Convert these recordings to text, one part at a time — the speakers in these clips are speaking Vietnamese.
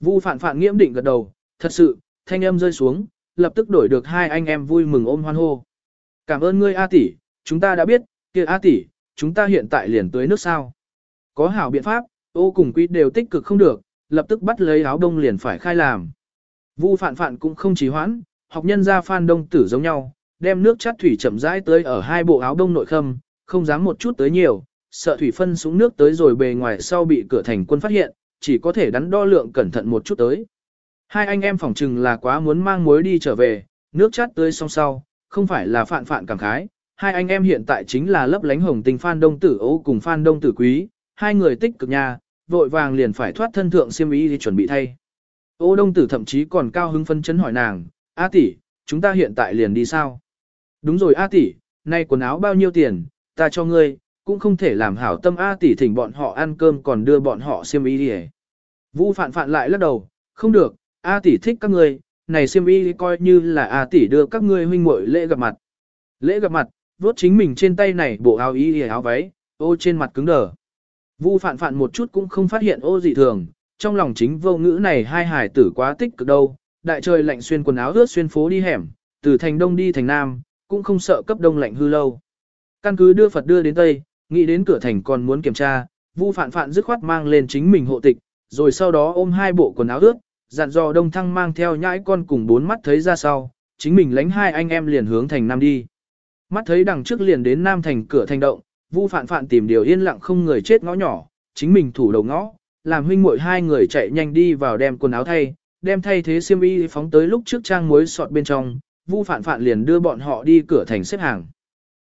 Vu phản phản nghiễm định gật đầu, thật sự, thanh âm rơi xuống, lập tức đổi được hai anh em vui mừng ôm hoan hô. Cảm ơn ngươi A tỷ, chúng ta đã biết, kia A tỷ, chúng ta hiện tại liền tới nước sao. Có hảo biện pháp, ô cùng quý đều tích cực không được, lập tức bắt lấy áo đông liền phải khai làm. Vu phản phản cũng không trì hoãn, học nhân ra phan đông tử giống nhau, đem nước chát thủy chậm rãi tới ở hai bộ áo đông nội khâm, không dám một chút tới nhiều, sợ thủy phân xuống nước tới rồi bề ngoài sau bị cửa thành quân phát hiện, chỉ có thể đắn đo lượng cẩn thận một chút tới. Hai anh em phỏng chừng là quá muốn mang muối đi trở về, nước chát tươi song sau, không phải là phạn phạn cảm khái. Hai anh em hiện tại chính là lấp lánh hồng tình Phan Đông Tử Âu cùng Phan Đông Tử Quý, hai người tích cực nha, vội vàng liền phải thoát thân thượng xiêm y đi chuẩn bị thay. Ô Đông Tử thậm chí còn cao hứng phân chấn hỏi nàng, A tỷ, chúng ta hiện tại liền đi sao? Đúng rồi A tỷ, nay quần áo bao nhiêu tiền, ta cho ngươi, cũng không thể làm hảo tâm A tỷ thỉnh bọn họ ăn cơm còn đưa bọn họ xiêm y đi Vu phạn phạn lại lắc đầu, không được, A tỷ thích các ngươi, này xiêm y coi như là A tỷ đưa các ngươi huynh muội lễ gặp mặt. Lễ gặp mặt, vuốt chính mình trên tay này bộ áo y áo váy, ô trên mặt cứng đờ. Vu phạn phạn một chút cũng không phát hiện ô dị thường, trong lòng chính vô ngữ này hai hải tử quá tích cực đâu, đại trời lạnh xuyên quần áo ướt xuyên phố đi hẻm, từ thành đông đi thành nam, cũng không sợ cấp đông lạnh hư lâu. Căn cứ đưa Phật đưa đến Tây, nghĩ đến cửa thành còn muốn kiểm tra, Vu phạn phạn dứt khoát mang lên chính mình hộ tịch, rồi sau đó ôm hai bộ quần áo ướt, dặn dò đông thăng mang theo nhãi con cùng bốn mắt thấy ra sau, chính mình lánh hai anh em liền hướng thành nam đi. Mắt thấy đằng trước liền đến nam thành cửa thành động, Vu Phạn Phạn tìm điều yên lặng không người chết ngõ nhỏ, chính mình thủ đầu ngõ, làm huynh muội hai người chạy nhanh đi vào đem quần áo thay, đem thay thế xiêm y phóng tới lúc trước trang muối sọt bên trong, Vu Phạn Phạn liền đưa bọn họ đi cửa thành xếp hàng.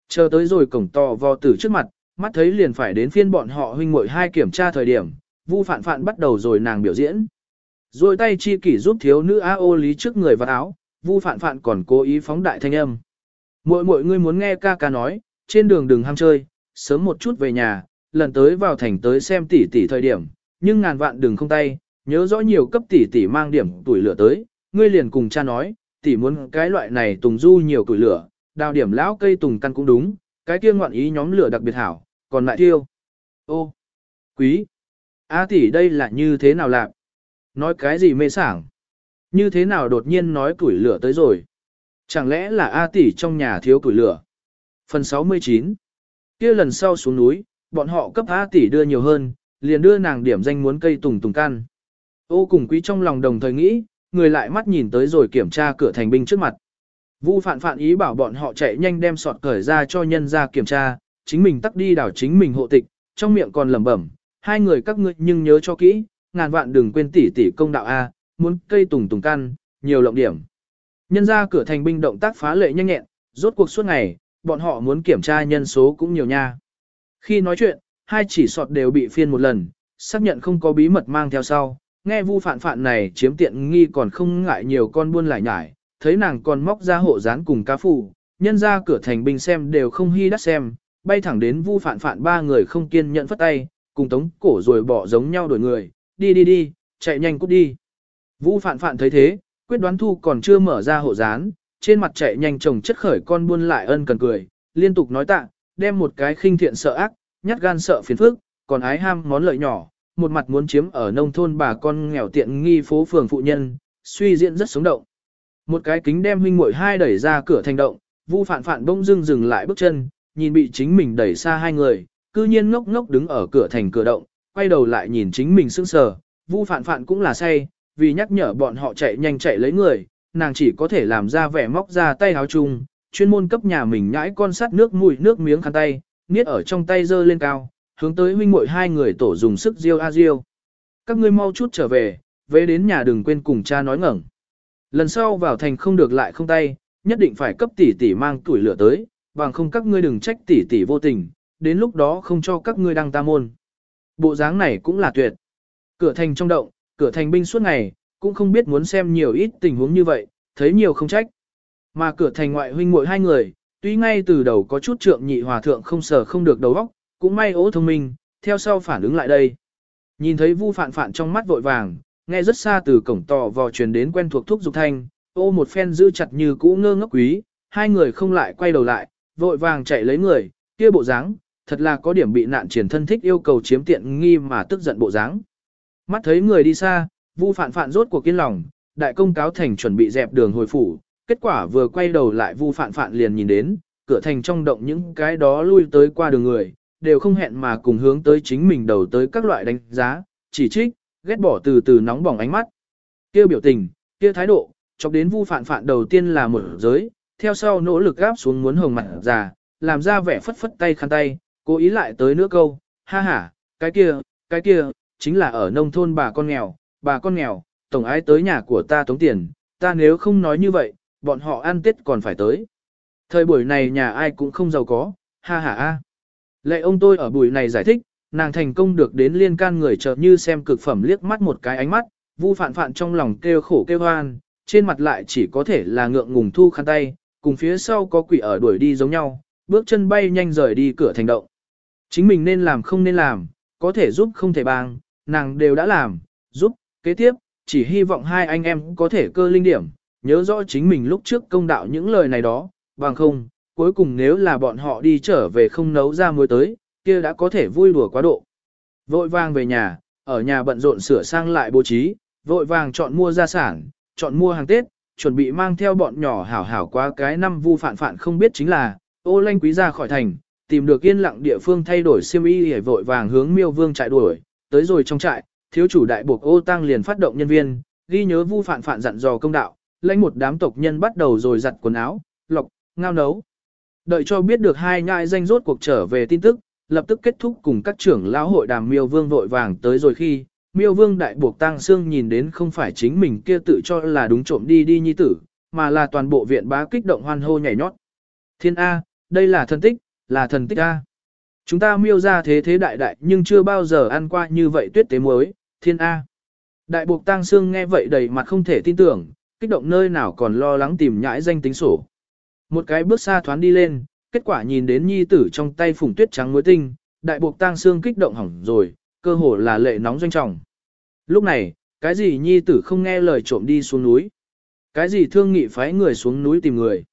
Chờ tới rồi cổng to vò tử trước mặt, mắt thấy liền phải đến phiên bọn họ huynh muội hai kiểm tra thời điểm, Vu Phạn Phạn bắt đầu rồi nàng biểu diễn. Rồi tay chi kỷ giúp thiếu nữ A ô lý trước người vào áo, Vu Phạn Phạn còn cố ý phóng đại thanh âm. Muội muội ngươi muốn nghe ca ca nói, trên đường đừng ham chơi, sớm một chút về nhà, lần tới vào thành tới xem tỷ tỷ thời điểm, nhưng ngàn vạn đừng không tay, nhớ rõ nhiều cấp tỷ tỷ mang điểm tuổi lửa tới, ngươi liền cùng cha nói, tỷ muốn cái loại này tùng du nhiều tuổi lửa, đào điểm lão cây tùng căn cũng đúng, cái kia ngoạn ý nhóm lửa đặc biệt hảo, còn lại tiêu. Ô, quý, a tỷ đây là như thế nào lạc? Nói cái gì mê sảng? Như thế nào đột nhiên nói tuổi lửa tới rồi? Chẳng lẽ là A tỷ trong nhà thiếu tuổi lửa? Phần 69 kia lần sau xuống núi, bọn họ cấp A tỷ đưa nhiều hơn, liền đưa nàng điểm danh muốn cây tùng tùng căn. Ô cùng quý trong lòng đồng thời nghĩ, người lại mắt nhìn tới rồi kiểm tra cửa thành binh trước mặt. Vu phạn phạn ý bảo bọn họ chạy nhanh đem sọt cởi ra cho nhân ra kiểm tra, chính mình tắt đi đảo chính mình hộ tịch, trong miệng còn lẩm bẩm, hai người các ngươi nhưng nhớ cho kỹ, ngàn vạn đừng quên tỉ tỉ công đạo A, muốn cây tùng tùng căn, nhiều lộng điểm. Nhân ra cửa thành binh động tác phá lệ nhanh nhẹn, rốt cuộc suốt ngày, bọn họ muốn kiểm tra nhân số cũng nhiều nha. Khi nói chuyện, hai chỉ sọt đều bị phiên một lần, xác nhận không có bí mật mang theo sau, nghe vu phạn phạn này chiếm tiện nghi còn không ngại nhiều con buôn lại nhải, thấy nàng còn móc ra hộ dán cùng cá phủ, nhân ra cửa thành binh xem đều không hy đắt xem, bay thẳng đến vu phản phản ba người không kiên nhận phất tay, cùng tống cổ rồi bỏ giống nhau đổi người, đi đi đi, chạy nhanh cút đi. Vu phản phản thấy thế, quyết đoán thu còn chưa mở ra hộ dán, trên mặt chạy nhanh chồng chất khởi con buôn lại ân cần cười, liên tục nói tạ, đem một cái khinh thiện sợ ác, nhát gan sợ phiền phức, còn ái ham món lợi nhỏ, một mặt muốn chiếm ở nông thôn bà con nghèo tiện nghi phố phường phụ nhân, suy diễn rất sống động. Một cái kính đem huynh muội hai đẩy ra cửa thành động, Vu Phạn Phạn bỗng dưng dừng lại bước chân, nhìn bị chính mình đẩy xa hai người, cư nhiên ngốc ngốc đứng ở cửa thành cửa động, quay đầu lại nhìn chính mình sững sờ, Vu Phạn Phạn cũng là say, vì nhắc nhở bọn họ chạy nhanh chạy lấy người, nàng chỉ có thể làm ra vẻ móc ra tay áo chung, chuyên môn cấp nhà mình nhãi con sắt nước mũi nước miếng khăn tay, niết ở trong tay giơ lên cao, hướng tới huynh muội hai người tổ dùng sức diêu a diêu. Các ngươi mau chút trở về, về đến nhà đừng quên cùng cha nói ngẩng. Lần sau vào thành không được lại không tay, nhất định phải cấp tỷ tỷ mang tuổi lửa tới, bằng không các ngươi đừng trách tỷ tỷ vô tình, đến lúc đó không cho các ngươi đăng ta môn. Bộ dáng này cũng là tuyệt. Cửa thành trong động, cửa thành binh suốt ngày, cũng không biết muốn xem nhiều ít tình huống như vậy, thấy nhiều không trách. Mà cửa thành ngoại huynh muội hai người, tuy ngay từ đầu có chút trượng nhị hòa thượng không sở không được đầu óc, cũng may ố thông minh, theo sau phản ứng lại đây. Nhìn thấy Vu Phạn Phạn trong mắt vội vàng, nghe rất xa từ cổng tò vò truyền đến quen thuộc thuốc dục thanh, ô một phen giữ chặt như cũ ngơ ngốc quý, hai người không lại quay đầu lại, vội vàng chạy lấy người, kia bộ dáng, thật là có điểm bị nạn triển thân thích yêu cầu chiếm tiện nghi mà tức giận bộ dáng. Mắt thấy người đi xa, Vu Phạn Phạn rốt cuộc kiên lòng, đại công cáo thành chuẩn bị dẹp đường hồi phủ, kết quả vừa quay đầu lại Vu Phạn Phạn liền nhìn đến, cửa thành trong động những cái đó lui tới qua đường người, đều không hẹn mà cùng hướng tới chính mình đầu tới các loại đánh giá, chỉ trích, ghét bỏ từ từ nóng bỏng ánh mắt. Kia biểu tình, kia thái độ, chọc đến Vu Phạn Phạn đầu tiên là một giới, theo sau nỗ lực gáp xuống muốn hồng mặt già, làm ra vẻ phất phất tay khăn tay, cố ý lại tới nữa câu, ha ha, cái kia, cái kia, chính là ở nông thôn bà con nghèo, bà con nghèo, tổng ái tới nhà của ta tống tiền, ta nếu không nói như vậy, bọn họ ăn tết còn phải tới. Thời buổi này nhà ai cũng không giàu có, ha ha a. Lệ ông tôi ở buổi này giải thích, nàng thành công được đến liên can người chợt như xem cực phẩm liếc mắt một cái ánh mắt, vu phạn phạn trong lòng kêu khổ kêu hoan, trên mặt lại chỉ có thể là ngượng ngùng thu khăn tay, cùng phía sau có quỷ ở đuổi đi giống nhau, bước chân bay nhanh rời đi cửa thành động. Chính mình nên làm không nên làm, có thể giúp không thể bang, nàng đều đã làm, giúp, kế tiếp, chỉ hy vọng hai anh em có thể cơ linh điểm, nhớ rõ chính mình lúc trước công đạo những lời này đó, bằng không, cuối cùng nếu là bọn họ đi trở về không nấu ra muối tới, kia đã có thể vui đùa quá độ. Vội vàng về nhà, ở nhà bận rộn sửa sang lại bố trí, vội vàng chọn mua gia sản, chọn mua hàng Tết, chuẩn bị mang theo bọn nhỏ hảo hảo qua cái năm vu phản phản không biết chính là, ô lanh quý ra khỏi thành, tìm được yên lặng địa phương thay đổi siêm y để vội vàng hướng miêu vương trại đuổi, tới rồi trong trại, thiếu chủ đại buộc ô tăng liền phát động nhân viên, ghi nhớ vu phản phản dặn dò công đạo, lãnh một đám tộc nhân bắt đầu rồi giặt quần áo, lọc, ngao nấu. Đợi cho biết được hai nhai danh rốt cuộc trở về tin tức, lập tức kết thúc cùng các trưởng lão hội đàm miêu vương vội vàng tới rồi khi, miêu vương đại buộc tăng xương nhìn đến không phải chính mình kia tự cho là đúng trộm đi đi nhi tử, mà là toàn bộ viện bá kích động hoan hô nhảy nhót. Thiên A, đây là thần tích, là thần tích A. Chúng ta miêu ra thế thế đại đại nhưng chưa bao giờ ăn qua như vậy tuyết tế muối, thiên A. Đại buộc tăng xương nghe vậy đầy mặt không thể tin tưởng, kích động nơi nào còn lo lắng tìm nhãi danh tính sổ. Một cái bước xa thoáng đi lên, kết quả nhìn đến nhi tử trong tay phùng tuyết trắng muối tinh, đại buộc tang xương kích động hỏng rồi, cơ hồ là lệ nóng doanh trọng. Lúc này, cái gì nhi tử không nghe lời trộm đi xuống núi? Cái gì thương nghị phái người xuống núi tìm người?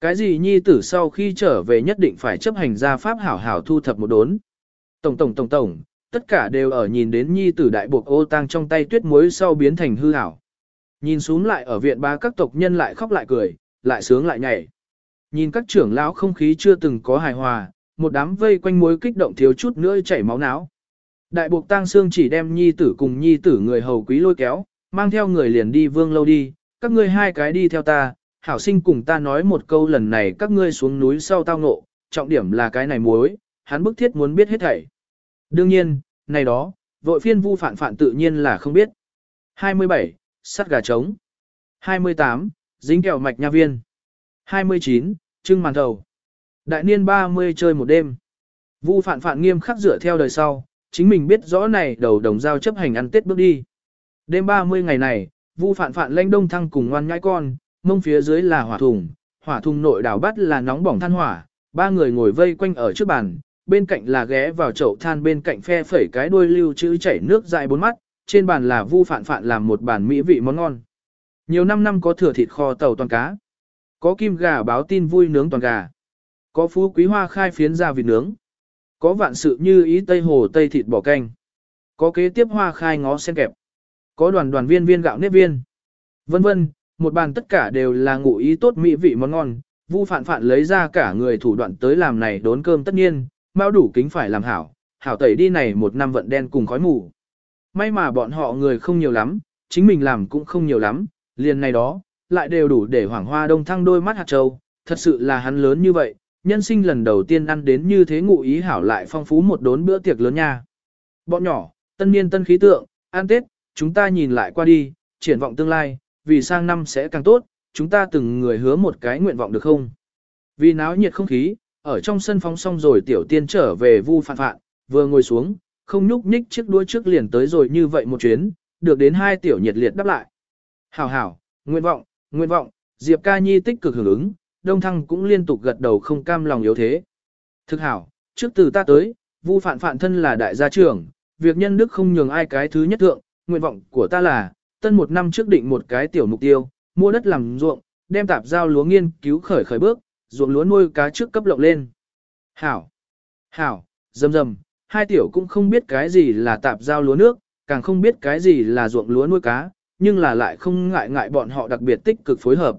Cái gì nhi tử sau khi trở về nhất định phải chấp hành gia pháp hảo hảo thu thập một đốn? Tổng tổng tổng tổng, tất cả đều ở nhìn đến nhi tử đại buộc ô tang trong tay tuyết muối sau biến thành hư hảo. Nhìn xuống lại ở viện ba các tộc nhân lại khóc lại cười, lại sướng lại nhảy. Nhìn các trưởng lão không khí chưa từng có hài hòa, một đám vây quanh mối kích động thiếu chút nữa chảy máu não. Đại buộc tang xương chỉ đem nhi tử cùng nhi tử người hầu quý lôi kéo, mang theo người liền đi vương lâu đi, các ngươi hai cái đi theo ta, hảo sinh cùng ta nói một câu lần này các ngươi xuống núi sau tao ngộ, trọng điểm là cái này muối, hắn bức thiết muốn biết hết thảy. Đương nhiên, này đó, vội phiên vu phản phản tự nhiên là không biết. 27. Sắt gà trống. 28. Dính kẹo mạch nha viên. 29 trưng màn thầu. Đại niên 30 chơi một đêm. Vu phạn phạn nghiêm khắc dựa theo đời sau, chính mình biết rõ này đầu đồng giao chấp hành ăn tết bước đi. Đêm 30 ngày này, Vu phạn phạn lanh đông thăng cùng ngoan nhãi con, mông phía dưới là hỏa thùng, hỏa thùng nội đảo bắt là nóng bỏng than hỏa, ba người ngồi vây quanh ở trước bàn, bên cạnh là ghé vào chậu than bên cạnh phe phẩy cái đuôi lưu chữ chảy nước dài bốn mắt, trên bàn là Vu phạn phạn làm một bàn mỹ vị món ngon. Nhiều năm năm có thừa thịt kho tàu toàn cá. Có kim gà báo tin vui nướng toàn gà. Có phú quý hoa khai phiến ra vịt nướng. Có vạn sự như ý tây hồ tây thịt bò canh. Có kế tiếp hoa khai ngó sen kẹp. Có đoàn đoàn viên viên gạo nếp viên. Vân vân, một bàn tất cả đều là ngụ ý tốt mỹ vị món ngon. Vu phạn phạn lấy ra cả người thủ đoạn tới làm này đốn cơm tất nhiên, mau đủ kính phải làm hảo, hảo tẩy đi này một năm vận đen cùng khói mù. May mà bọn họ người không nhiều lắm, chính mình làm cũng không nhiều lắm, liền này đó, lại đều đủ để hoảng hoa đông thăng đôi mắt hạt châu, thật sự là hắn lớn như vậy, nhân sinh lần đầu tiên ăn đến như thế ngụ ý hảo lại phong phú một đốn bữa tiệc lớn nha. Bọn nhỏ, tân niên tân khí tượng, ăn Tết, chúng ta nhìn lại qua đi, triển vọng tương lai, vì sang năm sẽ càng tốt, chúng ta từng người hứa một cái nguyện vọng được không? Vì náo nhiệt không khí, ở trong sân phóng xong rồi tiểu tiên trở về vu phạn phạn, vừa ngồi xuống, không nhúc nhích chiếc đuôi trước liền tới rồi như vậy một chuyến, được đến hai tiểu nhiệt liệt đáp lại. Hảo hảo, nguyện vọng, Nguyện vọng, Diệp Ca Nhi tích cực hưởng ứng, Đông Thăng cũng liên tục gật đầu không cam lòng yếu thế. Thực hảo, trước từ ta tới, Vu Phạn Phạn thân là đại gia trưởng, việc nhân đức không nhường ai cái thứ nhất thượng, nguyện vọng của ta là, tân một năm trước định một cái tiểu mục tiêu, mua đất làm ruộng, đem tạp giao lúa nghiên cứu khởi khởi bước, ruộng lúa nuôi cá trước cấp lộng lên. Hảo, hảo, dầm dầm, hai tiểu cũng không biết cái gì là tạp giao lúa nước, càng không biết cái gì là ruộng lúa nuôi cá, nhưng là lại không ngại ngại bọn họ đặc biệt tích cực phối hợp.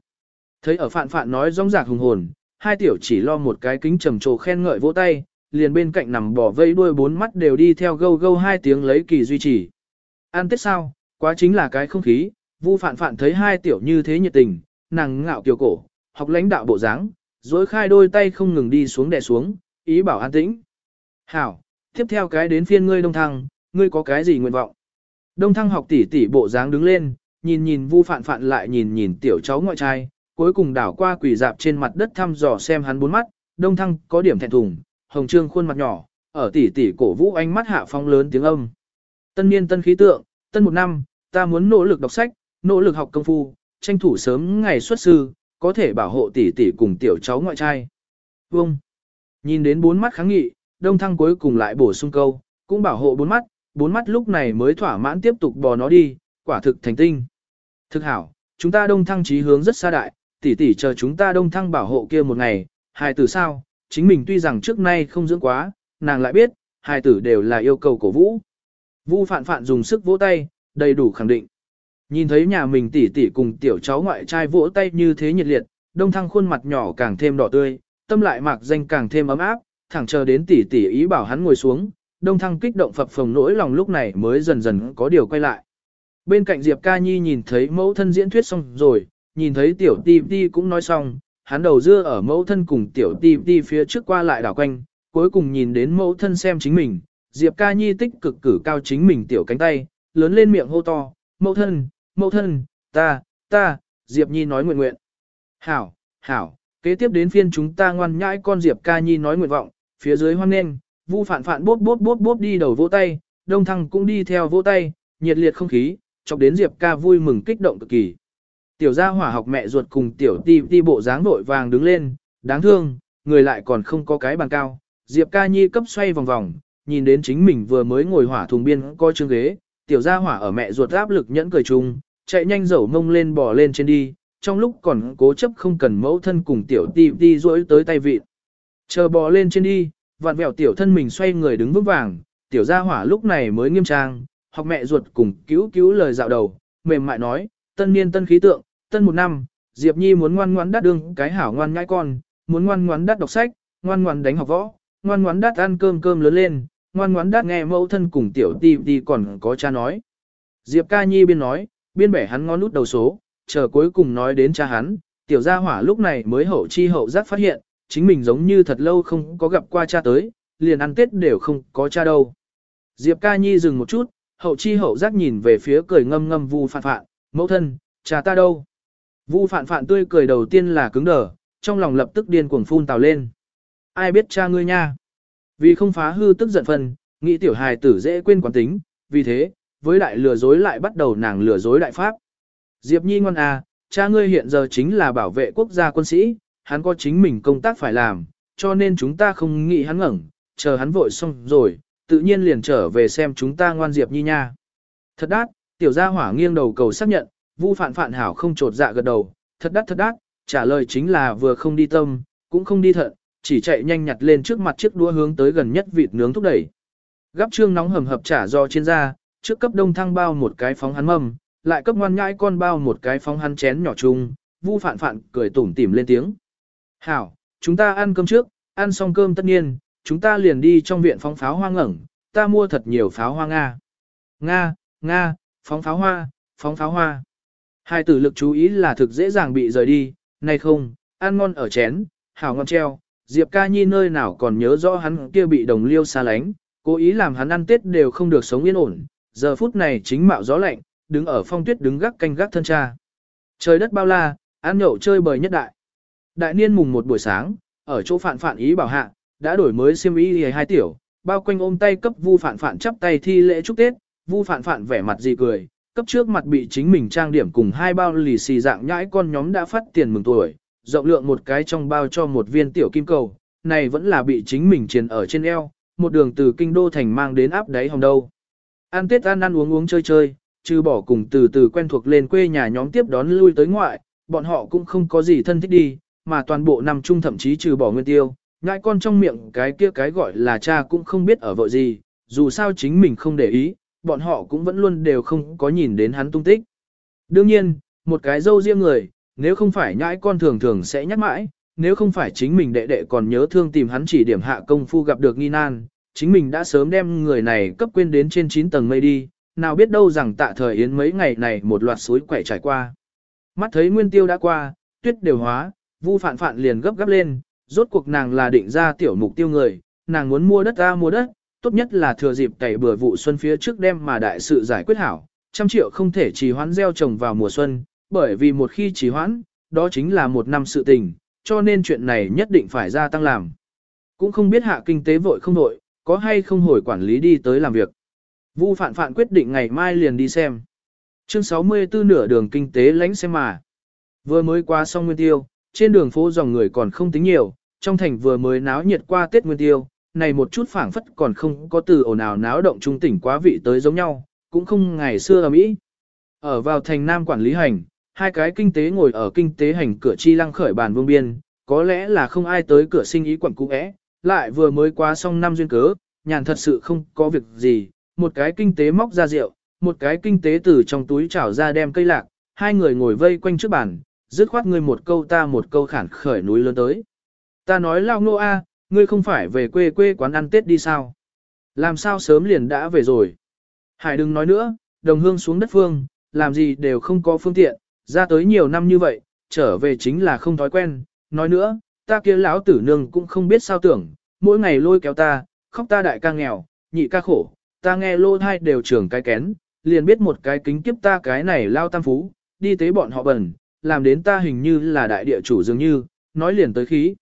Thấy ở phạn phạn nói rong rạc hùng hồn, hai tiểu chỉ lo một cái kính trầm trồ khen ngợi vỗ tay, liền bên cạnh nằm bỏ vây đuôi bốn mắt đều đi theo gâu gâu hai tiếng lấy kỳ duy trì. an tết sao, quá chính là cái không khí, vu phạn phạn thấy hai tiểu như thế nhiệt tình, nàng ngạo kiều cổ, học lãnh đạo bộ dáng, dối khai đôi tay không ngừng đi xuống đè xuống, ý bảo an tĩnh. Hảo, tiếp theo cái đến phiên ngươi đông thăng, ngươi có cái gì nguyện vọng? Đông thăng học tỷ tỷ bộ dáng đứng lên, nhìn nhìn vu phạn phạn lại nhìn nhìn tiểu cháu ngoại trai, cuối cùng đảo qua quỷ dạp trên mặt đất thăm dò xem hắn bốn mắt, đông thăng có điểm thẹn thùng, hồng trương khuôn mặt nhỏ, ở tỷ tỷ cổ vũ ánh mắt hạ phong lớn tiếng âm. Tân niên tân khí tượng, tân một năm, ta muốn nỗ lực đọc sách, nỗ lực học công phu, tranh thủ sớm ngày xuất sư, có thể bảo hộ tỷ tỷ cùng tiểu cháu ngoại trai. Vâng. Nhìn đến bốn mắt kháng nghị, đông thăng cuối cùng lại bổ sung câu, cũng bảo hộ bốn mắt, bốn mắt lúc này mới thỏa mãn tiếp tục bò nó đi, quả thực thành tinh. Thực hảo, chúng ta đông thăng trí hướng rất xa đại, tỷ tỷ chờ chúng ta đông thăng bảo hộ kia một ngày, hài tử sao, chính mình tuy rằng trước nay không dưỡng quá, nàng lại biết, hài tử đều là yêu cầu cổ vũ. Vu phạn phạn dùng sức vỗ tay, đầy đủ khẳng định. Nhìn thấy nhà mình tỷ tỷ cùng tiểu cháu ngoại trai vỗ tay như thế nhiệt liệt, đông thăng khuôn mặt nhỏ càng thêm đỏ tươi, tâm lại mạc danh càng thêm ấm áp, thẳng chờ đến tỷ tỷ ý bảo hắn ngồi xuống, đông thăng kích động phập phồng nỗi lòng lúc này mới dần dần có điều quay lại. Bên cạnh Diệp Ca Nhi nhìn thấy mẫu thân diễn thuyết xong rồi, nhìn thấy tiểu ti ti cũng nói xong, hắn đầu dưa ở mẫu thân cùng tiểu ti ti phía trước qua lại đảo quanh, cuối cùng nhìn đến mẫu thân xem chính mình, Diệp Ca Nhi tích cực cử cao chính mình tiểu cánh tay, lớn lên miệng hô to, mẫu thân, mẫu thân, ta, ta, Diệp Nhi nói nguyện nguyện. Hảo, hảo, kế tiếp đến phiên chúng ta ngoan nhãi con Diệp Ca Nhi nói nguyện vọng, phía dưới hoan nghênh, Vu phản phản bốp bốp bốp bốp đi đầu vỗ tay, Đông Thăng cũng đi theo vỗ tay, nhiệt liệt không khí, chọc đến Diệp ca vui mừng kích động cực kỳ. Tiểu gia hỏa học mẹ ruột cùng tiểu ti ti bộ dáng vội vàng đứng lên, đáng thương, người lại còn không có cái bàn cao. Diệp ca nhi cấp xoay vòng vòng, nhìn đến chính mình vừa mới ngồi hỏa thùng biên coi chương ghế, tiểu gia hỏa ở mẹ ruột áp lực nhẫn cười chung, chạy nhanh dẩu mông lên bò lên trên đi, trong lúc còn cố chấp không cần mẫu thân cùng tiểu ti ti duỗi tới tay vịt. Chờ bò lên trên đi, vặn vẹo tiểu thân mình xoay người đứng vững vàng, tiểu gia hỏa lúc này mới nghiêm trang, học mẹ ruột cùng cứu cứu lời dạo đầu, mềm mại nói, tân niên tân khí tượng, tân một năm, Diệp Nhi muốn ngoan ngoãn đắt đương cái hảo ngoan nhãi con, muốn ngoan ngoãn đắt đọc sách, ngoan ngoãn đánh học võ, ngoan ngoãn đắt ăn cơm cơm lớn lên, ngoan ngoãn đắt nghe mẫu thân cùng tiểu ti ti còn có cha nói. Diệp ca nhi biên nói, biên bẻ hắn ngón nút đầu số, chờ cuối cùng nói đến cha hắn, tiểu gia hỏa lúc này mới hậu chi hậu giác phát hiện, chính mình giống như thật lâu không có gặp qua cha tới, liền ăn tết đều không có cha đâu. Diệp ca nhi dừng một chút, hậu chi hậu giác nhìn về phía cười ngâm ngâm vu phạn phạn, mẫu thân, cha ta đâu? Vu phạn phạn tươi cười đầu tiên là cứng đờ, trong lòng lập tức điên cuồng phun tào lên. Ai biết cha ngươi nha? Vì không phá hư tức giận phần, nghĩ tiểu hài tử dễ quên quán tính, vì thế, với đại lừa dối lại bắt đầu nàng lừa dối đại pháp. Diệp Nhi ngoan à, cha ngươi hiện giờ chính là bảo vệ quốc gia quân sĩ, hắn có chính mình công tác phải làm, cho nên chúng ta không nghĩ hắn ngẩng, chờ hắn vội xong rồi, tự nhiên liền trở về xem chúng ta ngoan Diệp Nhi nha. Thật đát, tiểu gia hỏa nghiêng đầu cầu xác nhận, Vu Phạn Phạn hảo không trột dạ gật đầu, thật đắt thật đắt, trả lời chính là vừa không đi tâm, cũng không đi thận, chỉ chạy nhanh nhặt lên trước mặt chiếc đũa hướng tới gần nhất vịt nướng thúc đẩy. Gắp trương nóng hầm hập trả do trên da, trước cấp đông thăng bao một cái phóng hắn mâm, lại cấp ngoan nhãi con bao một cái phóng hắn chén nhỏ chung, Vu Phạn Phạn cười tủm tỉm lên tiếng. Hảo, chúng ta ăn cơm trước, ăn xong cơm tất nhiên, chúng ta liền đi trong viện phóng pháo hoa ngẩn, ta mua thật nhiều pháo hoa Nga. Nga, Nga, phóng pháo hoa, phóng pháo hoa. Hai tử lực chú ý là thực dễ dàng bị rời đi, này không, ăn ngon ở chén, hảo ngon treo, Diệp ca nhi nơi nào còn nhớ rõ hắn kia bị đồng liêu xa lánh, cố ý làm hắn ăn tết đều không được sống yên ổn, giờ phút này chính mạo gió lạnh, đứng ở phong tuyết đứng gác canh gác thân cha. Trời đất bao la, ăn nhậu chơi bời nhất đại. Đại niên mùng một buổi sáng, ở chỗ phạn phạn ý bảo hạ, đã đổi mới xiêm y hai tiểu, bao quanh ôm tay cấp vu phạn phạn chắp tay thi lễ chúc Tết, vu phạn phạn vẻ mặt gì cười, cấp trước mặt bị chính mình trang điểm cùng hai bao lì xì dạng nhãi con nhóm đã phát tiền mừng tuổi, rộng lượng một cái trong bao cho một viên tiểu kim cầu, này vẫn là bị chính mình truyền ở trên eo, một đường từ kinh đô thành mang đến áp đáy hồng đâu. Ăn Tết ăn ăn uống uống chơi chơi, trừ bỏ cùng từ từ quen thuộc lên quê nhà nhóm tiếp đón lui tới ngoại, bọn họ cũng không có gì thân thích đi, mà toàn bộ nằm chung thậm chí trừ bỏ nguyên tiêu, ngại con trong miệng cái kia cái gọi là cha cũng không biết ở vợ gì, dù sao chính mình không để ý, bọn họ cũng vẫn luôn đều không có nhìn đến hắn tung tích. Đương nhiên, một cái dâu riêng người, nếu không phải nhãi con thường thường sẽ nhắc mãi, nếu không phải chính mình đệ đệ còn nhớ thương tìm hắn chỉ điểm hạ công phu gặp được nghi nan, chính mình đã sớm đem người này cấp quên đến trên 9 tầng mây đi, nào biết đâu rằng tạ thời yến mấy ngày này một loạt suối quậy trải qua. Mắt thấy nguyên tiêu đã qua, tuyết đều hóa, vu Phạn Phạn liền gấp gáp lên, rốt cuộc nàng là định ra tiểu mục tiêu người, nàng muốn mua đất ra mua đất, tốt nhất là thừa dịp cày bừa vụ xuân phía trước đem mà đại sự giải quyết hảo, trăm triệu không thể trì hoãn gieo trồng vào mùa xuân, bởi vì một khi trì hoãn, đó chính là một năm sự tình, cho nên chuyện này nhất định phải gia tăng làm. Cũng không biết hạ kinh tế vội không vội, có hay không hồi quản lý đi tới làm việc. Vu Phạn Phạn quyết định ngày mai liền đi xem. Chương 64 nửa đường kinh tế lánh xem mà. Vừa mới qua xong nguyên tiêu, trên đường phố dòng người còn không tính nhiều, trong thành vừa mới náo nhiệt qua Tết Nguyên Tiêu, này một chút phảng phất còn không có từ ồn ào náo động trung tỉnh quá vị tới giống nhau, cũng không ngày xưa ở Mỹ. Ở vào thành Nam quản lý hành, hai cái kinh tế ngồi ở kinh tế hành cửa chi lăng khởi bàn vương biên, có lẽ là không ai tới cửa sinh ý quẩn cũ é, lại vừa mới qua xong năm duyên cớ, nhàn thật sự không có việc gì, một cái kinh tế móc ra rượu, một cái kinh tế từ trong túi chảo ra đem cây lạc, hai người ngồi vây quanh trước bàn, dứt khoát ngươi một câu ta một câu khản khởi núi lớn tới. Ta nói lao nô a, ngươi không phải về quê quê quán ăn Tết đi sao? Làm sao sớm liền đã về rồi? Hải đừng nói nữa, đồng hương xuống đất phương, làm gì đều không có phương tiện, ra tới nhiều năm như vậy, trở về chính là không thói quen. Nói nữa, ta kia lão tử nương cũng không biết sao tưởng, mỗi ngày lôi kéo ta, khóc ta đại ca nghèo, nhị ca khổ, ta nghe lô thai đều trưởng cái kén, liền biết một cái kính kiếp ta cái này lao tam phú, đi tế bọn họ bẩn, làm đến ta hình như là đại địa chủ dường như, nói liền tới khí.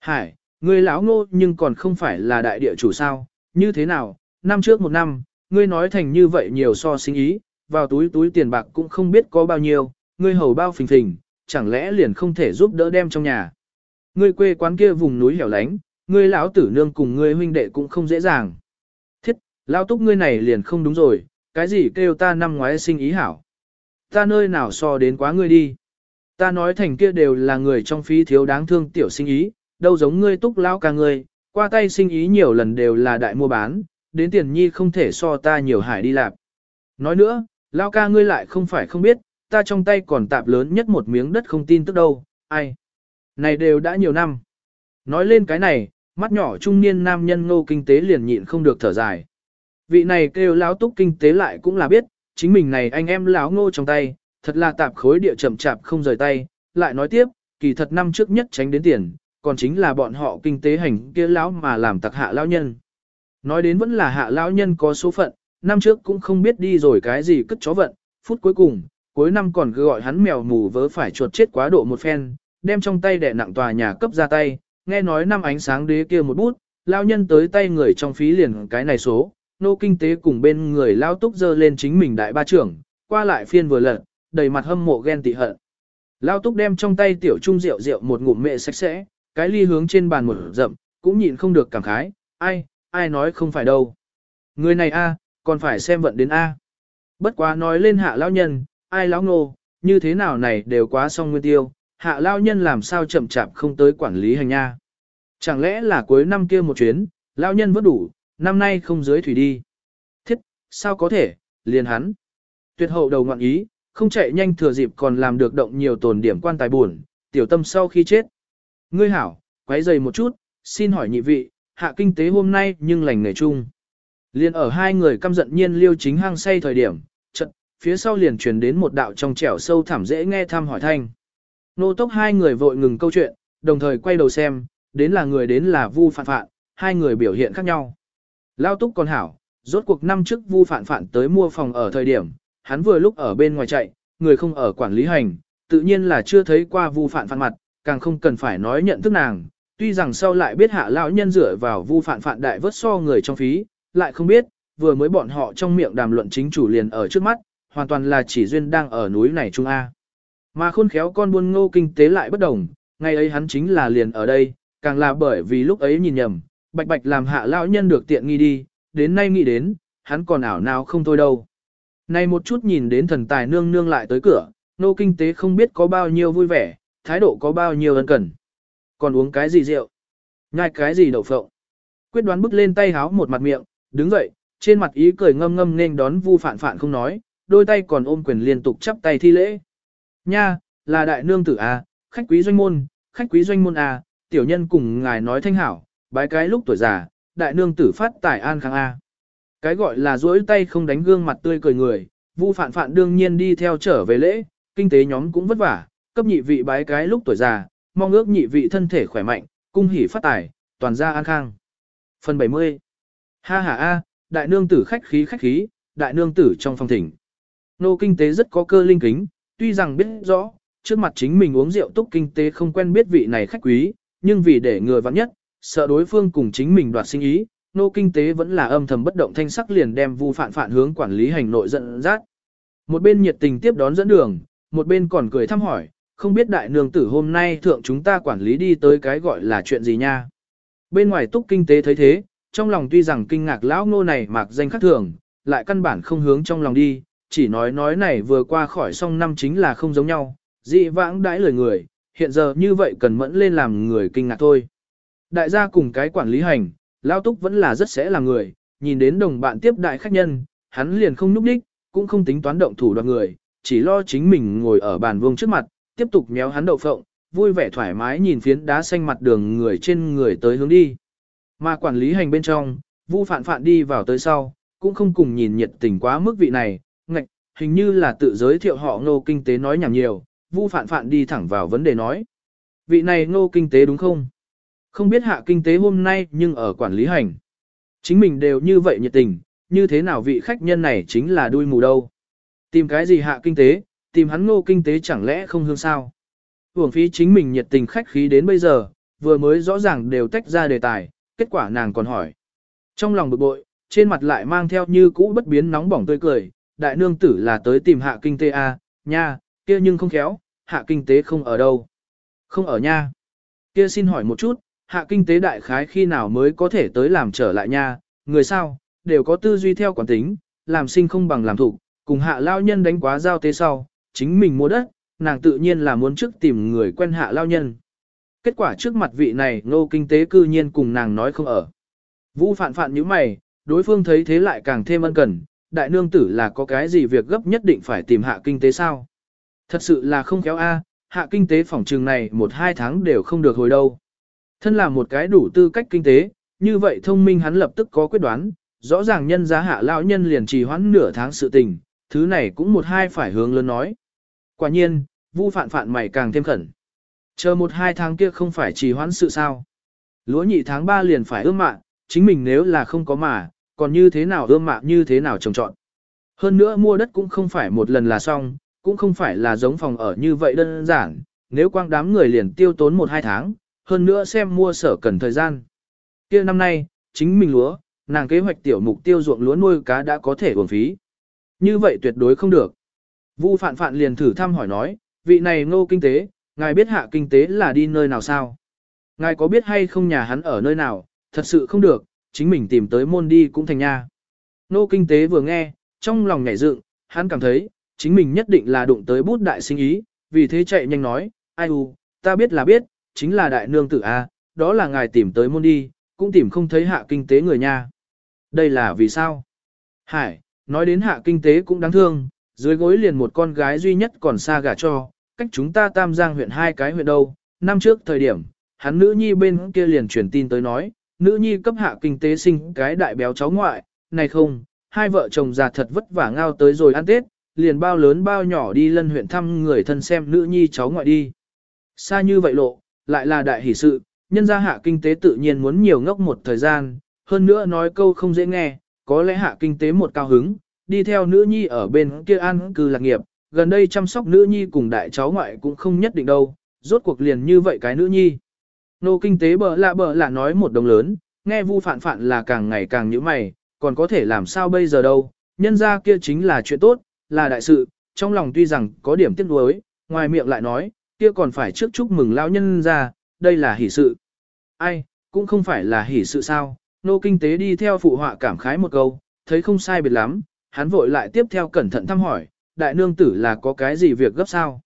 Hải, ngươi lão ngô nhưng còn không phải là đại địa chủ sao, như thế nào, năm trước một năm, ngươi nói thành như vậy nhiều so sinh ý, vào túi túi tiền bạc cũng không biết có bao nhiêu, ngươi hầu bao phình phình, chẳng lẽ liền không thể giúp đỡ đem trong nhà. Ngươi quê quán kia vùng núi hẻo lánh, ngươi lão tử nương cùng ngươi huynh đệ cũng không dễ dàng. Thiết, lão túc ngươi này liền không đúng rồi, cái gì kêu ta năm ngoái sinh ý hảo. Ta nơi nào so đến quá ngươi đi. Ta nói thành kia đều là người trong phí thiếu đáng thương tiểu sinh ý, đâu giống ngươi túc lão ca ngươi, qua tay sinh ý nhiều lần đều là đại mua bán, đến tiền nhi không thể so ta nhiều hải đi lạp. Nói nữa, lão ca ngươi lại không phải không biết, ta trong tay còn tạp lớn nhất một miếng đất không tin tức đâu, ai. Này đều đã nhiều năm. Nói lên cái này, mắt nhỏ trung niên nam nhân ngô kinh tế liền nhịn không được thở dài. Vị này kêu lão túc kinh tế lại cũng là biết, chính mình này anh em lão ngô trong tay, thật là tạp khối địa chậm chạp không rời tay, lại nói tiếp, kỳ thật năm trước nhất tránh đến tiền, còn chính là bọn họ kinh tế hành kia lão mà làm tặc hạ lão nhân. Nói đến vẫn là hạ lão nhân có số phận, năm trước cũng không biết đi rồi cái gì cất chó vận, phút cuối cùng, cuối năm còn cứ gọi hắn mèo mù vớ phải chuột chết quá độ một phen, đem trong tay đẻ nặng tòa nhà cấp ra tay, nghe nói năm ánh sáng đế kia một bút, lão nhân tới tay người trong phí liền cái này số, nô kinh tế cùng bên người lao túc dơ lên chính mình đại ba trưởng, qua lại phiên vừa lật, đầy mặt hâm mộ ghen tị hận. Lao túc đem trong tay tiểu trung rượu rượu một ngụm mẹ sạch sẽ, cái ly hướng trên bàn một rậm, cũng nhịn không được cảm khái, ai, ai nói không phải đâu. Người này a, còn phải xem vận đến a. Bất quá nói lên hạ lão nhân, ai lão nô, như thế nào này đều quá xong nguyên tiêu, hạ lão nhân làm sao chậm chạp không tới quản lý hành nha. Chẳng lẽ là cuối năm kia một chuyến, lão nhân vẫn đủ, năm nay không dưới thủy đi. Thiết, sao có thể, liền hắn. Tuyệt hậu đầu ngoạn ý, không chạy nhanh thừa dịp còn làm được động nhiều tồn điểm quan tài buồn, tiểu tâm sau khi chết. Ngươi hảo, quấy dày một chút, xin hỏi nhị vị, hạ kinh tế hôm nay nhưng lành nghề chung. Liên ở hai người căm giận nhiên liêu chính hang say thời điểm, trận, phía sau liền truyền đến một đạo trong trẻo sâu thẳm dễ nghe thăm hỏi thanh. Nô tốc hai người vội ngừng câu chuyện, đồng thời quay đầu xem, đến là người đến là vu phản phạn, hai người biểu hiện khác nhau. Lao túc còn hảo, rốt cuộc năm trước vu phản phạn tới mua phòng ở thời điểm, hắn vừa lúc ở bên ngoài chạy, người không ở quản lý hành, tự nhiên là chưa thấy qua vu phạn phạn mặt, càng không cần phải nói nhận thức nàng. Tuy rằng sau lại biết hạ lão nhân dựa vào vu phạn phạn đại vớt so người trong phí, lại không biết, vừa mới bọn họ trong miệng đàm luận chính chủ liền ở trước mắt, hoàn toàn là chỉ duyên đang ở núi này Trung A. Mà khôn khéo con buôn ngô kinh tế lại bất đồng, ngày ấy hắn chính là liền ở đây, càng là bởi vì lúc ấy nhìn nhầm, bạch bạch làm hạ lão nhân được tiện nghi đi, đến nay nghĩ đến, hắn còn ảo nào không thôi đâu. Này một chút nhìn đến thần tài nương nương lại tới cửa, nô kinh tế không biết có bao nhiêu vui vẻ, thái độ có bao nhiêu ân cần. Còn uống cái gì rượu? Nhai cái gì đậu phộng? Quyết đoán bước lên tay háo một mặt miệng, đứng dậy, trên mặt ý cười ngâm ngâm nên đón vu phản phản không nói, đôi tay còn ôm quyền liên tục chắp tay thi lễ. Nha, là đại nương tử à, khách quý doanh môn, khách quý doanh môn à, tiểu nhân cùng ngài nói thanh hảo, bái cái lúc tuổi già, đại nương tử phát tài an khang a. Cái gọi là duỗi tay không đánh gương mặt tươi cười người, Vu Phạn Phạn đương nhiên đi theo trở về lễ, kinh tế nhóm cũng vất vả, cấp nhị vị bái cái lúc tuổi già, mong ước nhị vị thân thể khỏe mạnh, cung hỉ phát tài, toàn gia an khang. Phần 70 Ha ha a, đại nương tử khách khí khách khí, đại nương tử trong phòng thỉnh. Nô kinh tế rất có cơ linh kính, tuy rằng biết rõ, trước mặt chính mình uống rượu túc kinh tế không quen biết vị này khách quý, nhưng vì để người vắng nhất, sợ đối phương cùng chính mình đoạt sinh ý, nô kinh tế vẫn là âm thầm bất động thanh sắc liền đem vu phản phản hướng quản lý hành nội dẫn dắt. Một bên nhiệt tình tiếp đón dẫn đường, một bên còn cười thăm hỏi, không biết đại nương tử hôm nay thượng chúng ta quản lý đi tới cái gọi là chuyện gì nha. Bên ngoài túc kinh tế thấy thế, trong lòng tuy rằng kinh ngạc lão ngô này mạc danh khác thường, lại căn bản không hướng trong lòng đi, chỉ nói nói này vừa qua khỏi xong năm chính là không giống nhau, dị vãng đãi lời người, hiện giờ như vậy cần mẫn lên làm người kinh ngạc thôi. Đại gia cùng cái quản lý hành, Lao Túc vẫn là rất sẽ là người, nhìn đến đồng bạn tiếp đại khách nhân, hắn liền không núp đích, cũng không tính toán động thủ đoạt người, chỉ lo chính mình ngồi ở bàn vuông trước mặt, tiếp tục méo hắn đậu phộng, vui vẻ thoải mái nhìn phiến đá xanh mặt đường người trên người tới hướng đi. Mà quản lý hành bên trong, Vu Phạn Phạn đi vào tới sau, cũng không cùng nhìn nhiệt tình quá mức vị này, ngạch, hình như là tự giới thiệu họ ngô kinh tế nói nhảm nhiều, Vu Phạn Phạn đi thẳng vào vấn đề nói. Vị này ngô kinh tế đúng không? Không biết hạ kinh tế hôm nay nhưng ở quản lý hành. Chính mình đều như vậy nhiệt tình, như thế nào vị khách nhân này chính là đuôi mù đâu. Tìm cái gì hạ kinh tế, tìm hắn ngô kinh tế chẳng lẽ không hương sao. Hưởng phí chính mình nhiệt tình khách khí đến bây giờ, vừa mới rõ ràng đều tách ra đề tài, kết quả nàng còn hỏi. Trong lòng bực bội, trên mặt lại mang theo như cũ bất biến nóng bỏng tươi cười, đại nương tử là tới tìm hạ kinh tế a, à, nha, kia nhưng không khéo, hạ kinh tế không ở đâu. Không ở nha. Kia xin hỏi một chút, hạ kinh tế đại khái khi nào mới có thể tới làm trở lại nha, người sao, đều có tư duy theo quán tính, làm sinh không bằng làm thủ, cùng hạ lao nhân đánh quá giao tế sau, chính mình mua đất, nàng tự nhiên là muốn trước tìm người quen hạ lao nhân. Kết quả trước mặt vị này ngô kinh tế cư nhiên cùng nàng nói không ở. Vũ phạn phạn như mày, đối phương thấy thế lại càng thêm ân cần, đại nương tử là có cái gì việc gấp nhất định phải tìm hạ kinh tế sao. Thật sự là không khéo a, hạ kinh tế phòng trường này một hai tháng đều không được hồi đâu. Thân là một cái đủ tư cách kinh tế, như vậy thông minh hắn lập tức có quyết đoán, rõ ràng nhân giá hạ lão nhân liền trì hoãn nửa tháng sự tình, thứ này cũng một hai phải hướng lớn nói. Quả nhiên, vu phạn phạn mày càng thêm khẩn. Chờ một hai tháng kia không phải trì hoãn sự sao. Lúa nhị tháng ba liền phải ươm mạ, chính mình nếu là không có mà, còn như thế nào ươm mạ như thế nào trồng trọn. Hơn nữa mua đất cũng không phải một lần là xong, cũng không phải là giống phòng ở như vậy đơn giản, nếu quang đám người liền tiêu tốn một hai tháng, hơn nữa xem mua sở cần thời gian. kia năm nay, chính mình lúa, nàng kế hoạch tiểu mục tiêu ruộng lúa nuôi cá đã có thể uổng phí. Như vậy tuyệt đối không được. Vu Phạn Phạn liền thử thăm hỏi nói, vị này ngô kinh tế, ngài biết hạ kinh tế là đi nơi nào sao? Ngài có biết hay không nhà hắn ở nơi nào, thật sự không được, chính mình tìm tới môn đi cũng thành nha. Ngô kinh tế vừa nghe, trong lòng nhảy dựng, hắn cảm thấy, chính mình nhất định là đụng tới bút đại sinh ý, vì thế chạy nhanh nói, ai u, ta biết là biết, chính là đại nương tử A, đó là ngài tìm tới môn đi, cũng tìm không thấy hạ kinh tế người nha. Đây là vì sao? Hải, nói đến hạ kinh tế cũng đáng thương, dưới gối liền một con gái duy nhất còn xa gả cho, cách chúng ta tam giang huyện hai cái huyện đâu, năm trước thời điểm, hắn nữ nhi bên kia liền truyền tin tới nói, nữ nhi cấp hạ kinh tế sinh cái đại béo cháu ngoại, này không, hai vợ chồng già thật vất vả ngao tới rồi ăn Tết, liền bao lớn bao nhỏ đi lân huyện thăm người thân xem nữ nhi cháu ngoại đi. Xa như vậy lộ, lại là đại hỷ sự, nhân gia hạ kinh tế tự nhiên muốn nhiều ngốc một thời gian, hơn nữa nói câu không dễ nghe, có lẽ hạ kinh tế một cao hứng, đi theo nữ nhi ở bên kia an cư lạc nghiệp, gần đây chăm sóc nữ nhi cùng đại cháu ngoại cũng không nhất định đâu, rốt cuộc liền như vậy cái nữ nhi. Nô kinh tế bờ lạ bờ lạ nói một đồng lớn, nghe vu phản phản là càng ngày càng như mày, còn có thể làm sao bây giờ đâu, nhân ra kia chính là chuyện tốt, là đại sự, trong lòng tuy rằng có điểm tiếc nuối, ngoài miệng lại nói, kia còn phải trước chúc mừng lão nhân ra, đây là hỷ sự. Ai, cũng không phải là hỷ sự sao, nô kinh tế đi theo phụ họa cảm khái một câu, thấy không sai biệt lắm, hắn vội lại tiếp theo cẩn thận thăm hỏi, đại nương tử là có cái gì việc gấp sao?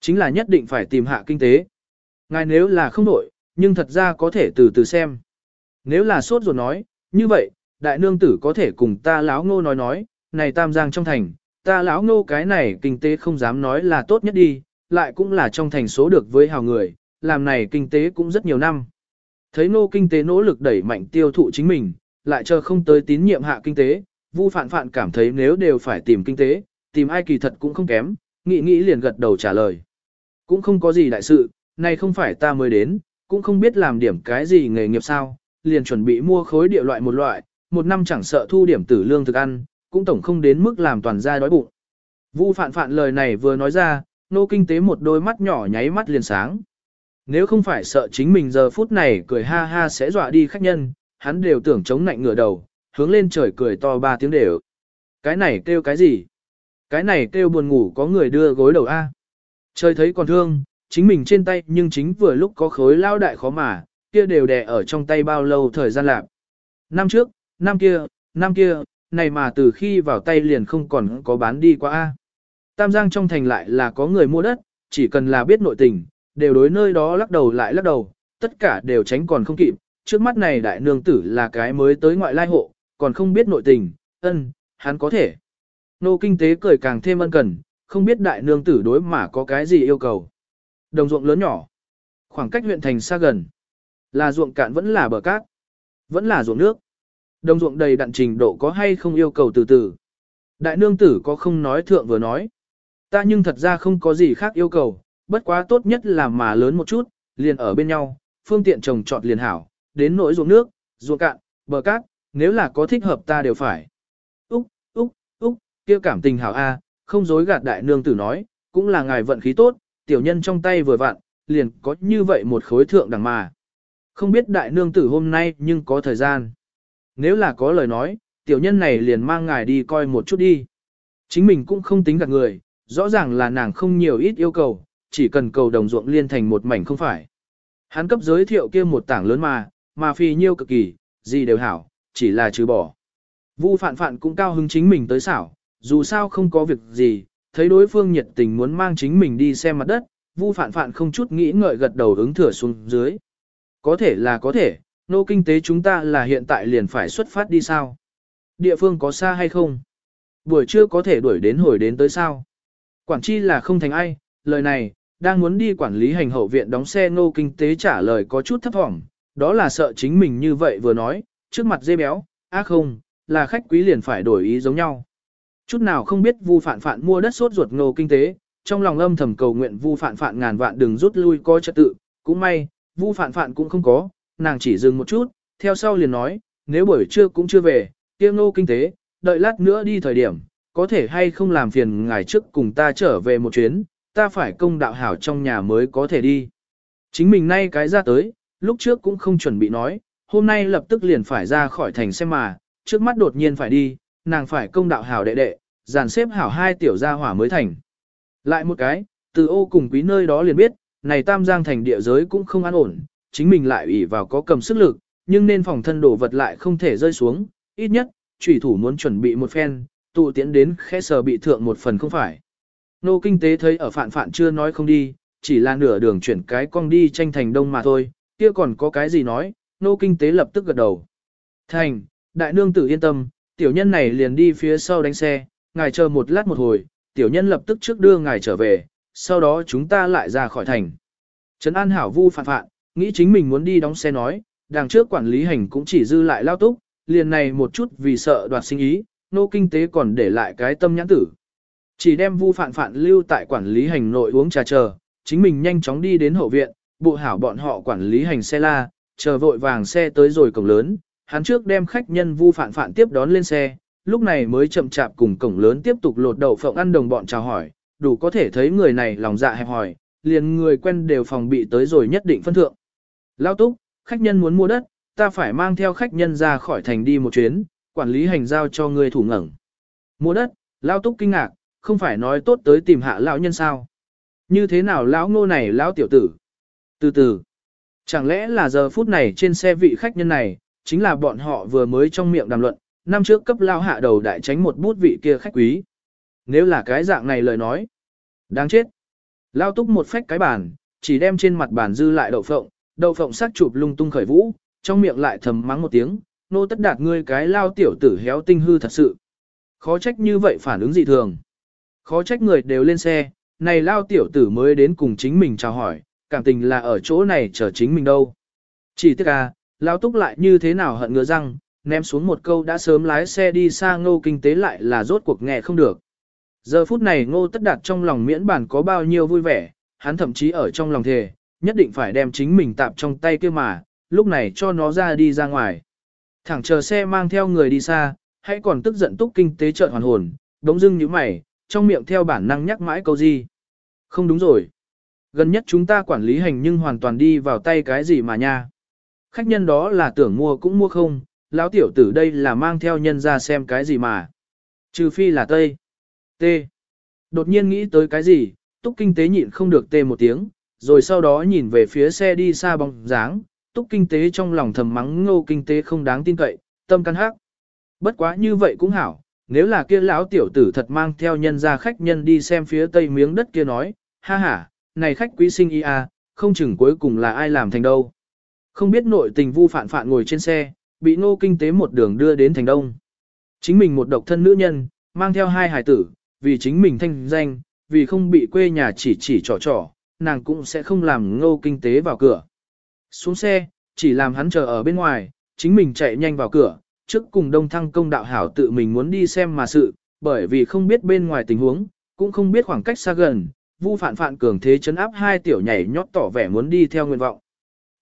Chính là nhất định phải tìm hạ kinh tế. Ngài nếu là không đổi, nhưng thật ra có thể từ từ xem. Nếu là sốt ruột nói, như vậy, đại nương tử có thể cùng ta lão ngô nói nói, này tam giang trong thành, ta lão ngô cái này kinh tế không dám nói là tốt nhất đi, lại cũng là trong thành số được với hào người, làm này kinh tế cũng rất nhiều năm. Thấy nô kinh tế nỗ lực đẩy mạnh tiêu thụ chính mình, lại chờ không tới tín nhiệm hạ kinh tế, Vu Phạn Phạn cảm thấy nếu đều phải tìm kinh tế, tìm ai kỳ thật cũng không kém, nghĩ nghĩ liền gật đầu trả lời. Cũng không có gì đại sự, này không phải ta mới đến, cũng không biết làm điểm cái gì nghề nghiệp sao, liền chuẩn bị mua khối địa loại một loại, một năm chẳng sợ thu điểm tử lương thực ăn, cũng tổng không đến mức làm toàn gia đói bụng. Vu Phạn Phạn lời này vừa nói ra, nô kinh tế một đôi mắt nhỏ nháy mắt liền sáng. Nếu không phải sợ chính mình giờ phút này cười ha ha sẽ dọa đi khách nhân, hắn đều tưởng chống nạnh ngửa đầu, hướng lên trời cười to ba tiếng đều. Cái này kêu cái gì? Cái này kêu buồn ngủ có người đưa gối đầu A. Trời thấy còn thương, chính mình trên tay nhưng chính vừa lúc có khối lao đại khó mà, kia đều đè ở trong tay bao lâu thời gian lạc. Năm trước, năm kia, năm kia, này mà từ khi vào tay liền không còn có bán đi qua A. Tam Giang trong thành lại là có người mua đất, chỉ cần là biết nội tình, đều đối nơi đó lắc đầu lại lắc đầu, tất cả đều tránh còn không kịp. Trước mắt này đại nương tử là cái mới tới ngoại lai hộ, còn không biết nội tình, ân, hắn có thể. Nô kinh tế cười càng thêm ân cần, không biết đại nương tử đối mà có cái gì yêu cầu. Đồng ruộng lớn nhỏ, khoảng cách huyện thành xa gần, là ruộng cạn vẫn là bờ cát, vẫn là ruộng nước. Đồng ruộng đầy đặn trình độ có hay không yêu cầu từ từ. Đại nương tử có không nói thượng vừa nói. Ta nhưng thật ra không có gì khác yêu cầu, bất quá tốt nhất là mà lớn một chút, liền ở bên nhau, phương tiện trồng trọt liền hảo, đến nỗi ruộng nước, ruộng cạn, bờ cát, nếu là có thích hợp ta đều phải. Úc, Úc, Úc, kia cảm tình hảo A, không dối gạt đại nương tử nói, cũng là ngài vận khí tốt, tiểu nhân trong tay vừa vặn, liền có như vậy một khối thượng đằng mà. Không biết đại nương tử hôm nay nhưng có thời gian. Nếu là có lời nói, tiểu nhân này liền mang ngài đi coi một chút đi. Chính mình cũng không tính gạt người, rõ ràng là nàng không nhiều ít yêu cầu, chỉ cần cầu đồng ruộng liên thành một mảnh không phải. Hắn cấp giới thiệu kia một tảng lớn mà, mà phi nhiêu cực kỳ, gì đều hảo, chỉ là trừ bỏ. Vu phạn phạn cũng cao hứng chính mình tới xảo, dù sao không có việc gì, thấy đối phương nhiệt tình muốn mang chính mình đi xem mặt đất, Vu phạn phạn không chút nghĩ ngợi gật đầu ứng thừa xuống dưới. Có thể là có thể, nô kinh tế chúng ta là hiện tại liền phải xuất phát đi sao? Địa phương có xa hay không? Buổi trưa có thể đuổi đến hồi đến tới sao? Quản chi là không thành ai, lời này, đang muốn đi quản lý hành hậu viện đóng xe Ngô kinh tế trả lời có chút thấp hỏng, đó là sợ chính mình như vậy vừa nói, trước mặt dê béo, á không, là khách quý liền phải đổi ý giống nhau. Chút nào không biết Vu Phạn Phạn mua đất sốt ruột ngô kinh tế, trong lòng âm thầm cầu nguyện Vu Phạn Phạn ngàn vạn đừng rút lui coi trật tự, cũng may, Vu Phạn Phạn cũng không có, nàng chỉ dừng một chút, theo sau liền nói, nếu buổi trưa cũng chưa về, kia ngô kinh tế, đợi lát nữa đi thời điểm, có thể hay không làm phiền ngài trước cùng ta trở về một chuyến, ta phải công đạo hảo trong nhà mới có thể đi. Chính mình nay cái ra tới, lúc trước cũng không chuẩn bị nói, hôm nay lập tức liền phải ra khỏi thành xem mà, trước mắt đột nhiên phải đi, nàng phải công đạo hảo đệ đệ, dàn xếp hảo hai tiểu gia hỏa mới thành. Lại một cái, từ ô cùng quý nơi đó liền biết, này tam giang thành địa giới cũng không an ổn, chính mình lại ủy vào có cầm sức lực, nhưng nên phòng thân đổ vật lại không thể rơi xuống, ít nhất, trùy thủ muốn chuẩn bị một phen, tụ tiến đến khẽ sờ bị thượng một phần không phải. Nô kinh tế thấy ở phạn phạn chưa nói không đi, chỉ là nửa đường chuyển cái cong đi tranh thành đông mà thôi, kia còn có cái gì nói, nô kinh tế lập tức gật đầu. Thành, đại nương tử yên tâm, tiểu nhân này liền đi phía sau đánh xe, ngài chờ một lát một hồi, tiểu nhân lập tức trước đưa ngài trở về, sau đó chúng ta lại ra khỏi thành. Trấn An Hảo Vu phạn phạn, nghĩ chính mình muốn đi đóng xe nói, đằng trước quản lý hành cũng chỉ dư lại lao túc, liền này một chút vì sợ đoạt sinh ý, nô kinh tế còn để lại cái tâm nhãn tử. Chỉ đem Vu phạn phạn lưu tại quản lý hành nội uống trà chờ, chính mình nhanh chóng đi đến hậu viện, bộ hảo bọn họ quản lý hành xe la, chờ vội vàng xe tới rồi cổng lớn, hắn trước đem khách nhân vu Phạn Phạn tiếp đón lên xe, lúc này mới chậm chạp cùng cổng lớn tiếp tục lột đầu phộng ăn đồng bọn chào hỏi, đủ có thể thấy người này lòng dạ hẹp hỏi, liền người quen đều phòng bị tới rồi nhất định phân thượng. Lao túc, khách nhân muốn mua đất, ta phải mang theo khách nhân ra khỏi thành đi một chuyến, quản lý hành giao cho người thủ ngẩng. Mua đất, Lao túc kinh ngạc, không phải nói tốt tới tìm hạ lão nhân sao? Như thế nào lão ngô này lão tiểu tử? Từ từ, chẳng lẽ là giờ phút này trên xe vị khách nhân này, chính là bọn họ vừa mới trong miệng đàm luận, năm trước cấp lao hạ đầu đại tránh một bút vị kia khách quý. Nếu là cái dạng này lời nói, đáng chết. Lao túc một phách cái bàn, chỉ đem trên mặt bàn dư lại đậu phộng, đậu phộng sắc chụp lung tung khởi vũ, trong miệng lại thầm mắng một tiếng, nô tất đạt ngươi cái lao tiểu tử héo tinh hư thật sự. Khó trách như vậy phản ứng dị thường. Khó trách người đều lên xe, này lao tiểu tử mới đến cùng chính mình chào hỏi, cảm tình là ở chỗ này chờ chính mình đâu. Chỉ tiếc à, lao túc lại như thế nào hận ngựa răng, ném xuống một câu đã sớm lái xe đi xa ngô kinh tế lại là rốt cuộc nghe không được. Giờ phút này ngô tất đạt trong lòng miễn bản có bao nhiêu vui vẻ, hắn thậm chí ở trong lòng thề, nhất định phải đem chính mình tạp trong tay kia mà, lúc này cho nó ra đi ra ngoài. Thẳng chờ xe mang theo người đi xa, hãy còn tức giận túc kinh tế trợn hoàn hồn, đống dưng như mày, trong miệng theo bản năng nhắc mãi câu gì. Không đúng rồi. Gần nhất chúng ta quản lý hành nhưng hoàn toàn đi vào tay cái gì mà nha. Khách nhân đó là tưởng mua cũng mua không, lão tiểu tử đây là mang theo nhân ra xem cái gì mà. Trừ phi là Tây. T. Đột nhiên nghĩ tới cái gì, túc kinh tế nhịn không được tê một tiếng, rồi sau đó nhìn về phía xe đi xa bóng dáng, túc kinh tế trong lòng thầm mắng ngô kinh tế không đáng tin cậy, tâm căn hắc. Bất quá như vậy cũng hảo, nếu là kia lão tiểu tử thật mang theo nhân ra khách nhân đi xem phía tây miếng đất kia nói, ha ha, này khách quý sinh y à, không chừng cuối cùng là ai làm thành đâu. Không biết nội tình vu phản phản ngồi trên xe, bị ngô kinh tế một đường đưa đến thành đông. Chính mình một độc thân nữ nhân, mang theo hai hài tử, vì chính mình thanh danh, vì không bị quê nhà chỉ chỉ trò trò, nàng cũng sẽ không làm ngô kinh tế vào cửa. Xuống xe, chỉ làm hắn chờ ở bên ngoài, chính mình chạy nhanh vào cửa, trước cùng đông thăng công đạo hảo tự mình muốn đi xem mà sự, bởi vì không biết bên ngoài tình huống, cũng không biết khoảng cách xa gần, vu phản phản cường thế chấn áp hai tiểu nhảy nhót tỏ vẻ muốn đi theo nguyện vọng.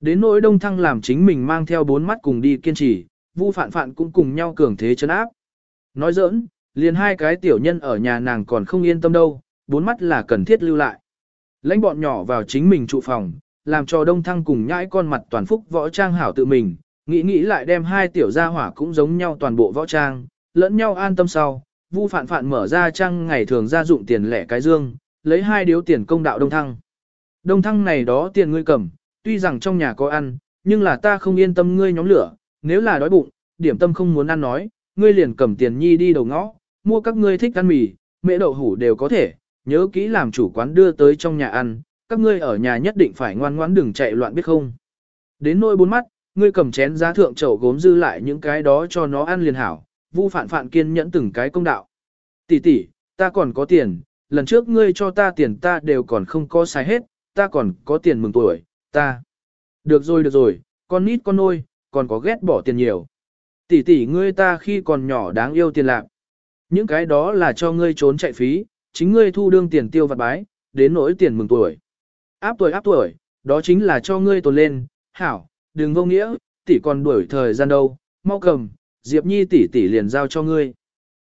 Đến nỗi đông thăng làm chính mình mang theo bốn mắt cùng đi kiên trì, vu phản phản cũng cùng nhau cường thế chấn áp. Nói giỡn, liền hai cái tiểu nhân ở nhà nàng còn không yên tâm đâu, bốn mắt là cần thiết lưu lại. Lãnh bọn nhỏ vào chính mình trụ phòng, làm cho đông thăng cùng nhãi con mặt toàn phúc võ trang hảo tự mình, nghĩ nghĩ lại đem hai tiểu gia hỏa cũng giống nhau toàn bộ võ trang, lẫn nhau an tâm sau. Vu phạn phạn mở ra trang ngày thường ra dụng tiền lẻ cái dương, lấy hai điếu tiền công đạo đông thăng. Đông thăng này đó tiền ngươi cầm, tuy rằng trong nhà có ăn, nhưng là ta không yên tâm ngươi nhóm lửa, nếu là đói bụng, điểm tâm không muốn ăn nói, ngươi liền cầm tiền nhi đi đầu ngõ, mua các ngươi thích ăn mì, mễ đậu hủ đều có thể, nhớ kỹ làm chủ quán đưa tới trong nhà ăn, các ngươi ở nhà nhất định phải ngoan ngoãn đừng chạy loạn biết không. Đến nôi bốn mắt, ngươi cầm chén giá thượng chậu gốm dư lại những cái đó cho nó ăn liền hảo, vu phản phản kiên nhẫn từng cái công đạo. Tỷ tỷ, ta còn có tiền, lần trước ngươi cho ta tiền ta đều còn không có xài hết, ta còn có tiền mừng tuổi, ta. Được rồi được rồi, con nít con nôi, còn có ghét bỏ tiền nhiều. Tỷ tỷ ngươi ta khi còn nhỏ đáng yêu tiền lạc. Những cái đó là cho ngươi trốn chạy phí, chính ngươi thu đương tiền tiêu vặt bái, đến nỗi tiền mừng tuổi. Áp tuổi áp tuổi, đó chính là cho ngươi tồn lên, hảo, đừng vô nghĩa, tỷ còn đuổi thời gian đâu, mau cầm, Diệp Nhi tỷ tỷ liền giao cho ngươi.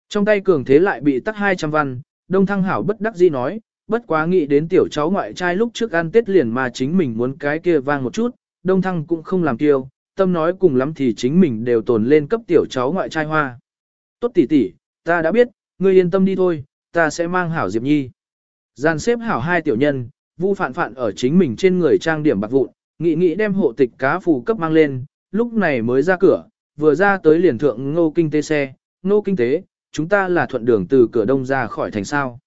Trong tay cường thế lại bị tắt 200 văn, Đông Thăng Hảo bất đắc dĩ nói, bất quá nghĩ đến tiểu cháu ngoại trai lúc trước ăn tết liền mà chính mình muốn cái kia vang một chút, Đông Thăng cũng không làm kiêu, tâm nói cùng lắm thì chính mình đều tồn lên cấp tiểu cháu ngoại trai hoa. Tốt tỷ tỷ, ta đã biết, ngươi yên tâm đi thôi, ta sẽ mang Hảo Diệp Nhi. Gian xếp Hảo hai tiểu nhân, vu phạn phạn ở chính mình trên người trang điểm bạc vụn, nghĩ nghĩ đem hộ tịch cá phù cấp mang lên, lúc này mới ra cửa, vừa ra tới liền thượng ngô kinh tế xe, ngô kinh tế, chúng ta là thuận đường từ cửa đông ra khỏi thành sao.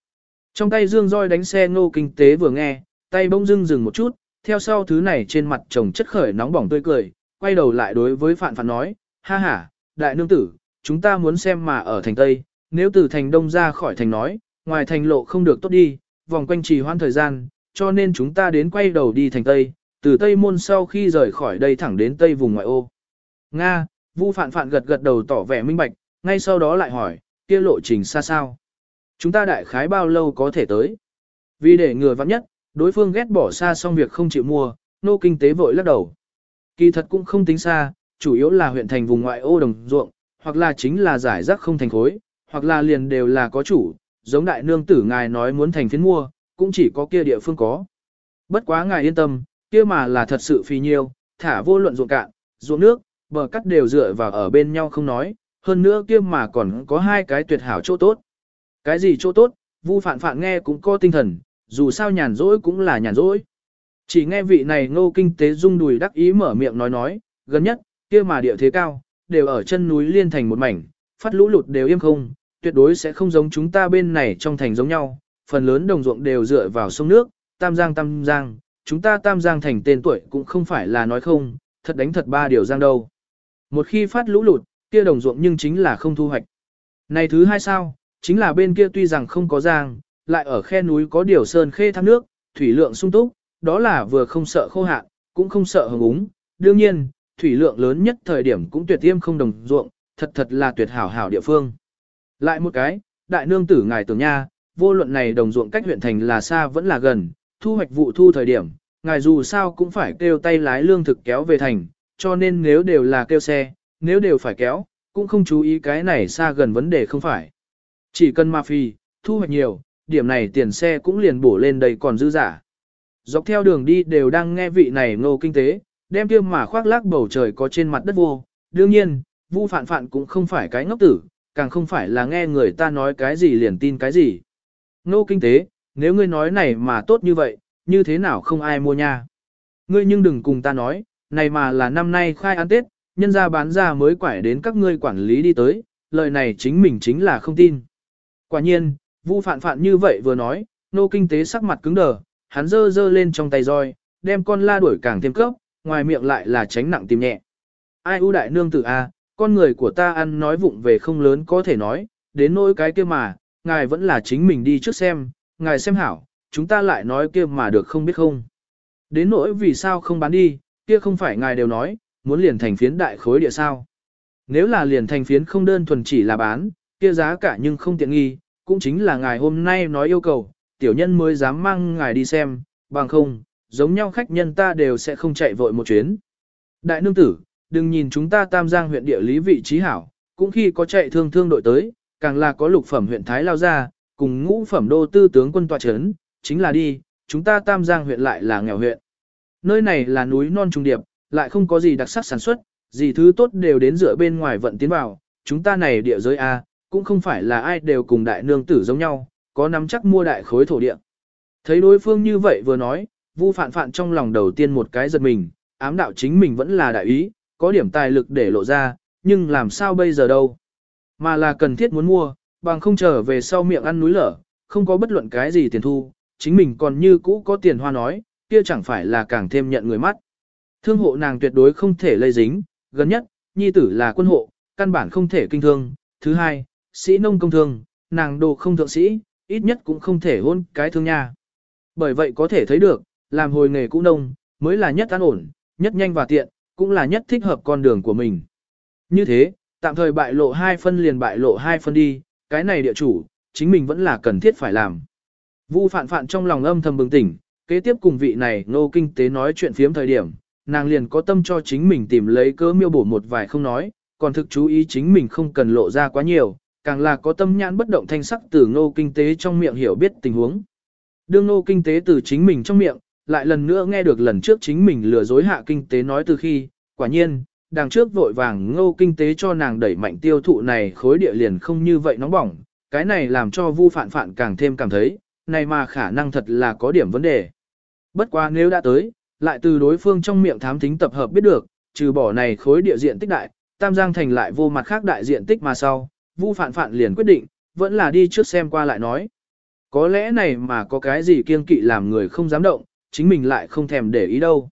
Trong tay dương roi đánh xe ngô kinh tế vừa nghe, tay bỗng dưng dừng một chút, theo sau thứ này trên mặt chồng chất khởi nóng bỏng tươi cười, quay đầu lại đối với phạn phạn nói, ha ha, đại nương tử, chúng ta muốn xem mà ở thành Tây, nếu từ thành đông ra khỏi thành nói, ngoài thành lộ không được tốt đi, vòng quanh trì hoãn thời gian, cho nên chúng ta đến quay đầu đi thành Tây, từ Tây Môn sau khi rời khỏi đây thẳng đến Tây vùng ngoại ô. Nga, Vu Phạn Phạn gật gật đầu tỏ vẻ minh bạch, ngay sau đó lại hỏi, kia lộ trình xa sao? Chúng ta đại khái bao lâu có thể tới? Vì để ngừa vắng nhất, đối phương ghét bỏ xa xong việc không chịu mua, nô kinh tế vội lắc đầu. Kỳ thật cũng không tính xa, chủ yếu là huyện thành vùng ngoại ô đồng ruộng, hoặc là chính là giải rác không thành khối, hoặc là liền đều là có chủ, giống đại nương tử ngài nói muốn thành phiến mua, cũng chỉ có kia địa phương có. Bất quá ngài yên tâm, kia mà là thật sự phì nhiêu, thả vô luận ruộng cạn, ruộng nước, bờ cắt đều dựa vào ở bên nhau không nói, hơn nữa kia mà còn có hai cái tuyệt hảo chỗ tốt. Cái gì chỗ tốt, Vu Phạn Phạn nghe cũng có tinh thần, dù sao nhàn rỗi cũng là nhàn rỗi. Chỉ nghe vị này ngô kinh tế rung đùi đắc ý mở miệng nói nói, gần nhất, kia mà địa thế cao, đều ở chân núi liên thành một mảnh, phát lũ lụt đều im không, tuyệt đối sẽ không giống chúng ta bên này trong thành giống nhau, phần lớn đồng ruộng đều dựa vào sông nước, tam giang tam giang, chúng ta tam giang thành tên tuổi cũng không phải là nói không, thật đánh thật ba điều giang đâu. Một khi phát lũ lụt, kia đồng ruộng nhưng chính là không thu hoạch. Này thứ hai sao, chính là bên kia tuy rằng không có giang, lại ở khe núi có điều sơn khê thác nước, thủy lượng sung túc, đó là vừa không sợ khô hạn, cũng không sợ hồng úng. Đương nhiên, thủy lượng lớn nhất thời điểm cũng tuyệt tiêm không đồng ruộng, thật thật là tuyệt hảo hảo địa phương. Lại một cái, đại nương tử ngài tưởng nha, vô luận này đồng ruộng cách huyện thành là xa vẫn là gần, thu hoạch vụ thu thời điểm, ngài dù sao cũng phải kêu tay lái lương thực kéo về thành, cho nên nếu đều là kêu xe, nếu đều phải kéo, cũng không chú ý cái này xa gần vấn đề không phải. Chỉ cần ma phi, thu hoạch nhiều, điểm này tiền xe cũng liền bổ lên đầy còn dư giả. Dọc theo đường đi đều đang nghe vị này ngô kinh tế, đem kia mà khoác lác bầu trời có trên mặt đất vô. Đương nhiên, Vu Phạn Phạn cũng không phải cái ngốc tử, càng không phải là nghe người ta nói cái gì liền tin cái gì. Ngô kinh tế, nếu ngươi nói này mà tốt như vậy, như thế nào không ai mua nha. Ngươi nhưng đừng cùng ta nói, này mà là năm nay khai ăn Tết, nhân ra bán ra mới quải đến các ngươi quản lý đi tới, lời này chính mình chính là không tin. Quả nhiên, Vu Phạn Phạn như vậy vừa nói, nô kinh tế sắc mặt cứng đờ, hắn dơ dơ lên trong tay roi, đem con la đuổi càng thêm cấp, ngoài miệng lại là tránh nặng tìm nhẹ. Ai ưu đại nương tử a, con người của ta ăn nói vụng về không lớn có thể nói, đến nỗi cái kia mà, ngài vẫn là chính mình đi trước xem, ngài xem hảo, chúng ta lại nói kia mà được không biết không. Đến nỗi vì sao không bán đi, kia không phải ngài đều nói, muốn liền thành phiến đại khối địa sao. Nếu là liền thành phiến không đơn thuần chỉ là bán, kia giá cả nhưng không tiện nghi, cũng chính là ngài hôm nay nói yêu cầu, tiểu nhân mới dám mang ngài đi xem, bằng không, giống nhau khách nhân ta đều sẽ không chạy vội một chuyến. Đại nương tử, đừng nhìn chúng ta tam giang huyện địa lý vị trí hảo, cũng khi có chạy thương thương đội tới, càng là có lục phẩm huyện Thái lao ra, cùng ngũ phẩm đô tư tướng quân tọa chấn, chính là đi, chúng ta tam giang huyện lại là nghèo huyện. Nơi này là núi non trung điệp, lại không có gì đặc sắc sản xuất, gì thứ tốt đều đến dựa bên ngoài vận tiến vào, chúng ta này địa giới A, cũng không phải là ai đều cùng đại nương tử giống nhau, có nắm chắc mua đại khối thổ địa. Thấy đối phương như vậy vừa nói, Vu Phạn Phạn trong lòng đầu tiên một cái giật mình, ám đạo chính mình vẫn là đại ý, có điểm tài lực để lộ ra, nhưng làm sao bây giờ đâu. Mà là cần thiết muốn mua, bằng không trở về sau miệng ăn núi lở, không có bất luận cái gì tiền thu, chính mình còn như cũ có tiền hoa nói, kia chẳng phải là càng thêm nhận người mắt. Thương hộ nàng tuyệt đối không thể lây dính, gần nhất, nhi tử là quân hộ, căn bản không thể kinh thương. Thứ hai, sĩ nông công thương, nàng đồ không thượng sĩ, ít nhất cũng không thể hôn cái thương nha. Bởi vậy có thể thấy được, làm hồi nghề cũ nông, mới là nhất an ổn, nhất nhanh và tiện, cũng là nhất thích hợp con đường của mình. Như thế, tạm thời bại lộ hai phân liền bại lộ hai phân đi, cái này địa chủ, chính mình vẫn là cần thiết phải làm. Vu phạn phạn trong lòng âm thầm bừng tỉnh, kế tiếp cùng vị này Ngô kinh tế nói chuyện phiếm thời điểm, nàng liền có tâm cho chính mình tìm lấy cớ miêu bổ một vài không nói, còn thực chú ý chính mình không cần lộ ra quá nhiều, càng là có tâm nhãn bất động thanh sắc từ ngô kinh tế trong miệng hiểu biết tình huống. Đương ngô kinh tế từ chính mình trong miệng, lại lần nữa nghe được lần trước chính mình lừa dối hạ kinh tế nói từ khi, quả nhiên, đằng trước vội vàng ngô kinh tế cho nàng đẩy mạnh tiêu thụ này khối địa liền không như vậy nóng bỏng, cái này làm cho vu phạn phạn càng thêm cảm thấy, này mà khả năng thật là có điểm vấn đề. Bất quá nếu đã tới, lại từ đối phương trong miệng thám thính tập hợp biết được, trừ bỏ này khối địa diện tích đại, Tam Giang thành lại vô mặt khác đại diện tích mà sau, Vu Phạn Phạn liền quyết định, vẫn là đi trước xem qua lại nói. Có lẽ này mà có cái gì kiêng kỵ làm người không dám động, chính mình lại không thèm để ý đâu.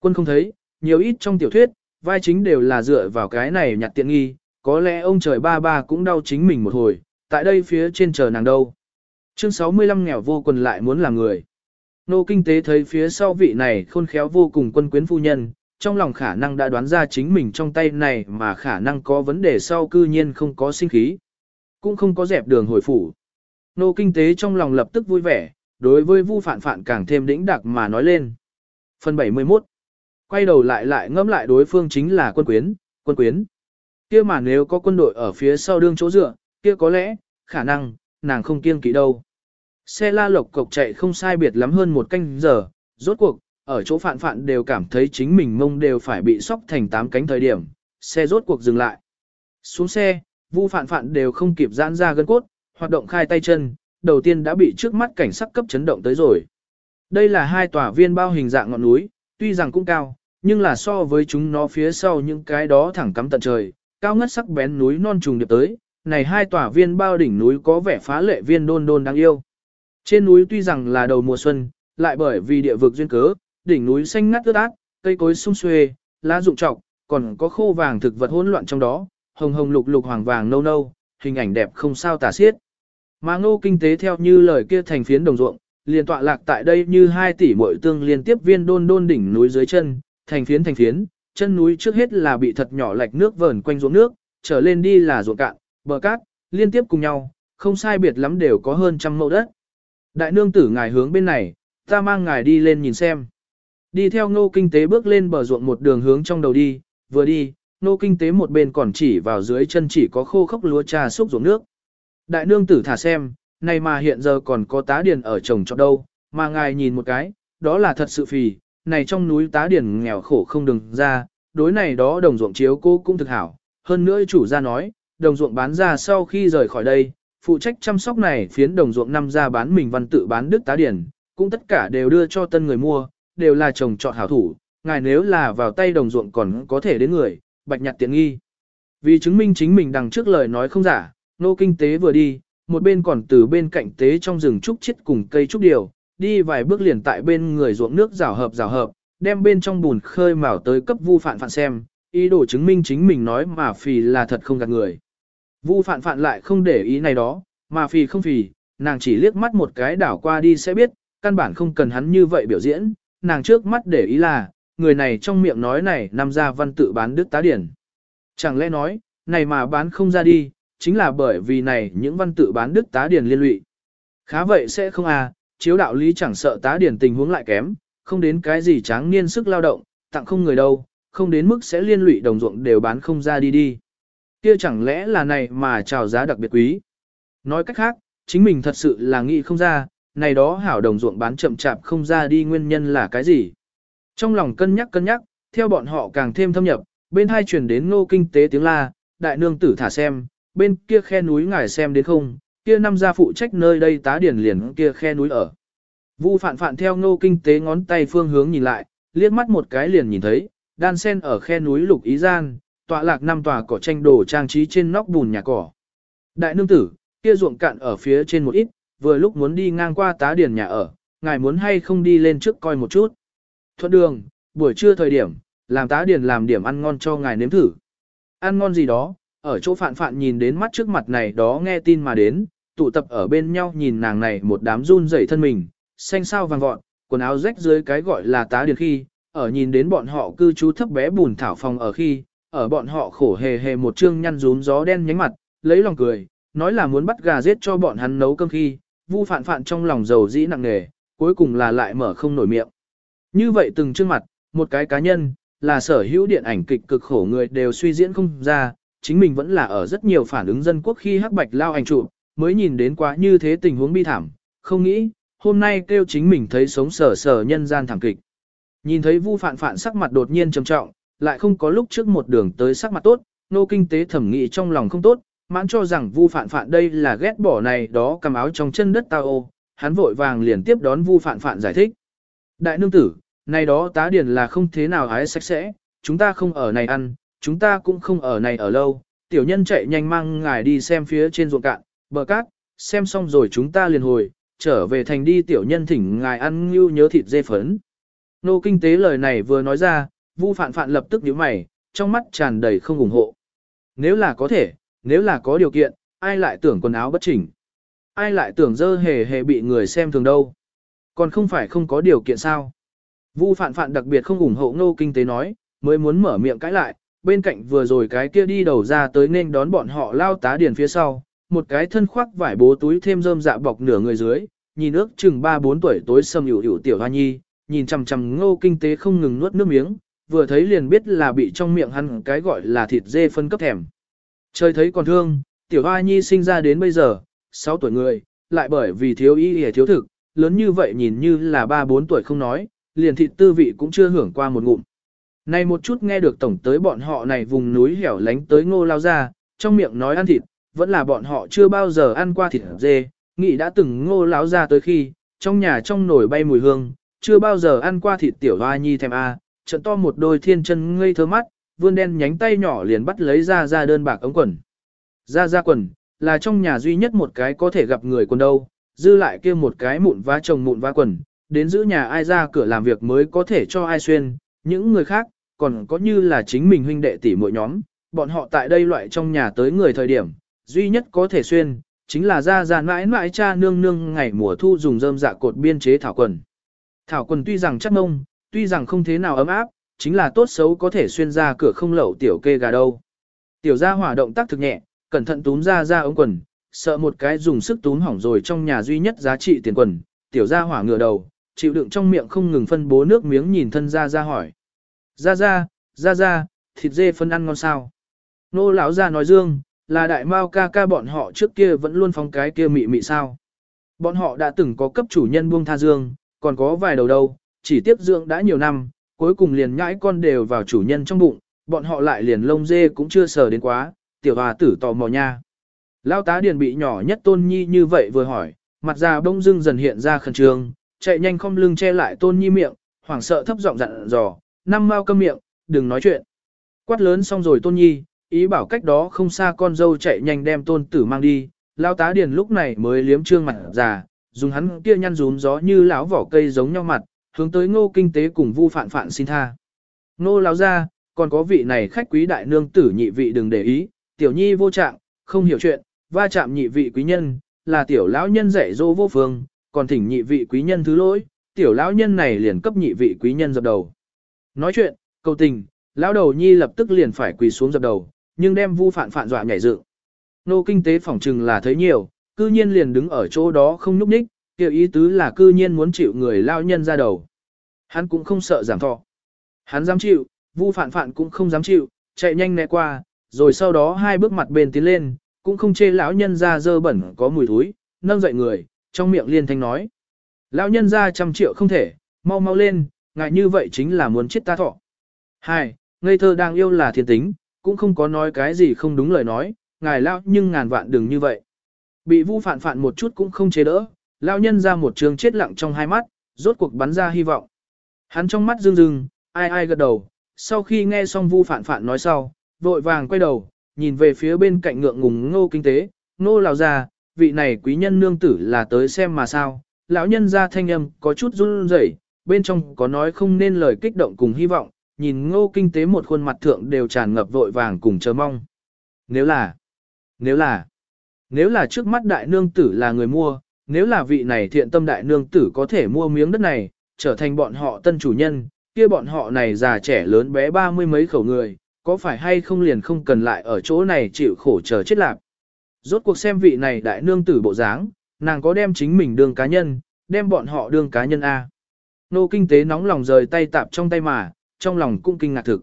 Quân không thấy, nhiều ít trong tiểu thuyết, vai chính đều là dựa vào cái này nhặt tiện nghi, có lẽ ông trời ba ba cũng đau chính mình một hồi, tại đây phía trên chờ nàng đâu. Chương 65 nghèo vô quần lại muốn làm người. Nô kinh tế thấy phía sau vị này khôn khéo vô cùng quân quyến phu nhân, trong lòng khả năng đã đoán ra chính mình trong tay này mà khả năng có vấn đề sau cư nhiên không có sinh khí. Cũng không có dẹp đường hồi phủ. Nô kinh tế trong lòng lập tức vui vẻ, đối với vu phản phản càng thêm đĩnh đặc mà nói lên. Phần 71 Quay đầu lại lại ngẫm lại đối phương chính là quân quyến, quân quyến. kia mà nếu có quân đội ở phía sau đương chỗ dựa, kia có lẽ, khả năng, nàng không kiêng kỵ đâu. Xe la lộc cộc chạy không sai biệt lắm hơn một canh giờ, rốt cuộc, ở chỗ phạn phạn đều cảm thấy chính mình mông đều phải bị sóc thành tám cánh thời điểm, xe rốt cuộc dừng lại. Xuống xe, vu phạn phạn đều không kịp giãn ra gân cốt, hoạt động khai tay chân, đầu tiên đã bị trước mắt cảnh sắc cấp chấn động tới rồi. Đây là hai tòa viên bao hình dạng ngọn núi, tuy rằng cũng cao, nhưng là so với chúng nó phía sau những cái đó thẳng cắm tận trời, cao ngất sắc bén núi non trùng điệp tới, này hai tòa viên bao đỉnh núi có vẻ phá lệ viên đôn đôn đáng yêu. Trên núi tuy rằng là đầu mùa xuân, lại bởi vì địa vực duyên cớ, đỉnh núi xanh ngắt ướt át, cây cối sung xuê, lá rụng trọc, còn có khô vàng thực vật hỗn loạn trong đó, hồng hồng lục lục hoàng vàng nâu nâu, hình ảnh đẹp không sao tả xiết. Mà ngô kinh tế theo như lời kia thành phiến đồng ruộng, liền tọa lạc tại đây như hai tỷ muội tương liên tiếp viên đôn đôn đỉnh núi dưới chân, thành phiến thành phiến, chân núi trước hết là bị thật nhỏ lạch nước vờn quanh ruộng nước, trở lên đi là ruộng cạn, bờ cát, liên tiếp cùng nhau, không sai biệt lắm đều có hơn trăm mẫu đất. Đại nương tử ngài hướng bên này, ta mang ngài đi lên nhìn xem. Đi theo Ngô kinh tế bước lên bờ ruộng một đường hướng trong đầu đi, vừa đi, Ngô kinh tế một bên còn chỉ vào dưới chân chỉ có khô khốc lúa trà xúc ruộng nước. Đại nương tử thả xem, này mà hiện giờ còn có tá điền ở trồng trọt đâu, mà ngài nhìn một cái, đó là thật sự phì, này trong núi tá điền nghèo khổ không đừng ra, đối này đó đồng ruộng chiếu cô cũng thực hảo. Hơn nữa chủ gia nói, đồng ruộng bán ra sau khi rời khỏi đây, phụ trách chăm sóc này phiến đồng ruộng năm ra bán mình văn tự bán đức tá điển, cũng tất cả đều đưa cho tân người mua, đều là trồng trọt hảo thủ, ngài nếu là vào tay đồng ruộng còn có thể đến người, bạch nhặt tiện nghi. Vì chứng minh chính mình đằng trước lời nói không giả, nô kinh tế vừa đi, một bên còn từ bên cạnh tế trong rừng trúc chết cùng cây trúc điều, đi vài bước liền tại bên người ruộng nước rào hợp rào hợp, đem bên trong bùn khơi mào tới cấp vu phạn phạn xem, ý đồ chứng minh chính mình nói mà phì là thật không gạt người. Vu phạn phạn lại không để ý này đó, mà phì không phì, nàng chỉ liếc mắt một cái đảo qua đi sẽ biết, căn bản không cần hắn như vậy biểu diễn, nàng trước mắt để ý là, người này trong miệng nói này nằm ra văn tự bán đức tá điển. Chẳng lẽ nói, này mà bán không ra đi, chính là bởi vì này những văn tự bán đức tá điển liên lụy. Khá vậy sẽ không à, chiếu đạo lý chẳng sợ tá điển tình huống lại kém, không đến cái gì tráng niên sức lao động, tặng không người đâu, không đến mức sẽ liên lụy đồng ruộng đều bán không ra đi đi. Kia chẳng lẽ là này mà chào giá đặc biệt quý. Nói cách khác, chính mình thật sự là nghĩ không ra, này đó hảo đồng ruộng bán chậm chạp không ra đi nguyên nhân là cái gì. Trong lòng cân nhắc cân nhắc, theo bọn họ càng thêm thâm nhập, bên hai chuyển đến ngô kinh tế tiếng la, đại nương tử thả xem, bên kia khe núi ngài xem đến không, kia năm gia phụ trách nơi đây tá điển liền kia khe núi ở. Vu phạn phạn theo ngô kinh tế ngón tay phương hướng nhìn lại, liếc mắt một cái liền nhìn thấy, đan sen ở khe núi lục ý gian, tọa lạc năm tòa cỏ tranh đồ trang trí trên nóc bùn nhà cỏ. Đại nương tử, kia ruộng cạn ở phía trên một ít, vừa lúc muốn đi ngang qua tá điển nhà ở, ngài muốn hay không đi lên trước coi một chút. Thuận đường, buổi trưa thời điểm, làm tá điển làm điểm ăn ngon cho ngài nếm thử. Ăn ngon gì đó, ở chỗ phạn phạn nhìn đến mắt trước mặt này đó nghe tin mà đến, tụ tập ở bên nhau nhìn nàng này một đám run rẩy thân mình, xanh sao vàng vọt, quần áo rách dưới cái gọi là tá điển khi, ở nhìn đến bọn họ cư trú thấp bé bùn thảo phòng ở khi, ở bọn họ khổ hề hề một trương nhăn rúm gió đen nhánh mặt, lấy lòng cười, nói là muốn bắt gà giết cho bọn hắn nấu cơm khi, vu phạn phạn trong lòng dầu dĩ nặng nề, cuối cùng là lại mở không nổi miệng. Như vậy từng trước mặt, một cái cá nhân, là sở hữu điện ảnh kịch cực khổ người đều suy diễn không ra, chính mình vẫn là ở rất nhiều phản ứng dân quốc khi hắc bạch lao ảnh trụ, mới nhìn đến quá như thế tình huống bi thảm, không nghĩ, hôm nay kêu chính mình thấy sống sở sở nhân gian thảm kịch. Nhìn thấy vu phạn phạn sắc mặt đột nhiên trầm trọng, lại không có lúc trước một đường tới sắc mặt tốt, nô kinh tế thẩm nghị trong lòng không tốt, mãn cho rằng vu phạn phạn đây là ghét bỏ này đó cầm áo trong chân đất tao ô, hắn vội vàng liền tiếp đón vu phạn phạn giải thích. Đại nương tử, này đó tá điển là không thế nào hái sạch sẽ, chúng ta không ở này ăn, chúng ta cũng không ở này ở lâu, tiểu nhân chạy nhanh mang ngài đi xem phía trên ruộng cạn, bờ cát, xem xong rồi chúng ta liền hồi, trở về thành đi tiểu nhân thỉnh ngài ăn như nhớ thịt dê phấn. Nô kinh tế lời này vừa nói ra, Vu Phạn Phạn lập tức nhíu mày, trong mắt tràn đầy không ủng hộ. Nếu là có thể, nếu là có điều kiện, ai lại tưởng quần áo bất chỉnh? Ai lại tưởng dơ hề hề bị người xem thường đâu? Còn không phải không có điều kiện sao? Vu Phạn Phạn đặc biệt không ủng hộ Ngô Kinh Tế nói, mới muốn mở miệng cãi lại, bên cạnh vừa rồi cái kia đi đầu ra tới nên đón bọn họ lao tá điền phía sau, một cái thân khoác vải bố túi thêm rơm dạ bọc nửa người dưới, nhìn ước chừng 3-4 tuổi tối sầm hiểu hiểu tiểu hoa nhi, nhìn chằm chằm Ngô Kinh Tế không ngừng nuốt nước miếng, vừa thấy liền biết là bị trong miệng hắn cái gọi là thịt dê phân cấp thèm. Trời thấy còn thương, tiểu hoa nhi sinh ra đến bây giờ, 6 tuổi người, lại bởi vì thiếu y hề thiếu thực, lớn như vậy nhìn như là 3-4 tuổi không nói, liền thịt tư vị cũng chưa hưởng qua một ngụm. Này một chút nghe được tổng tới bọn họ này vùng núi hẻo lánh tới ngô lao ra, trong miệng nói ăn thịt, vẫn là bọn họ chưa bao giờ ăn qua thịt dê, nghĩ đã từng ngô lão ra tới khi, trong nhà trong nồi bay mùi hương, chưa bao giờ ăn qua thịt tiểu hoa nhi thèm a, trận to một đôi thiên chân ngây thơ mắt, vươn đen nhánh tay nhỏ liền bắt lấy ra ra đơn bạc ống quần. Ra ra quần, là trong nhà duy nhất một cái có thể gặp người quần đâu, dư lại kia một cái mụn vá chồng mụn vá quần, đến giữ nhà ai ra cửa làm việc mới có thể cho ai xuyên, những người khác, còn có như là chính mình huynh đệ tỷ muội nhóm, bọn họ tại đây loại trong nhà tới người thời điểm, duy nhất có thể xuyên, chính là ra ra mãi mãi cha nương nương ngày mùa thu dùng rơm dạ cột biên chế thảo quần. Thảo quần tuy rằng chắc mông, tuy rằng không thế nào ấm áp, chính là tốt xấu có thể xuyên ra cửa không lậu tiểu kê gà đâu. Tiểu gia hỏa động tác thực nhẹ, cẩn thận túm ra ra ống quần, sợ một cái dùng sức túm hỏng rồi trong nhà duy nhất giá trị tiền quần, tiểu gia hỏa ngửa đầu, chịu đựng trong miệng không ngừng phân bố nước miếng nhìn thân ra ra hỏi. Ra ra, ra ra, thịt dê phân ăn ngon sao? Nô lão ra nói dương, là đại mao ca ca bọn họ trước kia vẫn luôn phóng cái kia mị mị sao. Bọn họ đã từng có cấp chủ nhân buông tha dương, còn có vài đầu đâu, chỉ tiếp dưỡng đã nhiều năm, cuối cùng liền nhãi con đều vào chủ nhân trong bụng, bọn họ lại liền lông dê cũng chưa sờ đến quá, tiểu hòa tử tò mò nha. Lao tá điền bị nhỏ nhất tôn nhi như vậy vừa hỏi, mặt già bông dưng dần hiện ra khẩn trương, chạy nhanh không lưng che lại tôn nhi miệng, hoảng sợ thấp giọng dặn dò, năm mau câm miệng, đừng nói chuyện. Quát lớn xong rồi tôn nhi, ý bảo cách đó không xa con dâu chạy nhanh đem tôn tử mang đi, lao tá điền lúc này mới liếm trương mặt già, dùng hắn kia nhăn rúm gió như lão vỏ cây giống nhau mặt, hướng tới ngô kinh tế cùng vu phạn phạn xin tha. Ngô lão ra, còn có vị này khách quý đại nương tử nhị vị đừng để ý, tiểu nhi vô trạng, không hiểu chuyện, va chạm nhị vị quý nhân, là tiểu lão nhân dạy dỗ vô phương, còn thỉnh nhị vị quý nhân thứ lỗi, tiểu lão nhân này liền cấp nhị vị quý nhân dập đầu. Nói chuyện, cầu tình, lão đầu nhi lập tức liền phải quỳ xuống dập đầu, nhưng đem vu phản phản dọa nhảy dựng. Nô kinh tế phỏng chừng là thấy nhiều, cư nhiên liền đứng ở chỗ đó không nhúc nhích, kiểu ý tứ là cư nhiên muốn chịu người lao nhân ra đầu. Hắn cũng không sợ giảm thọ. Hắn dám chịu, vu phản phản cũng không dám chịu, chạy nhanh né qua, rồi sau đó hai bước mặt bên tiến lên, cũng không chê lão nhân ra dơ bẩn có mùi thúi, nâng dậy người, trong miệng liên thanh nói. Lão nhân ra trăm triệu không thể, mau mau lên, ngại như vậy chính là muốn chết ta thọ. Hai, ngây thơ đang yêu là thiên tính, cũng không có nói cái gì không đúng lời nói, ngài lão nhưng ngàn vạn đừng như vậy. Bị vu phản phản một chút cũng không chế đỡ, lão nhân ra một trường chết lặng trong hai mắt, rốt cuộc bắn ra hy vọng. Hắn trong mắt rưng rưng, ai ai gật đầu, sau khi nghe xong vu phản phản nói sau, vội vàng quay đầu, nhìn về phía bên cạnh ngượng ngùng ngô kinh tế, ngô lào ra, vị này quý nhân nương tử là tới xem mà sao, lão nhân ra thanh âm có chút run rẩy, bên trong có nói không nên lời kích động cùng hy vọng, nhìn ngô kinh tế một khuôn mặt thượng đều tràn ngập vội vàng cùng chờ mong. Nếu là, nếu là, nếu là trước mắt đại nương tử là người mua, nếu là vị này thiện tâm đại nương tử có thể mua miếng đất này, trở thành bọn họ tân chủ nhân, kia bọn họ này già trẻ lớn bé ba mươi mấy khẩu người, có phải hay không liền không cần lại ở chỗ này chịu khổ chờ chết lạc. Rốt cuộc xem vị này đại nương tử bộ dáng, nàng có đem chính mình đương cá nhân, đem bọn họ đương cá nhân A. Nô kinh tế nóng lòng rời tay tạp trong tay mà, trong lòng cũng kinh ngạc thực.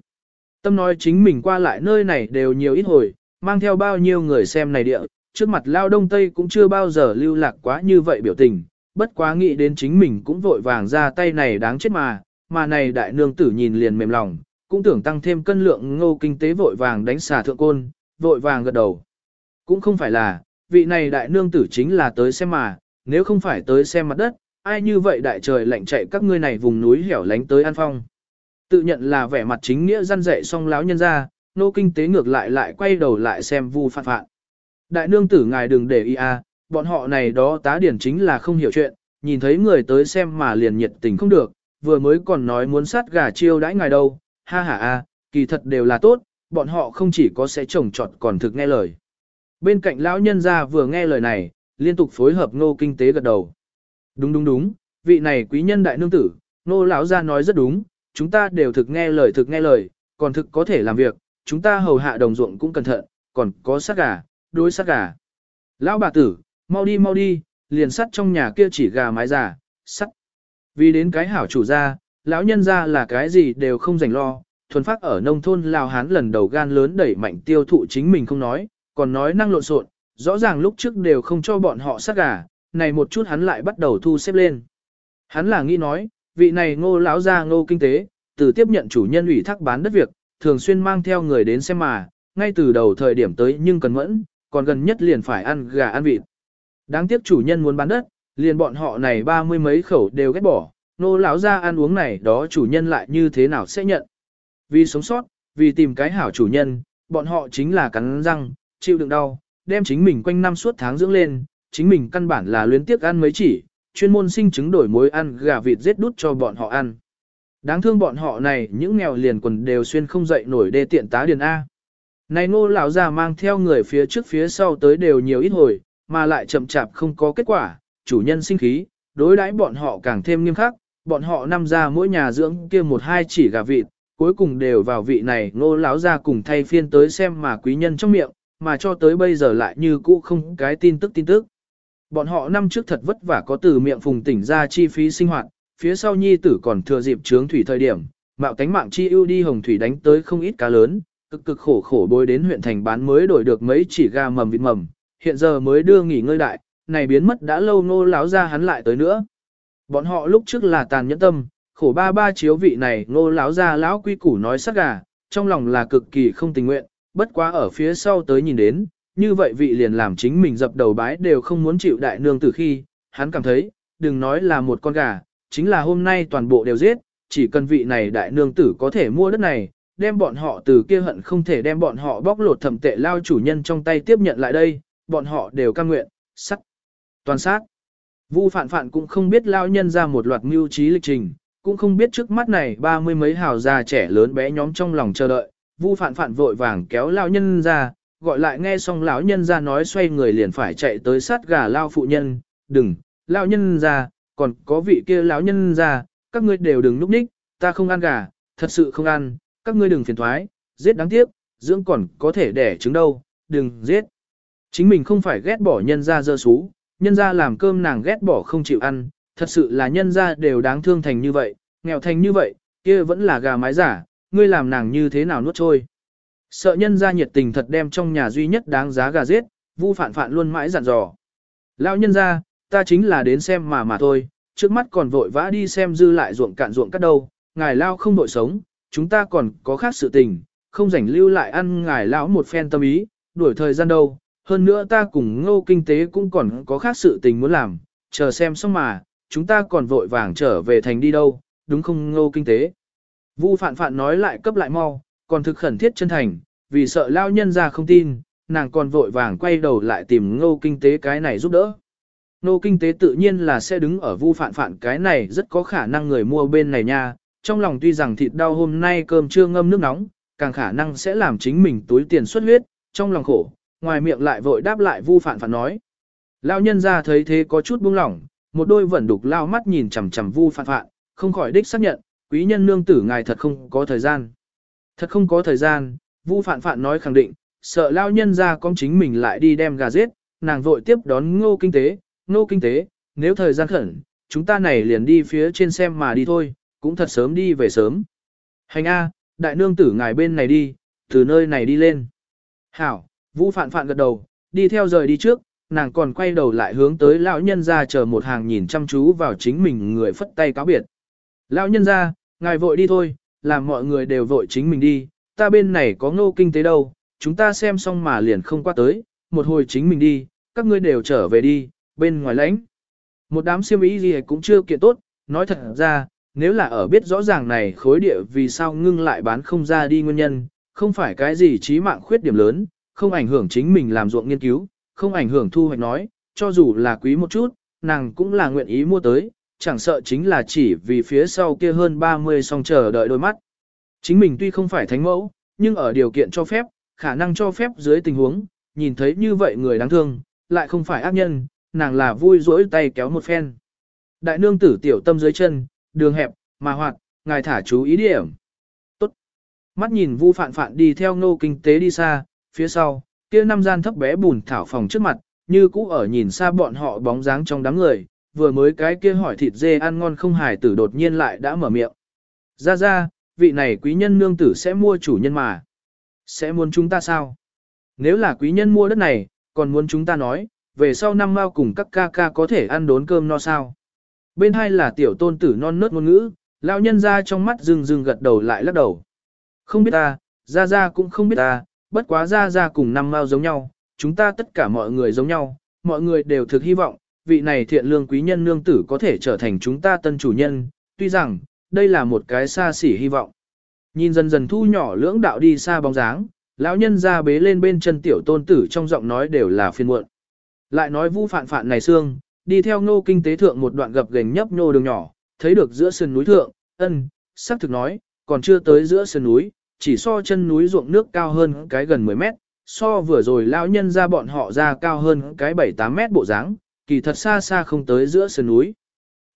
Tâm nói chính mình qua lại nơi này đều nhiều ít hồi, mang theo bao nhiêu người xem này địa, trước mặt lao đông tây cũng chưa bao giờ lưu lạc quá như vậy biểu tình, bất quá nghĩ đến chính mình cũng vội vàng ra tay này đáng chết mà, mà này đại nương tử nhìn liền mềm lòng, cũng tưởng tăng thêm cân lượng ngô kinh tế vội vàng đánh xà thượng côn, vội vàng gật đầu. Cũng không phải là, vị này đại nương tử chính là tới xem mà, nếu không phải tới xem mặt đất, ai như vậy đại trời lạnh chạy các ngươi này vùng núi hẻo lánh tới an phong. Tự nhận là vẻ mặt chính nghĩa răn dạy xong láo nhân ra, nô kinh tế ngược lại lại quay đầu lại xem vu phạn phạn. Đại nương tử ngài đừng để ý à, bọn họ này đó tá điển chính là không hiểu chuyện, nhìn thấy người tới xem mà liền nhiệt tình không được, vừa mới còn nói muốn sát gà chiêu đãi ngài đâu, ha ha a, kỳ thật đều là tốt, bọn họ không chỉ có sẽ trồng trọt còn thực nghe lời. Bên cạnh lão nhân gia vừa nghe lời này, liên tục phối hợp ngô kinh tế gật đầu. Đúng đúng đúng, vị này quý nhân đại nương tử, nô lão gia nói rất đúng, chúng ta đều thực nghe lời thực nghe lời, còn thực có thể làm việc, chúng ta hầu hạ đồng ruộng cũng cẩn thận, còn có sát gà, đối sát gà. Lão bà tử, mau đi mau đi, liền sắt trong nhà kia chỉ gà mái già, sắt. Vì đến cái hảo chủ gia, lão nhân gia là cái gì đều không dành lo, thuần phát ở nông thôn Lào Hán lần đầu gan lớn đẩy mạnh tiêu thụ chính mình không nói, còn nói năng lộn xộn, rõ ràng lúc trước đều không cho bọn họ sát gà, này một chút hắn lại bắt đầu thu xếp lên. Hắn là nghĩ nói, vị này ngô lão gia ngô kinh tế, từ tiếp nhận chủ nhân ủy thác bán đất việc, thường xuyên mang theo người đến xem mà, ngay từ đầu thời điểm tới nhưng cần mẫn, còn gần nhất liền phải ăn gà ăn vịt. Đáng tiếc chủ nhân muốn bán đất, liền bọn họ này ba mươi mấy khẩu đều ghét bỏ, nô lão gia ăn uống này đó chủ nhân lại như thế nào sẽ nhận. Vì sống sót, vì tìm cái hảo chủ nhân, bọn họ chính là cắn răng, chịu đựng đau, đem chính mình quanh năm suốt tháng dưỡng lên, chính mình căn bản là luyến tiếc ăn mấy chỉ, chuyên môn sinh trứng đổi mối ăn gà vịt giết đút cho bọn họ ăn. Đáng thương bọn họ này những nghèo liền quần đều xuyên không dậy nổi đê tiện tá điền A. Này ngô lão già mang theo người phía trước phía sau tới đều nhiều ít hồi, mà lại chậm chạp không có kết quả, chủ nhân sinh khí, đối đãi bọn họ càng thêm nghiêm khắc, bọn họ năm ra mỗi nhà dưỡng kia một hai chỉ gà vịt, cuối cùng đều vào vị này ngô lão ra cùng thay phiên tới xem mà quý nhân trong miệng, mà cho tới bây giờ lại như cũ không cái tin tức tin tức. Bọn họ năm trước thật vất vả có từ miệng phùng tỉnh ra chi phí sinh hoạt, phía sau nhi tử còn thừa dịp trướng thủy thời điểm, mạo cánh mạng chi ưu đi hồng thủy đánh tới không ít cá lớn, cực cực khổ khổ bôi đến huyện thành bán mới đổi được mấy chỉ gà mầm vịt mầm, hiện giờ mới đưa nghỉ ngơi đại, này biến mất đã lâu nô láo ra hắn lại tới nữa. Bọn họ lúc trước là tàn nhẫn tâm, khổ ba ba chiếu vị này nô láo ra lão quy củ nói sắc gà, trong lòng là cực kỳ không tình nguyện, bất quá ở phía sau tới nhìn đến, như vậy vị liền làm chính mình dập đầu bái đều không muốn chịu đại nương từ khi, hắn cảm thấy, đừng nói là một con gà, chính là hôm nay toàn bộ đều giết, chỉ cần vị này đại nương tử có thể mua đất này, đem bọn họ từ kia hận không thể đem bọn họ bóc lột thẩm tệ lao chủ nhân trong tay tiếp nhận lại đây, bọn họ đều cam nguyện, sắc, toàn sát. Vu phản phản cũng không biết lao nhân ra một loạt mưu trí lịch trình, cũng không biết trước mắt này ba mươi mấy hào già trẻ lớn bé nhóm trong lòng chờ đợi, Vu phản phản vội vàng kéo lao nhân ra, gọi lại nghe xong lão nhân ra nói xoay người liền phải chạy tới sát gà lao phụ nhân, đừng, lao nhân ra, còn có vị kia lão nhân ra, các ngươi đều đừng núp ních, ta không ăn gà, thật sự không ăn, các ngươi đừng phiền thoái, giết đáng tiếc, dưỡng còn có thể đẻ trứng đâu, đừng giết. Chính mình không phải ghét bỏ nhân ra dơ xú, nhân ra làm cơm nàng ghét bỏ không chịu ăn, thật sự là nhân ra đều đáng thương thành như vậy, nghèo thành như vậy, kia vẫn là gà mái giả, ngươi làm nàng như thế nào nuốt trôi. Sợ nhân ra nhiệt tình thật đem trong nhà duy nhất đáng giá gà giết, vu phản phản luôn mãi dặn dò. Lão nhân ra, ta chính là đến xem mà mà thôi, trước mắt còn vội vã đi xem dư lại ruộng cạn ruộng cắt đâu, ngài lao không đội sống, chúng ta còn có khác sự tình, không rảnh lưu lại ăn ngài lão một phen tâm ý, đuổi thời gian đâu, hơn nữa ta cùng ngô kinh tế cũng còn có khác sự tình muốn làm, chờ xem xong mà, chúng ta còn vội vàng trở về thành đi đâu, đúng không ngô kinh tế. Vu phạn phạn nói lại cấp lại mau, còn thực khẩn thiết chân thành, vì sợ lao nhân ra không tin, nàng còn vội vàng quay đầu lại tìm ngô kinh tế cái này giúp đỡ. Ngô kinh tế tự nhiên là sẽ đứng ở vu phạn phạn cái này rất có khả năng người mua bên này nha, trong lòng tuy rằng thịt đau hôm nay cơm chưa ngâm nước nóng, càng khả năng sẽ làm chính mình túi tiền xuất huyết, trong lòng khổ, ngoài miệng lại vội đáp lại vu phản phản nói. Lão nhân ra thấy thế có chút buông lỏng, một đôi vẫn đục lao mắt nhìn chằm chằm vu phản phản, không khỏi đích xác nhận, quý nhân nương tử ngài thật không có thời gian. Thật không có thời gian, vu phản phản nói khẳng định, sợ lao nhân ra con chính mình lại đi đem gà giết, nàng vội tiếp đón ngô kinh tế, ngô kinh tế, nếu thời gian khẩn, chúng ta này liền đi phía trên xem mà đi thôi, cũng thật sớm đi về sớm. Hành A, đại nương tử ngài bên này đi, từ nơi này đi lên. Hảo, Vũ Phạn Phạn gật đầu, đi theo rời đi trước, nàng còn quay đầu lại hướng tới lão nhân ra chờ một hàng nhìn chăm chú vào chính mình người phất tay cáo biệt. Lão nhân ra, ngài vội đi thôi, làm mọi người đều vội chính mình đi, ta bên này có ngô kinh tế đâu, chúng ta xem xong mà liền không qua tới, một hồi chính mình đi, các ngươi đều trở về đi, bên ngoài lãnh. Một đám siêm ý gì cũng chưa kiện tốt, nói thật ra, nếu là ở biết rõ ràng này khối địa vì sao ngưng lại bán không ra đi nguyên nhân, không phải cái gì trí mạng khuyết điểm lớn, không ảnh hưởng chính mình làm ruộng nghiên cứu, không ảnh hưởng thu hoạch nói, cho dù là quý một chút, nàng cũng là nguyện ý mua tới, chẳng sợ chính là chỉ vì phía sau kia hơn 30 song chờ đợi đôi mắt. Chính mình tuy không phải thánh mẫu, nhưng ở điều kiện cho phép, khả năng cho phép dưới tình huống, nhìn thấy như vậy người đáng thương, lại không phải ác nhân, nàng là vui rỗi tay kéo một phen. Đại nương tử tiểu tâm dưới chân, đường hẹp, mà hoạt, ngài thả chú ý điểm. Tốt. Mắt nhìn Vu Phạn Phạn đi theo nô kinh tế đi xa, phía sau, kia năm gian thấp bé bùn thảo phòng trước mặt, như cũ ở nhìn xa bọn họ bóng dáng trong đám người, vừa mới cái kia hỏi thịt dê ăn ngon không hài tử đột nhiên lại đã mở miệng. Ra ra, vị này quý nhân nương tử sẽ mua chủ nhân mà. Sẽ muốn chúng ta sao? Nếu là quý nhân mua đất này, còn muốn chúng ta nói, về sau năm mao cùng các ca ca có thể ăn đốn cơm no sao? Bên hai là tiểu tôn tử non nớt ngôn ngữ, lão nhân ra trong mắt rừng rừng gật đầu lại lắc đầu. Không biết ta, ra ra cũng không biết ta, bất quá ra ra cùng năm mao giống nhau, chúng ta tất cả mọi người giống nhau, mọi người đều thực hy vọng, vị này thiện lương quý nhân nương tử có thể trở thành chúng ta tân chủ nhân, tuy rằng, đây là một cái xa xỉ hy vọng. Nhìn dần dần thu nhỏ lưỡng đạo đi xa bóng dáng, lão nhân ra bế lên bên chân tiểu tôn tử trong giọng nói đều là phiên muộn. Lại nói vu phạn phạn này xương, đi theo ngô kinh tế thượng một đoạn gập gành nhấp nhô đường nhỏ, thấy được giữa sườn núi thượng, ân, xác thực nói, còn chưa tới giữa sườn núi, chỉ so chân núi ruộng nước cao hơn cái gần 10 mét, so vừa rồi lão nhân ra bọn họ ra cao hơn cái 7-8 mét bộ dáng, kỳ thật xa xa không tới giữa sườn núi.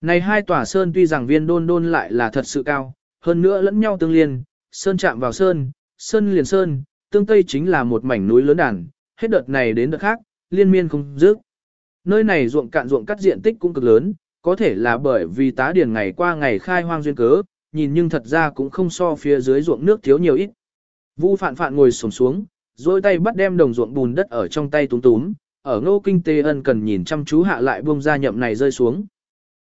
Này hai tòa sơn tuy rằng viên đôn đôn lại là thật sự cao, hơn nữa lẫn nhau tương liên, sơn chạm vào sơn, sơn liền sơn, tương tây chính là một mảnh núi lớn đàn, hết đợt này đến đợt khác, liên miên không dứt. Nơi này ruộng cạn ruộng cắt diện tích cũng cực lớn, có thể là bởi vì tá điển ngày qua ngày khai hoang duyên cớ, nhìn nhưng thật ra cũng không so phía dưới ruộng nước thiếu nhiều ít. Vu phạn phạn ngồi xổm xuống, dôi tay bắt đem đồng ruộng bùn đất ở trong tay túm túm, ở ngô kinh tế ân cần nhìn chăm chú hạ lại buông ra nhậm này rơi xuống.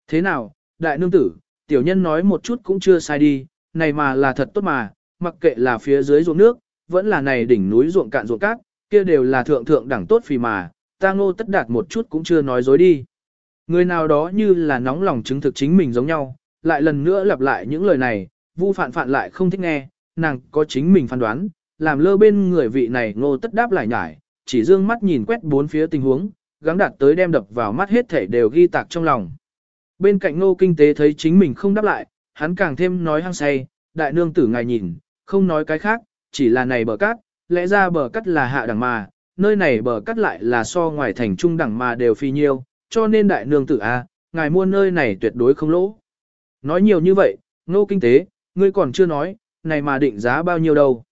Thế nào, đại nương tử, tiểu nhân nói một chút cũng chưa sai đi, này mà là thật tốt mà, mặc kệ là phía dưới ruộng nước, vẫn là này đỉnh núi ruộng cạn ruộng cát, kia đều là thượng thượng đẳng tốt phì mà, ta ngô tất đạt một chút cũng chưa nói dối đi. Người nào đó như là nóng lòng chứng thực chính mình giống nhau, lại lần nữa lặp lại những lời này, vu phạn phạn lại không thích nghe, nàng có chính mình phán đoán, làm lơ bên người vị này ngô tất đáp lại nhải, chỉ dương mắt nhìn quét bốn phía tình huống, gắng đạt tới đem đập vào mắt hết thể đều ghi tạc trong lòng. Bên cạnh ngô kinh tế thấy chính mình không đáp lại, hắn càng thêm nói hăng say, đại nương tử ngài nhìn, không nói cái khác, chỉ là này bờ cát, lẽ ra bờ cát là hạ đẳng mà, nơi này bờ cát lại là so ngoài thành trung đẳng mà đều phi nhiêu, cho nên đại nương tử a, ngài mua nơi này tuyệt đối không lỗ. Nói nhiều như vậy, ngô kinh tế, ngươi còn chưa nói, này mà định giá bao nhiêu đâu.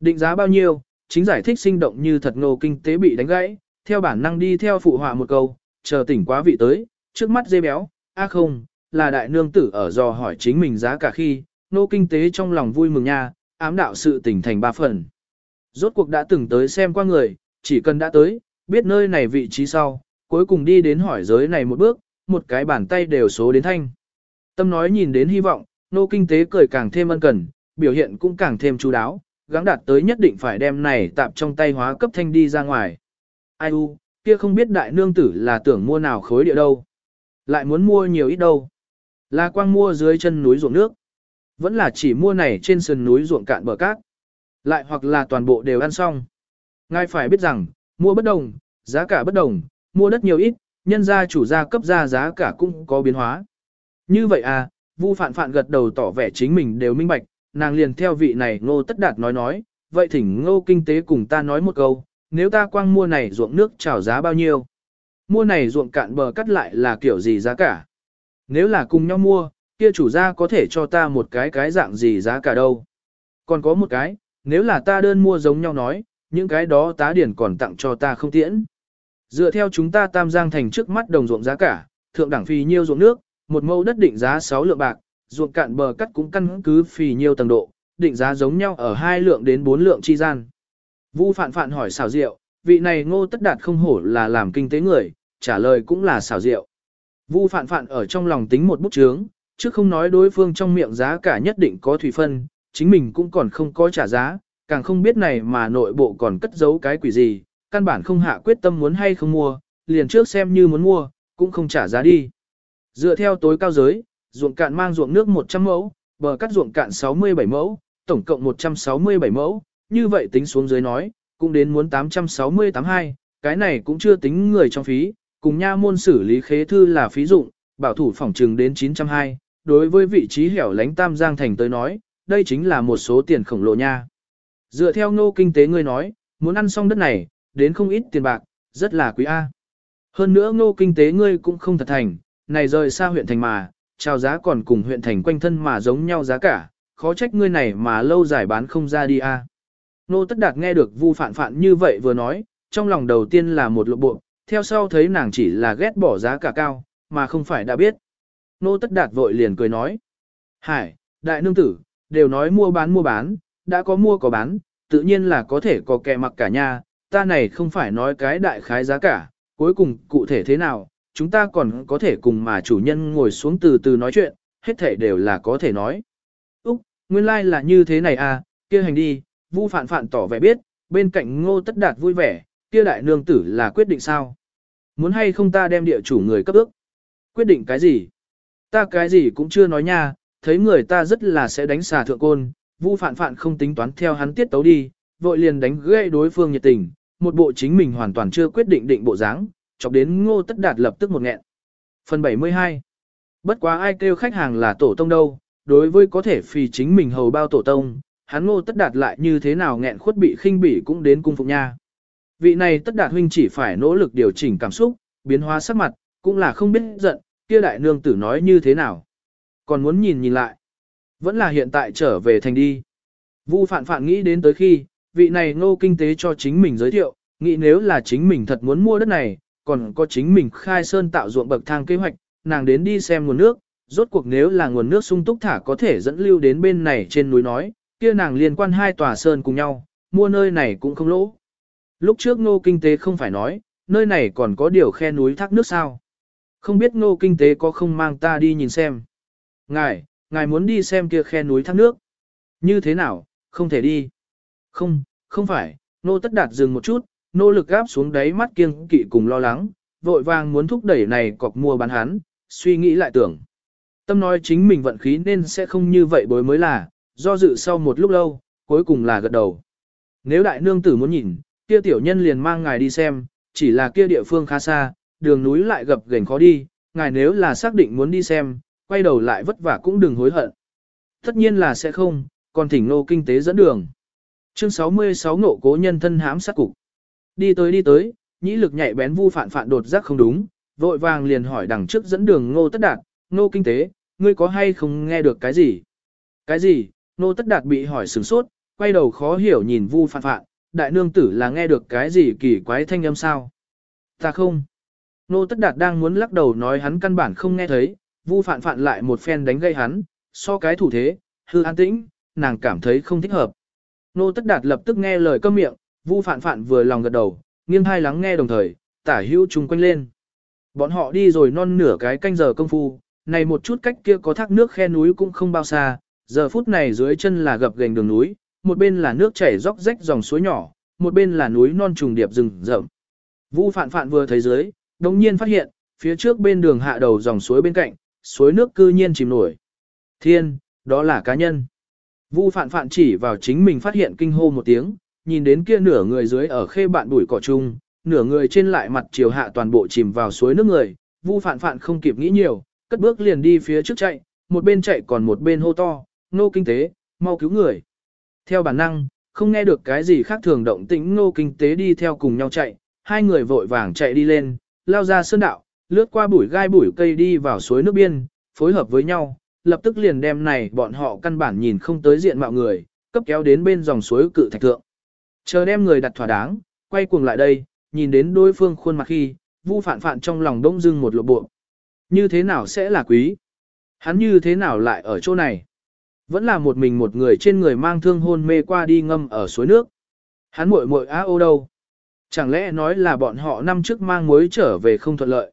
Định giá bao nhiêu, chính giải thích sinh động như thật ngô kinh tế bị đánh gãy, theo bản năng đi theo phụ họa một câu, chờ tỉnh quá vị tới, trước mắt dê béo, a không, là đại nương tử ở dò hỏi chính mình giá cả khi, nô kinh tế trong lòng vui mừng nha, ám đạo sự tỉnh thành ba phần. Rốt cuộc đã từng tới xem qua người, chỉ cần đã tới, biết nơi này vị trí sau, cuối cùng đi đến hỏi giới này một bước, một cái bàn tay đều số đến thanh. Tâm nói nhìn đến hy vọng, nô kinh tế cười càng thêm ân cần, biểu hiện cũng càng thêm chú đáo, gắng đạt tới nhất định phải đem này tạp trong tay hóa cấp thanh đi ra ngoài. Ai u, kia không biết đại nương tử là tưởng mua nào khối địa đâu. Lại muốn mua nhiều ít đâu. Là quang mua dưới chân núi ruộng nước. Vẫn là chỉ mua này trên sườn núi ruộng cạn bờ cát. Lại hoặc là toàn bộ đều ăn xong. Ngài phải biết rằng, mua bất đồng, giá cả bất đồng, mua đất nhiều ít, nhân gia chủ gia cấp ra giá cả cũng có biến hóa. Như vậy à, Vu Phạn Phạn gật đầu tỏ vẻ chính mình đều minh bạch, nàng liền theo vị này Ngô Tất Đạt nói nói, vậy thỉnh Ngô Kinh tế cùng ta nói một câu, nếu ta quang mua này ruộng nước trào giá bao nhiêu? Mua này ruộng cạn bờ cắt lại là kiểu gì giá cả? Nếu là cùng nhau mua, kia chủ gia có thể cho ta một cái cái dạng gì giá cả đâu? Còn có một cái, nếu là ta đơn mua giống nhau nói, những cái đó tá điển còn tặng cho ta không tiễn. Dựa theo chúng ta tam giang thành trước mắt đồng ruộng giá cả, thượng đẳng phì nhiêu ruộng nước, một mẫu đất định giá 6 lượng bạc, ruộng cạn bờ cắt cũng căn cứ phì nhiều tầng độ, định giá giống nhau ở 2 lượng đến 4 lượng chi gian. Vu Phạn Phạn hỏi xảo diệu, vị này ngô tất đạt không hổ là làm kinh tế người, trả lời cũng là xảo diệu. Vu Phạn Phạn ở trong lòng tính một bút chướng, chứ không nói đối phương trong miệng giá cả nhất định có thủy phân, chính mình cũng còn không có trả giá, càng không biết này mà nội bộ còn cất giấu cái quỷ gì, căn bản không hạ quyết tâm muốn hay không mua, liền trước xem như muốn mua, cũng không trả giá đi. Dựa theo tối cao giới, ruộng cạn mang ruộng nước 100 mẫu, bờ cắt ruộng cạn 67 mẫu, tổng cộng 167 mẫu, như vậy tính xuống dưới nói, cũng đến muốn 860-82, cái này cũng chưa tính người trong phí, cùng nha môn xử lý khế thư là phí dụng, bảo thủ phòng trừng đến 920, đối với vị trí hẻo lánh Tam Giang Thành tới nói, đây chính là một số tiền khổng lồ nha. Dựa theo ngô kinh tế ngươi nói, muốn ăn xong đất này, đến không ít tiền bạc, rất là quý A. Hơn nữa ngô kinh tế ngươi cũng không thật thành, này rời xa huyện thành mà, trao giá còn cùng huyện thành quanh thân mà giống nhau giá cả, khó trách ngươi này mà lâu dài bán không ra đi A. Nô tất đạt nghe được vu phạn phạn như vậy vừa nói, trong lòng đầu tiên là một lộ bộ, theo sau thấy nàng chỉ là ghét bỏ giá cả cao, mà không phải đã biết. Nô tất đạt vội liền cười nói. Hải, đại nương tử, đều nói mua bán mua bán, đã có mua có bán, tự nhiên là có thể có kẻ mặc cả nhà, ta này không phải nói cái đại khái giá cả, cuối cùng cụ thể thế nào, chúng ta còn có thể cùng mà chủ nhân ngồi xuống từ từ nói chuyện, hết thể đều là có thể nói. Úc, nguyên lai like là như thế này à, kia hành đi, Vu Phạn Phạn tỏ vẻ biết, bên cạnh Ngô Tất Đạt vui vẻ, kia đại nương tử là quyết định sao? Muốn hay không ta đem địa chủ người cấp ước? Quyết định cái gì? Ta cái gì cũng chưa nói nha, thấy người ta rất là sẽ đánh xà thượng côn, Vu Phạn Phạn không tính toán theo hắn tiết tấu đi, vội liền đánh gãy đối phương nhiệt tình, một bộ chính mình hoàn toàn chưa quyết định định bộ dáng, chọc đến Ngô Tất Đạt lập tức một nghẹn. Phần 72 Bất quá ai kêu khách hàng là tổ tông đâu, đối với có thể phì chính mình hầu bao tổ tông, hắn ngô tất đạt lại như thế nào nghẹn khuất bị khinh bỉ cũng đến cung phục nha. Vị này tất đạt huynh chỉ phải nỗ lực điều chỉnh cảm xúc, biến hóa sắc mặt, cũng là không biết giận, kia đại nương tử nói như thế nào. Còn muốn nhìn nhìn lại. Vẫn là hiện tại trở về thành đi. Vu phạn phạn nghĩ đến tới khi, vị này ngô kinh tế cho chính mình giới thiệu, nghĩ nếu là chính mình thật muốn mua đất này, còn có chính mình khai sơn tạo ruộng bậc thang kế hoạch, nàng đến đi xem nguồn nước, rốt cuộc nếu là nguồn nước sung túc thả có thể dẫn lưu đến bên này trên núi nói, kia nàng liên quan hai tòa sơn cùng nhau, mua nơi này cũng không lỗ. Lúc trước ngô kinh tế không phải nói, nơi này còn có điều khe núi thác nước sao. Không biết ngô kinh tế có không mang ta đi nhìn xem. Ngài, ngài muốn đi xem kia khe núi thác nước. Như thế nào, không thể đi. Không, không phải, nô tất đạt dừng một chút, nỗ lực gáp xuống đáy mắt kiêng kỵ cùng lo lắng, vội vàng muốn thúc đẩy này cọc mua bán hắn, suy nghĩ lại tưởng. Tâm nói chính mình vận khí nên sẽ không như vậy bối mới là, do dự sau một lúc lâu, cuối cùng là gật đầu. Nếu đại nương tử muốn nhìn, kia tiểu nhân liền mang ngài đi xem, chỉ là kia địa phương khá xa, đường núi lại gập ghềnh khó đi, ngài nếu là xác định muốn đi xem, quay đầu lại vất vả cũng đừng hối hận. Tất nhiên là sẽ không, còn thỉnh nô kinh tế dẫn đường. Chương 66 ngộ cố nhân thân hãm sát cục. Đi tới đi tới, nhĩ lực nhạy bén vu phản phản đột giác không đúng, vội vàng liền hỏi đằng trước dẫn đường ngô tất đạt, ngô kinh tế, ngươi có hay không nghe được cái gì? Cái gì? Ngô tất đạt bị hỏi sửng sốt, quay đầu khó hiểu nhìn vu phản phản, đại nương tử là nghe được cái gì kỳ quái thanh âm sao? Ta không. Ngô tất đạt đang muốn lắc đầu nói hắn căn bản không nghe thấy, vu phản phản lại một phen đánh gây hắn, so cái thủ thế, hư an tĩnh, nàng cảm thấy không thích hợp. Nô Tất Đạt lập tức nghe lời câm miệng, Vu Phạn Phạn vừa lòng gật đầu, nghiêng hai lắng nghe đồng thời, tả hữu chung quanh lên. Bọn họ đi rồi non nửa cái canh giờ công phu, này một chút cách kia có thác nước khe núi cũng không bao xa, giờ phút này dưới chân là gập gành đường núi, một bên là nước chảy róc rách dòng suối nhỏ, một bên là núi non trùng điệp rừng rậm. Vu Phạn Phạn vừa thấy dưới, đồng nhiên phát hiện, phía trước bên đường hạ đầu dòng suối bên cạnh, suối nước cư nhiên chìm nổi. Thiên, đó là cá nhân. Vu phạn phạn chỉ vào chính mình phát hiện kinh hô một tiếng, nhìn đến kia nửa người dưới ở khê bạn bụi cỏ chung, nửa người trên lại mặt chiều hạ toàn bộ chìm vào suối nước người. Vu phạn phạn không kịp nghĩ nhiều, cất bước liền đi phía trước chạy, một bên chạy còn một bên hô to, nô kinh tế, mau cứu người. Theo bản năng, không nghe được cái gì khác thường động tĩnh nô kinh tế đi theo cùng nhau chạy, hai người vội vàng chạy đi lên, lao ra sơn đạo, lướt qua bụi gai bụi cây đi vào suối nước biên, phối hợp với nhau, lập tức liền đem này bọn họ căn bản nhìn không tới diện mạo người, cấp kéo đến bên dòng suối cự thạch thượng. Chờ đem người đặt thỏa đáng, quay cuồng lại đây, nhìn đến đối phương khuôn mặt khi, vu phản phản trong lòng đông dưng một lộ bộ. Như thế nào sẽ là quý? Hắn như thế nào lại ở chỗ này? Vẫn là một mình một người trên người mang thương hôn mê qua đi ngâm ở suối nước. Hắn muội muội á ô đâu? Chẳng lẽ nói là bọn họ năm trước mang mối trở về không thuận lợi?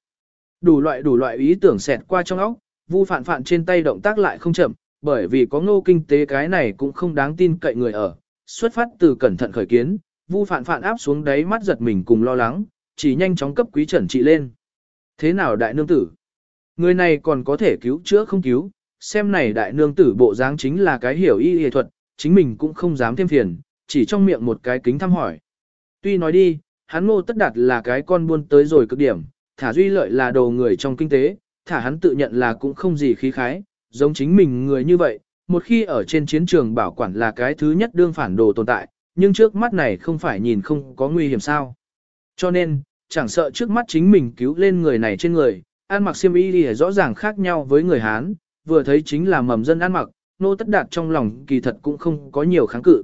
Đủ loại đủ loại ý tưởng xẹt qua trong óc, Vu Phạn Phạn trên tay động tác lại không chậm, bởi vì có ngô kinh tế cái này cũng không đáng tin cậy người ở. Xuất phát từ cẩn thận khởi kiến, Vu Phạn Phạn áp xuống đáy mắt giật mình cùng lo lắng, chỉ nhanh chóng cấp quý trần trị lên. Thế nào đại nương tử? Người này còn có thể cứu chữa không cứu, xem này đại nương tử bộ dáng chính là cái hiểu y y thuật, chính mình cũng không dám thêm phiền, chỉ trong miệng một cái kính thăm hỏi. Tuy nói đi, hắn ngô tất đạt là cái con buôn tới rồi cực điểm, thả duy lợi là đồ người trong kinh tế, thả hắn tự nhận là cũng không gì khí khái, giống chính mình người như vậy, một khi ở trên chiến trường bảo quản là cái thứ nhất đương phản đồ tồn tại, nhưng trước mắt này không phải nhìn không có nguy hiểm sao. Cho nên, chẳng sợ trước mắt chính mình cứu lên người này trên người, ăn mặc xiêm y thì rõ ràng khác nhau với người Hán, vừa thấy chính là mầm dân ăn mặc, nô tất đạt trong lòng kỳ thật cũng không có nhiều kháng cự.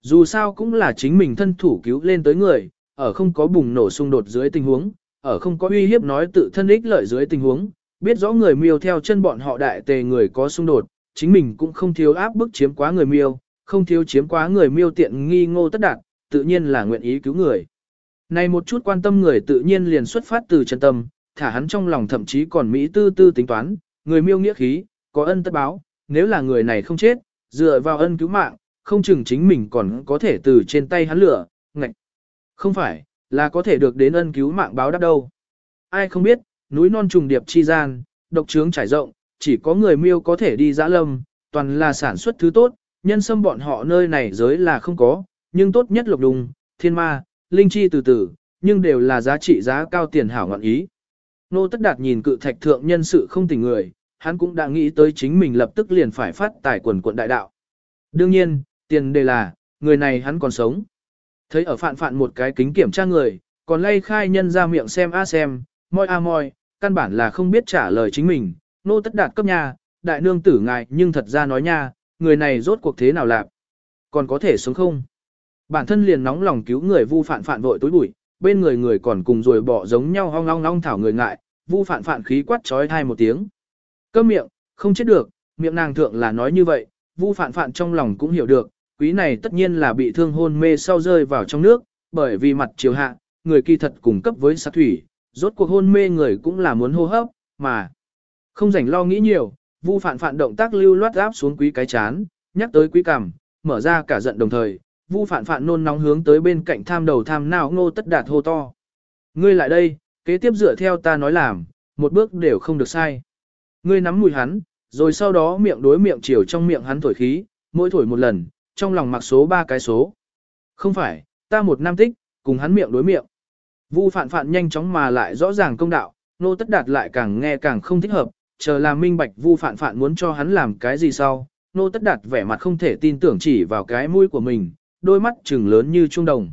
Dù sao cũng là chính mình thân thủ cứu lên tới người, ở không có bùng nổ xung đột dưới tình huống, ở không có uy hiếp nói tự thân ích lợi dưới tình huống, biết rõ người miêu theo chân bọn họ đại tề người có xung đột, chính mình cũng không thiếu áp bức chiếm quá người miêu, không thiếu chiếm quá người miêu tiện nghi ngô tất đạt, tự nhiên là nguyện ý cứu người. Này một chút quan tâm người tự nhiên liền xuất phát từ chân tâm, thả hắn trong lòng thậm chí còn Mỹ tư tư tính toán, người miêu nghĩa khí, có ân tất báo, nếu là người này không chết, dựa vào ân cứu mạng, không chừng chính mình còn có thể từ trên tay hắn lửa, ngạch. Không phải, là có thể được đến ân cứu mạng báo đáp đâu. Ai không biết, núi non trùng điệp chi gian, độc trướng trải rộng, chỉ có người miêu có thể đi dã lâm, toàn là sản xuất thứ tốt, nhân sâm bọn họ nơi này giới là không có, nhưng tốt nhất lục đùng, thiên ma, linh chi từ từ, nhưng đều là giá trị giá cao tiền hảo ngọn ý. Nô Tất Đạt nhìn cự thạch thượng nhân sự không tình người, hắn cũng đã nghĩ tới chính mình lập tức liền phải phát tài quần quận đại đạo. Đương nhiên, tiền đề là, người này hắn còn sống. Thấy ở phạn phạn một cái kính kiểm tra người, còn lay khai nhân ra miệng xem a xem, moi a moi, căn bản là không biết trả lời chính mình, nô tất đạt cấp nhà, đại nương tử ngài nhưng thật ra nói nha, người này rốt cuộc thế nào lạc, còn có thể sống không? Bản thân liền nóng lòng cứu người vu phạn phạn vội tối bụi, bên người người còn cùng rồi bỏ giống nhau hong long long thảo người ngại, vu phạn phạn khí quát trói thai một tiếng. Câm miệng, không chết được, miệng nàng thượng là nói như vậy, vu phạn phạn trong lòng cũng hiểu được, quý này tất nhiên là bị thương hôn mê sau rơi vào trong nước, bởi vì mặt chiều hạ, người kỳ thật cùng cấp với sát thủy, rốt cuộc hôn mê người cũng là muốn hô hấp, mà không rảnh lo nghĩ nhiều, vu phạn phạn động tác lưu loát áp xuống quý cái chán, nhắc tới quý cằm, mở ra cả giận đồng thời, vu phạn phạn nôn nóng hướng tới bên cạnh tham đầu tham nào ngô tất đạt hô to. Ngươi lại đây, kế tiếp dựa theo ta nói làm, một bước đều không được sai. Ngươi nắm mùi hắn, rồi sau đó miệng đối miệng chiều trong miệng hắn thổi khí, mỗi thổi một lần, trong lòng mặc số ba cái số. Không phải, ta một nam tích, cùng hắn miệng đối miệng. Vu phạn phạn nhanh chóng mà lại rõ ràng công đạo, nô tất đạt lại càng nghe càng không thích hợp, chờ làm minh bạch vu phạn phạn muốn cho hắn làm cái gì sau. Nô tất đạt vẻ mặt không thể tin tưởng chỉ vào cái mũi của mình, đôi mắt trừng lớn như trung đồng.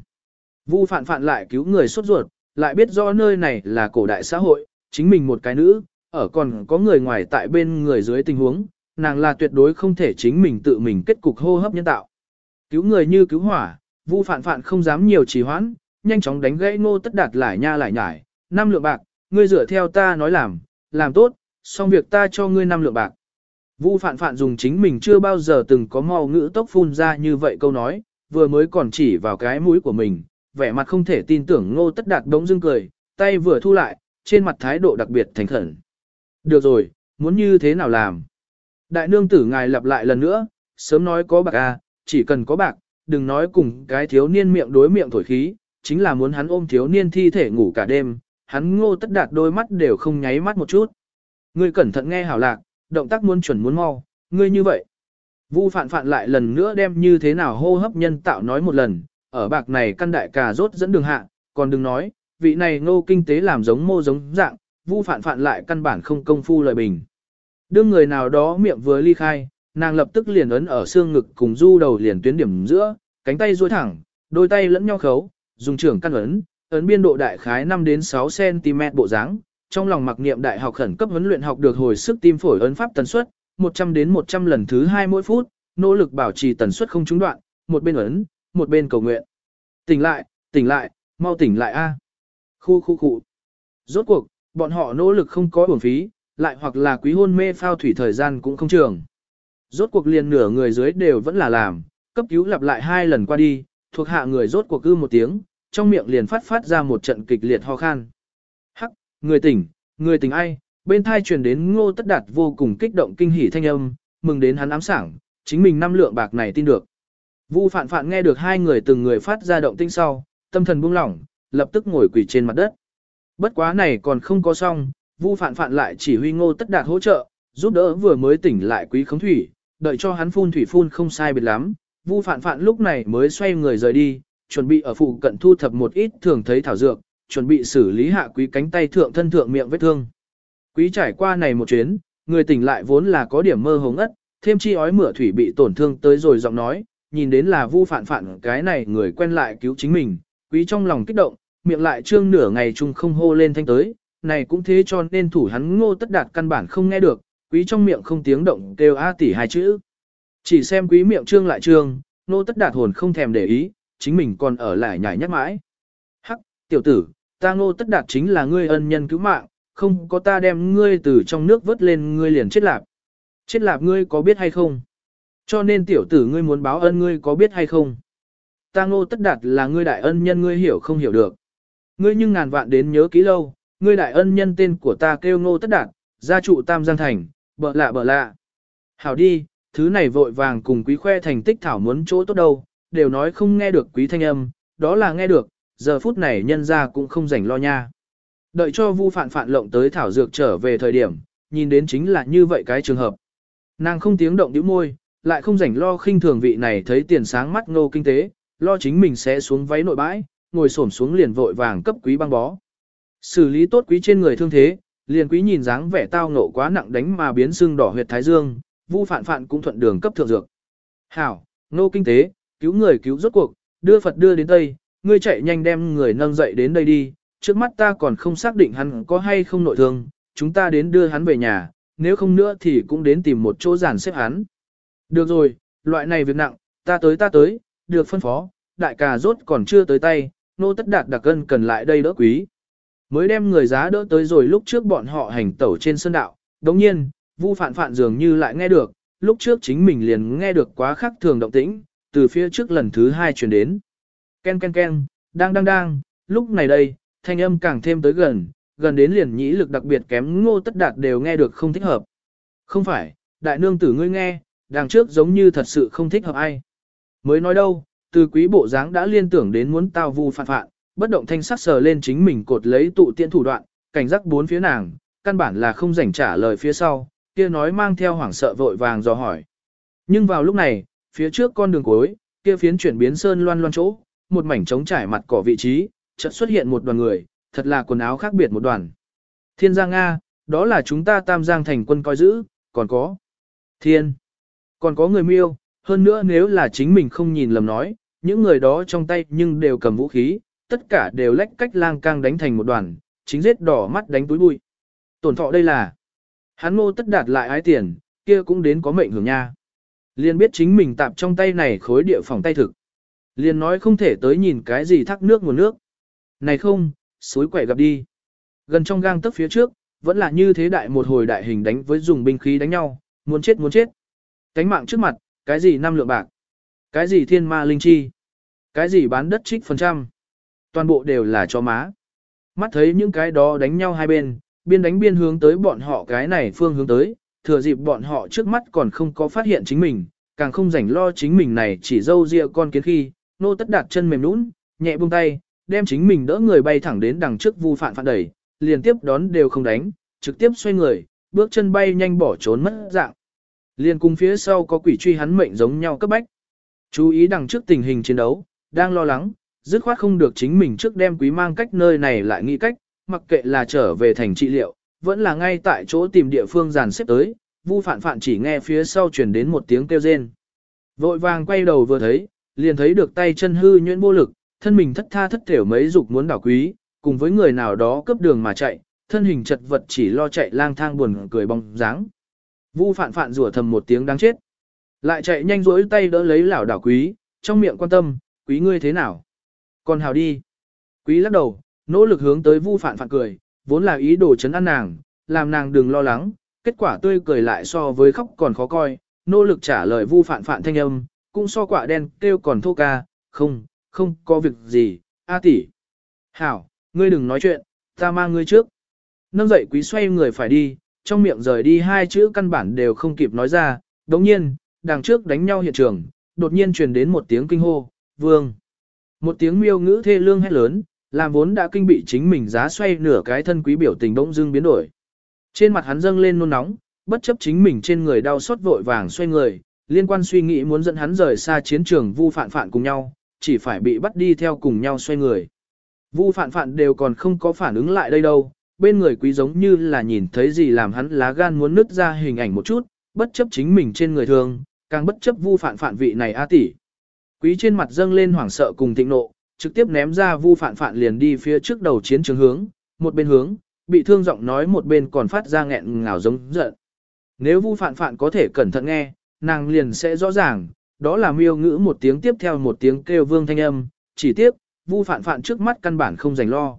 Vu phạn phạn lại cứu người sốt ruột, lại biết rõ nơi này là cổ đại xã hội, chính mình một cái nữ, ở còn có người ngoài tại bên người dưới tình huống, nàng là tuyệt đối không thể chính mình tự mình kết cục hô hấp nhân tạo. Cứu người như cứu hỏa, Vu Phạn Phạn không dám nhiều trì hoãn, nhanh chóng đánh gãy Ngô Tất Đạt lại nha lại nhải, năm lượng bạc, ngươi dựa theo ta nói làm, làm tốt, xong việc ta cho ngươi năm lượng bạc. Vu Phạn Phạn dùng chính mình chưa bao giờ từng có mau ngữ tốc phun ra như vậy câu nói, vừa mới còn chỉ vào cái mũi của mình, vẻ mặt không thể tin tưởng Ngô Tất Đạt đống dưng cười, tay vừa thu lại, trên mặt thái độ đặc biệt thành khẩn. Được rồi, muốn như thế nào làm? Đại nương tử ngài lặp lại lần nữa, sớm nói có bạc à, chỉ cần có bạc, đừng nói cùng cái thiếu niên miệng đối miệng thổi khí, chính là muốn hắn ôm thiếu niên thi thể ngủ cả đêm, hắn ngô tất đạt đôi mắt đều không nháy mắt một chút. Ngươi cẩn thận nghe hảo lạc, động tác muốn chuẩn muốn mau, ngươi như vậy. Vu phạn phạn lại lần nữa đem như thế nào hô hấp nhân tạo nói một lần, ở bạc này căn đại cà rốt dẫn đường hạ, còn đừng nói, vị này ngô kinh tế làm giống mô giống dạng, vu phạn phạn lại căn bản không công phu lời bình. Đương người nào đó miệng vừa ly khai, nàng lập tức liền ấn ở xương ngực cùng du đầu liền tuyến điểm giữa, cánh tay duỗi thẳng, đôi tay lẫn nhau khấu, dùng trưởng căn ấn, ấn biên độ đại khái 5 đến 6 cm bộ dáng. Trong lòng mặc niệm đại học khẩn cấp huấn luyện học được hồi sức tim phổi ấn pháp tần suất, 100 đến 100 lần thứ 2 mỗi phút, nỗ lực bảo trì tần suất không trúng đoạn, một bên ấn, một bên cầu nguyện. Tỉnh lại, tỉnh lại, mau tỉnh lại a. Khu khu khu. Rốt cuộc, bọn họ nỗ lực không có uổng phí, lại hoặc là quý hôn mê phao thủy thời gian cũng không trường. Rốt cuộc liền nửa người dưới đều vẫn là làm, cấp cứu lặp lại hai lần qua đi, thuộc hạ người rốt cuộc cư một tiếng, trong miệng liền phát phát ra một trận kịch liệt ho khan. Người tỉnh, người tỉnh ai, bên thai truyền đến ngô tất đạt vô cùng kích động kinh hỉ thanh âm, mừng đến hắn ám sảng, chính mình năm lượng bạc này tin được. Vu phạn phạn nghe được hai người từng người phát ra động tinh sau, tâm thần buông lỏng, lập tức ngồi quỳ trên mặt đất. Bất quá này còn không có xong, Vu phạn phạn lại chỉ huy ngô tất đạt hỗ trợ, giúp đỡ vừa mới tỉnh lại quý khống thủy, đợi cho hắn phun thủy phun không sai biệt lắm, Vu Phạn Phạn lúc này mới xoay người rời đi, chuẩn bị ở phụ cận thu thập một ít thường thấy thảo dược, chuẩn bị xử lý hạ quý cánh tay thượng thân thượng miệng vết thương. Quý trải qua này một chuyến, người tỉnh lại vốn là có điểm mơ hồ ngất, thêm chi ói mửa thủy bị tổn thương tới rồi giọng nói, nhìn đến là Vu Phạn Phạn cái này người quen lại cứu chính mình, quý trong lòng kích động, miệng lại trương nửa ngày chung không hô lên thanh tới, này cũng thế cho nên thủ hắn ngô tất đạt căn bản không nghe được, quý trong miệng không tiếng động kêu A tỷ hai chữ. Chỉ xem quý miệng trương lại trương, Ngô tất đạt hồn không thèm để ý, chính mình còn ở lại nhảy nhắc mãi. Tiểu tử, ta ngô tất đạt chính là ngươi ân nhân cứu mạng, không có ta đem ngươi từ trong nước vớt lên ngươi liền chết lạp. Chết lạp ngươi có biết hay không? Cho nên tiểu tử ngươi muốn báo ân ngươi có biết hay không? Ta ngô tất đạt là ngươi đại ân nhân ngươi hiểu không hiểu được. Ngươi nhưng ngàn vạn đến nhớ kỹ lâu, ngươi đại ân nhân tên của ta kêu ngô tất đạt, gia trụ tam giang thành, bợ lạ bợ lạ. Hảo đi, thứ này vội vàng cùng quý khoe thành tích thảo muốn chỗ tốt đâu, đều nói không nghe được quý thanh âm, đó là nghe được, giờ phút này nhân ra cũng không rảnh lo nha. Đợi cho vu phạn phạn lộng tới thảo dược trở về thời điểm, nhìn đến chính là như vậy cái trường hợp. Nàng không tiếng động nhíu môi, lại không rảnh lo khinh thường vị này thấy tiền sáng mắt ngô kinh tế, lo chính mình sẽ xuống váy nội bãi, ngồi xổm xuống liền vội vàng cấp quý băng bó. Xử lý tốt quý trên người thương thế, liền quý nhìn dáng vẻ tao ngộ quá nặng đánh mà biến sưng đỏ huyệt thái dương, vu phạn phạn cũng thuận đường cấp thượng dược. Hảo, nô kinh tế, cứu người cứu rốt cuộc, đưa Phật đưa đến Tây, ngươi chạy nhanh đem người nâng dậy đến đây đi, trước mắt ta còn không xác định hắn có hay không nội thương, chúng ta đến đưa hắn về nhà, nếu không nữa thì cũng đến tìm một chỗ giàn xếp hắn. Được rồi, loại này việc nặng, ta tới ta tới, được phân phó, đại cà rốt còn chưa tới tay, nô tất đạt đặc cân cần lại đây đỡ quý. Mới đem người giá đỡ tới rồi lúc trước bọn họ hành tẩu trên sân đạo, đồng nhiên, vu phạn phạn dường như lại nghe được, lúc trước chính mình liền nghe được quá khắc thường động tĩnh, từ phía trước lần thứ hai truyền đến. Ken ken ken, đang đang đang, lúc này đây, thanh âm càng thêm tới gần, gần đến liền nhĩ lực đặc biệt kém ngô tất đạt đều nghe được không thích hợp. Không phải, đại nương tử ngươi nghe, đằng trước giống như thật sự không thích hợp ai. Mới nói đâu, từ quý bộ dáng đã liên tưởng đến muốn tao vu phản phạn, bất động thanh sắc sờ lên chính mình cột lấy tụ tiện thủ đoạn, cảnh giác bốn phía nàng, căn bản là không rảnh trả lời phía sau, kia nói mang theo hoảng sợ vội vàng dò hỏi. Nhưng vào lúc này, phía trước con đường cuối, kia phiến chuyển biến sơn loan loan chỗ, một mảnh trống trải mặt cỏ vị trí, chợt xuất hiện một đoàn người, thật là quần áo khác biệt một đoàn. Thiên Giang Nga, đó là chúng ta Tam Giang thành quân coi giữ, còn có Thiên, còn có người miêu, hơn nữa nếu là chính mình không nhìn lầm nói, những người đó trong tay nhưng đều cầm vũ khí, tất cả đều lách cách lang cang đánh thành một đoàn, chính giết đỏ mắt đánh túi bụi. Tổn thọ đây là, hắn ngô tất đạt lại ái tiền, kia cũng đến có mệnh hưởng nha. Liên biết chính mình tạm trong tay này khối địa phòng tay thực liền nói không thể tới nhìn cái gì thác nước nguồn nước. Này không, suối quẻ gặp đi. Gần trong gang tấc phía trước, vẫn là như thế đại một hồi đại hình đánh với dùng binh khí đánh nhau, muốn chết muốn chết. Cánh mạng trước mặt, cái gì năm lượng bạc, cái gì thiên ma linh chi, cái gì bán đất trích phần trăm. Toàn bộ đều là cho má. Mắt thấy những cái đó đánh nhau hai bên, biên đánh biên hướng tới bọn họ cái này phương hướng tới, thừa dịp bọn họ trước mắt còn không có phát hiện chính mình, càng không rảnh lo chính mình này chỉ dâu ria con kiến khi, nô tất đặt chân mềm nũng, nhẹ buông tay, đem chính mình đỡ người bay thẳng đến đằng trước vu phạn phạn đẩy, liền tiếp đón đều không đánh, trực tiếp xoay người, bước chân bay nhanh bỏ trốn mất dạng. Liền cùng phía sau có quỷ truy hắn mệnh giống nhau cấp bách. Chú ý đằng trước tình hình chiến đấu, đang lo lắng, dứt khoát không được chính mình trước đem quý mang cách nơi này lại nghĩ cách, mặc kệ là trở về thành trị liệu, vẫn là ngay tại chỗ tìm địa phương dàn xếp tới, vu phạn phạn chỉ nghe phía sau truyền đến một tiếng kêu rên. Vội vàng quay đầu vừa thấy, liền thấy được tay chân hư nhuyễn vô lực, thân mình thất tha thất thểu mấy dục muốn đảo quý, cùng với người nào đó cướp đường mà chạy, thân hình chật vật chỉ lo chạy lang thang buồn cười bóng dáng. Vu phạn phạn rủa thầm một tiếng đáng chết. Lại chạy nhanh rỗi tay đỡ lấy lão đảo quý, trong miệng quan tâm, quý ngươi thế nào? Còn hào đi. Quý lắc đầu, nỗ lực hướng tới vu phạn phạn cười, vốn là ý đồ chấn an nàng, làm nàng đừng lo lắng, kết quả tươi cười lại so với khóc còn khó coi, nỗ lực trả lời vu phạn phạn thanh âm, cũng so quả đen kêu còn thô ca, không, không có việc gì, A tỷ. Hảo, ngươi đừng nói chuyện, ta mang ngươi trước. Nâng dậy quý xoay người phải đi, trong miệng rời đi hai chữ căn bản đều không kịp nói ra, đồng nhiên, đằng trước đánh nhau hiện trường, đột nhiên truyền đến một tiếng kinh hô, vương. Một tiếng miêu ngữ thê lương hét lớn, làm vốn đã kinh bị chính mình giá xoay nửa cái thân quý biểu tình bỗng dưng biến đổi. Trên mặt hắn dâng lên nôn nóng, bất chấp chính mình trên người đau xót vội vàng xoay người, liên quan suy nghĩ muốn dẫn hắn rời xa chiến trường vu phạn phạn cùng nhau, chỉ phải bị bắt đi theo cùng nhau xoay người. Vu phạn phạn đều còn không có phản ứng lại đây đâu, bên người quý giống như là nhìn thấy gì làm hắn lá gan muốn nứt ra hình ảnh một chút, bất chấp chính mình trên người thường, càng bất chấp vu phạn phạn vị này a tỷ. Quý trên mặt dâng lên hoảng sợ cùng thịnh nộ, trực tiếp ném ra vu phạn phạn liền đi phía trước đầu chiến trường hướng, một bên hướng, bị thương giọng nói một bên còn phát ra nghẹn ngào giống giận. Nếu vu phạn phạn có thể cẩn thận nghe, nàng liền sẽ rõ ràng, đó là miêu ngữ một tiếng tiếp theo một tiếng kêu vương thanh âm, chỉ tiếp, vu phạn phạn trước mắt căn bản không dành lo.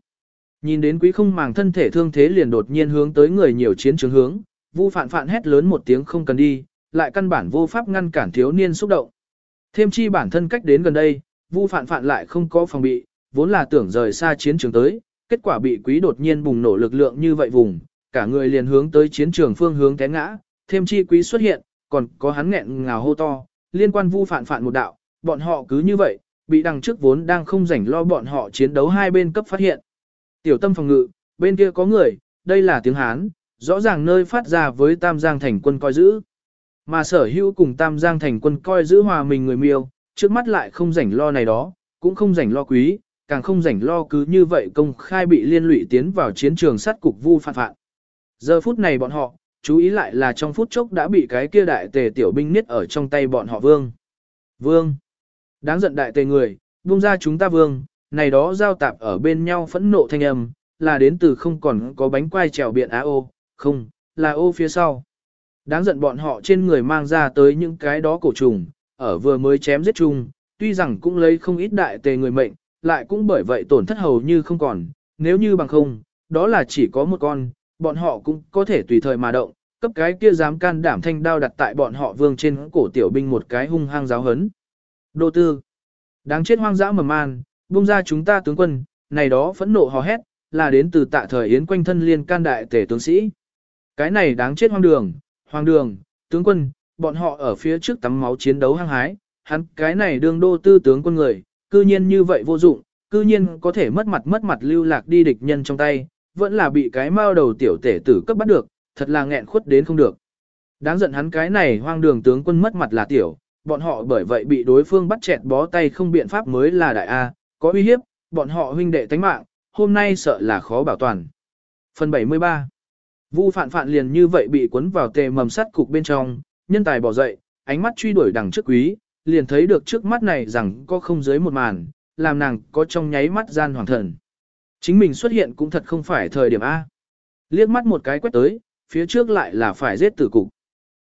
Nhìn đến quý không màng thân thể thương thế liền đột nhiên hướng tới người nhiều chiến trường hướng, vu phạn phạn hét lớn một tiếng không cần đi, lại căn bản vô pháp ngăn cản thiếu niên xúc động. Thêm chi bản thân cách đến gần đây, vu phạn phạn lại không có phòng bị, vốn là tưởng rời xa chiến trường tới, kết quả bị quý đột nhiên bùng nổ lực lượng như vậy vùng, cả người liền hướng tới chiến trường phương hướng té ngã, thêm chi quý xuất hiện, còn có hắn nghẹn ngào hô to, liên quan vu phạn phạn một đạo, bọn họ cứ như vậy, bị đằng trước vốn đang không rảnh lo bọn họ chiến đấu hai bên cấp phát hiện. Tiểu tâm phòng ngự, bên kia có người, đây là tiếng Hán, rõ ràng nơi phát ra với Tam Giang thành quân coi giữ. Mà sở hữu cùng Tam Giang thành quân coi giữ hòa mình người miêu, trước mắt lại không rảnh lo này đó, cũng không rảnh lo quý, càng không rảnh lo cứ như vậy công khai bị liên lụy tiến vào chiến trường sát cục vu phạn phạn. Giờ phút này bọn họ, chú ý lại là trong phút chốc đã bị cái kia đại tề tiểu binh niết ở trong tay bọn họ vương. Vương! Đáng giận đại tề người, buông ra chúng ta vương, này đó giao tạp ở bên nhau phẫn nộ thanh âm, là đến từ không còn có bánh quai trèo biện á ô, không, là ô phía sau. Đáng giận bọn họ trên người mang ra tới những cái đó cổ trùng, ở vừa mới chém giết chung, tuy rằng cũng lấy không ít đại tề người mệnh, lại cũng bởi vậy tổn thất hầu như không còn, nếu như bằng không, đó là chỉ có một con, bọn họ cũng có thể tùy thời mà động, cấp cái kia dám can đảm thanh đao đặt tại bọn họ vương trên cổ tiểu binh một cái hung hăng giáo hấn. Đô tư, đáng chết hoang dã mầm man, buông ra chúng ta tướng quân, này đó phẫn nộ hò hét, là đến từ tạ thời yến quanh thân liên can đại tể tướng sĩ. Cái này đáng chết hoang đường, hoang đường, tướng quân, bọn họ ở phía trước tắm máu chiến đấu hăng hái, hắn cái này đương đô tư tướng quân người, cư nhiên như vậy vô dụng, cư nhiên có thể mất mặt mất mặt lưu lạc đi địch nhân trong tay, vẫn là bị cái mao đầu tiểu tể tử cấp bắt được, thật là nghẹn khuất đến không được. Đáng giận hắn cái này hoang đường tướng quân mất mặt là tiểu, bọn họ bởi vậy bị đối phương bắt chẹt bó tay không biện pháp mới là đại A, có uy hiếp, bọn họ huynh đệ tánh mạng, hôm nay sợ là khó bảo toàn. Phần 73 Vu phạn phạn liền như vậy bị cuốn vào tề mầm sắt cục bên trong, nhân tài bỏ dậy, ánh mắt truy đuổi đằng trước quý, liền thấy được trước mắt này rằng có không dưới một màn, làm nàng có trong nháy mắt gian hoàng thần. Chính mình xuất hiện cũng thật không phải thời điểm A. Liếc mắt một cái quét tới, phía trước lại là phải giết tử cục.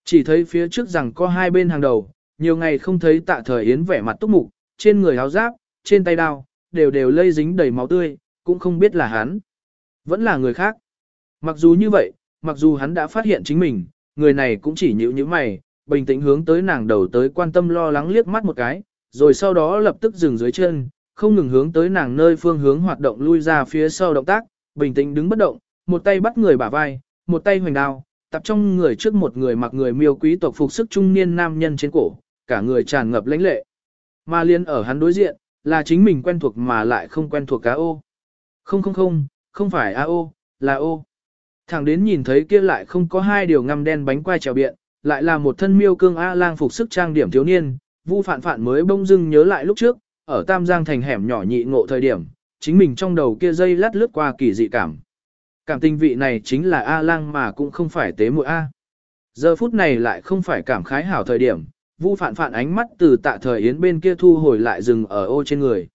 Chỉ thấy phía trước rằng có hai bên hàng đầu, nhiều ngày không thấy tạ thời yến vẻ mặt túc mục, trên người áo giáp, trên tay đao, đều đều lây dính đầy máu tươi, cũng không biết là hắn. Vẫn là người khác. Mặc dù như vậy, mặc dù hắn đã phát hiện chính mình, người này cũng chỉ nhíu nhíu mày, bình tĩnh hướng tới nàng đầu tới quan tâm lo lắng liếc mắt một cái, rồi sau đó lập tức dừng dưới chân, không ngừng hướng tới nàng nơi phương hướng hoạt động lui ra phía sau động tác, bình tĩnh đứng bất động, một tay bắt người bả vai, một tay hoành đao, tập trong người trước một người mặc người miêu quý tộc phục sức trung niên nam nhân trên cổ, cả người tràn ngập lãnh lệ. Mà liên ở hắn đối diện, là chính mình quen thuộc mà lại không quen thuộc cá ô. Không không không, không phải a ô, là ô. Thẳng đến nhìn thấy kia lại không có hai điều ngăm đen bánh quai trèo biện, lại là một thân miêu cương A lang phục sức trang điểm thiếu niên, Vu phản phản mới bông dưng nhớ lại lúc trước, ở Tam Giang thành hẻm nhỏ nhị ngộ thời điểm, chính mình trong đầu kia dây lát lướt qua kỳ dị cảm. Cảm tình vị này chính là A lang mà cũng không phải tế muội A. Giờ phút này lại không phải cảm khái hảo thời điểm, Vu Phạn Phạn ánh mắt từ tạ thời yến bên kia thu hồi lại dừng ở ô trên người.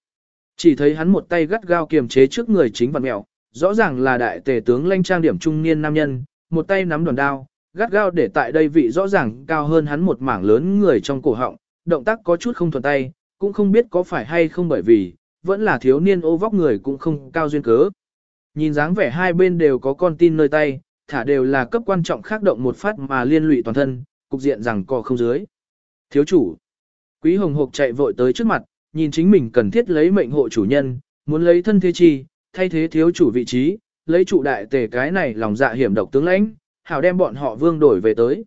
Chỉ thấy hắn một tay gắt gao kiềm chế trước người chính vật mẹo, rõ ràng là đại tể tướng lanh trang điểm trung niên nam nhân, một tay nắm đòn đao, gắt gao để tại đây vị rõ ràng cao hơn hắn một mảng lớn người trong cổ họng, động tác có chút không thuần tay, cũng không biết có phải hay không bởi vì, vẫn là thiếu niên ô vóc người cũng không cao duyên cớ. Nhìn dáng vẻ hai bên đều có con tin nơi tay, thả đều là cấp quan trọng khác động một phát mà liên lụy toàn thân, cục diện rằng co không dưới. Thiếu chủ, quý hồng hộp chạy vội tới trước mặt, nhìn chính mình cần thiết lấy mệnh hộ chủ nhân, muốn lấy thân thế chi, thay thế thiếu chủ vị trí, lấy trụ đại tề cái này lòng dạ hiểm độc tướng lãnh, hảo đem bọn họ vương đổi về tới.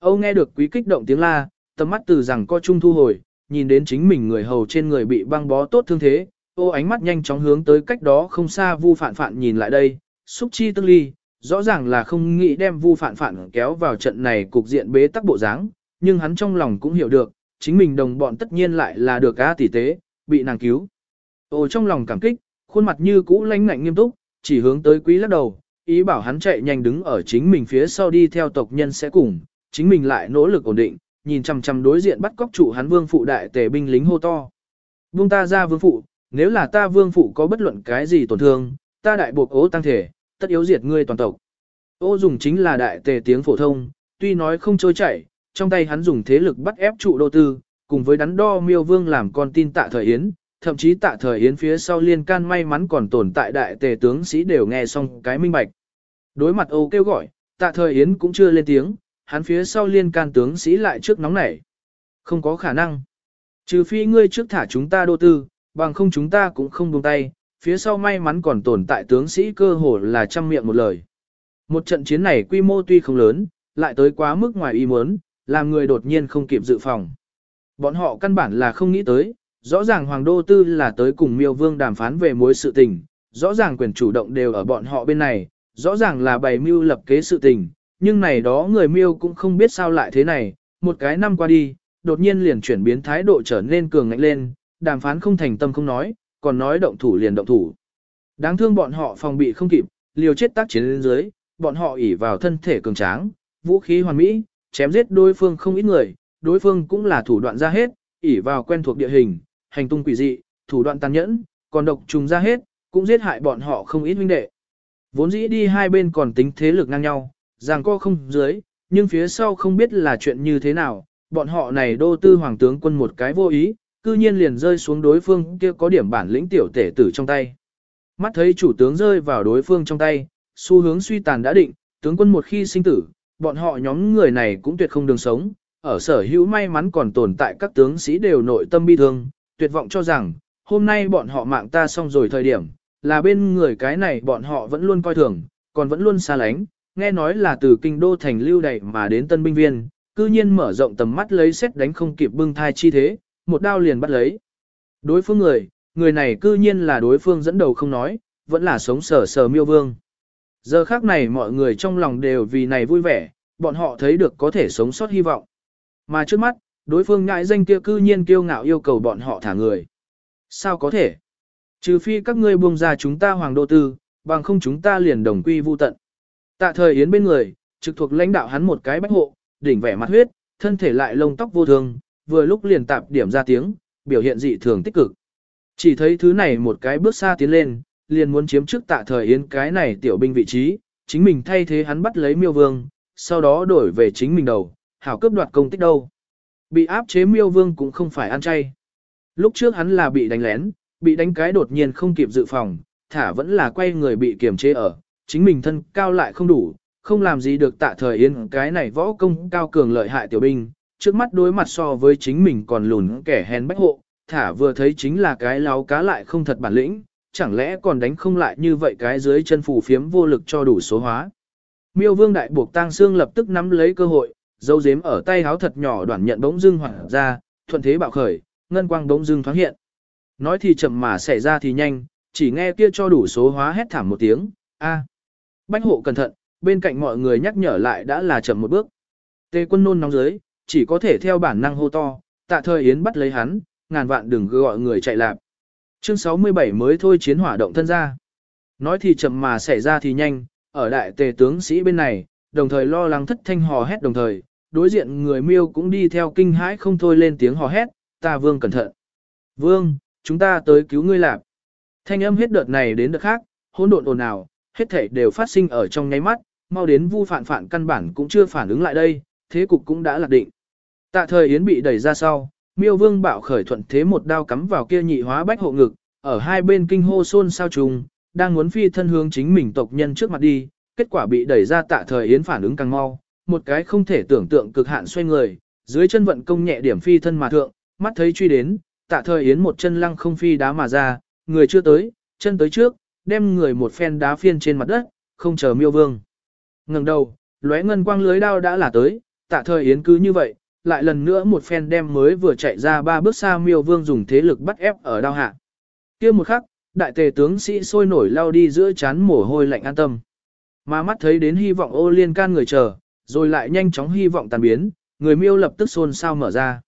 Âu nghe được quý kích động tiếng la, tầm mắt từ rằng co trung thu hồi, nhìn đến chính mình người hầu trên người bị băng bó tốt thương thế, ô ánh mắt nhanh chóng hướng tới cách đó không xa vu phản phản nhìn lại đây, xúc chi tương ly, rõ ràng là không nghĩ đem vu phản phản kéo vào trận này cục diện bế tắc bộ dáng, nhưng hắn trong lòng cũng hiểu được, chính mình đồng bọn tất nhiên lại là được á tỷ tế, bị nàng cứu. Ô trong lòng cảm kích, khuôn mặt như cũ lãnh ngạnh nghiêm túc, chỉ hướng tới quý lắc đầu, ý bảo hắn chạy nhanh đứng ở chính mình phía sau đi theo tộc nhân sẽ cùng, chính mình lại nỗ lực ổn định, nhìn chằm chằm đối diện bắt cóc chủ hắn vương phụ đại tề binh lính hô to. Vương ta ra vương phụ, nếu là ta vương phụ có bất luận cái gì tổn thương, ta đại buộc ố tăng thể, tất yếu diệt ngươi toàn tộc. Ô dùng chính là đại tề tiếng phổ thông, tuy nói không trôi chảy, trong tay hắn dùng thế lực bắt ép trụ đô tư, cùng với đắn đo miêu vương làm con tin tạ thời yến, thậm chí tạ thời yến phía sau liên can may mắn còn tồn tại đại tề tướng sĩ đều nghe xong cái minh bạch. Đối mặt Âu kêu gọi, tạ thời yến cũng chưa lên tiếng, hắn phía sau liên can tướng sĩ lại trước nóng nảy. Không có khả năng. Trừ phi ngươi trước thả chúng ta đô tư, bằng không chúng ta cũng không buông tay, phía sau may mắn còn tồn tại tướng sĩ cơ hồ là trăm miệng một lời. Một trận chiến này quy mô tuy không lớn, lại tới quá mức ngoài ý muốn, làm người đột nhiên không kịp dự phòng. Bọn họ căn bản là không nghĩ tới, rõ ràng Hoàng Đô Tư là tới cùng miêu vương đàm phán về mối sự tình, rõ ràng quyền chủ động đều ở bọn họ bên này, rõ ràng là bày mưu lập kế sự tình, nhưng này đó người miêu cũng không biết sao lại thế này, một cái năm qua đi, đột nhiên liền chuyển biến thái độ trở nên cường ngạnh lên, đàm phán không thành tâm không nói, còn nói động thủ liền động thủ. Đáng thương bọn họ phòng bị không kịp, liều chết tác chiến lên dưới, bọn họ ỉ vào thân thể cường tráng, vũ khí hoàn mỹ, chém giết đối phương không ít người, đối phương cũng là thủ đoạn ra hết, ỉ vào quen thuộc địa hình, hành tung quỷ dị, thủ đoạn tàn nhẫn, còn độc trùng ra hết, cũng giết hại bọn họ không ít huynh đệ. Vốn dĩ đi hai bên còn tính thế lực ngang nhau, rằng co không dưới, nhưng phía sau không biết là chuyện như thế nào, bọn họ này đô tư hoàng tướng quân một cái vô ý, cư nhiên liền rơi xuống đối phương kia có điểm bản lĩnh tiểu tể tử trong tay. Mắt thấy chủ tướng rơi vào đối phương trong tay, xu hướng suy tàn đã định, tướng quân một khi sinh tử, bọn họ nhóm người này cũng tuyệt không đường sống, ở sở hữu may mắn còn tồn tại các tướng sĩ đều nội tâm bi thương, tuyệt vọng cho rằng, hôm nay bọn họ mạng ta xong rồi thời điểm, là bên người cái này bọn họ vẫn luôn coi thường, còn vẫn luôn xa lánh, nghe nói là từ kinh đô thành lưu đẩy mà đến tân binh viên, cư nhiên mở rộng tầm mắt lấy xét đánh không kịp bưng thai chi thế, một đao liền bắt lấy. Đối phương người, người này cư nhiên là đối phương dẫn đầu không nói, vẫn là sống sờ sờ miêu vương. Giờ khác này mọi người trong lòng đều vì này vui vẻ, bọn họ thấy được có thể sống sót hy vọng. Mà trước mắt, đối phương ngại danh kia cư nhiên kiêu ngạo yêu cầu bọn họ thả người. Sao có thể? Trừ phi các ngươi buông ra chúng ta hoàng đô tư, bằng không chúng ta liền đồng quy vu tận. Tạ thời Yến bên người, trực thuộc lãnh đạo hắn một cái bách hộ, đỉnh vẻ mặt huyết, thân thể lại lông tóc vô thường, vừa lúc liền tạp điểm ra tiếng, biểu hiện dị thường tích cực. Chỉ thấy thứ này một cái bước xa tiến lên, liền muốn chiếm trước tạ thời Yến cái này tiểu binh vị trí, chính mình thay thế hắn bắt lấy miêu vương, sau đó đổi về chính mình đầu, hảo cướp đoạt công tích đâu. Bị áp chế miêu vương cũng không phải ăn chay. Lúc trước hắn là bị đánh lén, bị đánh cái đột nhiên không kịp dự phòng, thả vẫn là quay người bị kiềm chế ở, chính mình thân cao lại không đủ, không làm gì được tạ thời yên cái này võ công cao cường lợi hại tiểu binh, trước mắt đối mặt so với chính mình còn lùn kẻ hèn bách hộ, thả vừa thấy chính là cái láo cá lại không thật bản lĩnh, chẳng lẽ còn đánh không lại như vậy cái dưới chân phù phiếm vô lực cho đủ số hóa. Miêu vương đại buộc tang xương lập tức nắm lấy cơ hội, dấu dếm ở tay háo thật nhỏ đoạn nhận bỗng dưng hoảng ra, thuận thế bạo khởi, ngân quang bỗng dưng thoáng hiện. Nói thì chậm mà xảy ra thì nhanh, chỉ nghe kia cho đủ số hóa hét thảm một tiếng, a. Bách hộ cẩn thận, bên cạnh mọi người nhắc nhở lại đã là chậm một bước. Tề quân nôn nóng dưới, chỉ có thể theo bản năng hô to, tạ thời yến bắt lấy hắn, ngàn vạn đừng gọi người chạy lạp. Chương 67 mới thôi chiến hỏa động thân ra. Nói thì chậm mà xảy ra thì nhanh, ở đại tề tướng sĩ bên này, đồng thời lo lắng thất thanh hò hét đồng thời, đối diện người miêu cũng đi theo kinh hãi không thôi lên tiếng hò hét, ta vương cẩn thận. Vương, chúng ta tới cứu ngươi lạp. Thanh âm hết đợt này đến đợt khác, hỗn độn ồn ào, hết thảy đều phát sinh ở trong nháy mắt, mau đến vu phản phản căn bản cũng chưa phản ứng lại đây, thế cục cũng đã lạc định. Tạ thời Yến bị đẩy ra sau, miêu vương bạo khởi thuận thế một đao cắm vào kia nhị hóa bách hộ ngực, ở hai bên kinh hô xôn sao trùng, đang muốn phi thân hướng chính mình tộc nhân trước mặt đi, kết quả bị đẩy ra tạ thời Yến phản ứng càng mau, một cái không thể tưởng tượng cực hạn xoay người, dưới chân vận công nhẹ điểm phi thân mà thượng, mắt thấy truy đến, tạ thời Yến một chân lăng không phi đá mà ra, người chưa tới, chân tới trước, đem người một phen đá phiên trên mặt đất, không chờ miêu vương. ngẩng đầu, lóe ngân quang lưới đao đã là tới, tạ thời Yến cứ như vậy, lại lần nữa một phen đem mới vừa chạy ra ba bước xa miêu vương dùng thế lực bắt ép ở đao hạ. kia một khắc, đại tề tướng sĩ sôi nổi lao đi giữa chán mồ hôi lạnh an tâm. Mà mắt thấy đến hy vọng ô liên can người chờ, rồi lại nhanh chóng hy vọng tàn biến, người miêu lập tức xôn xao mở ra.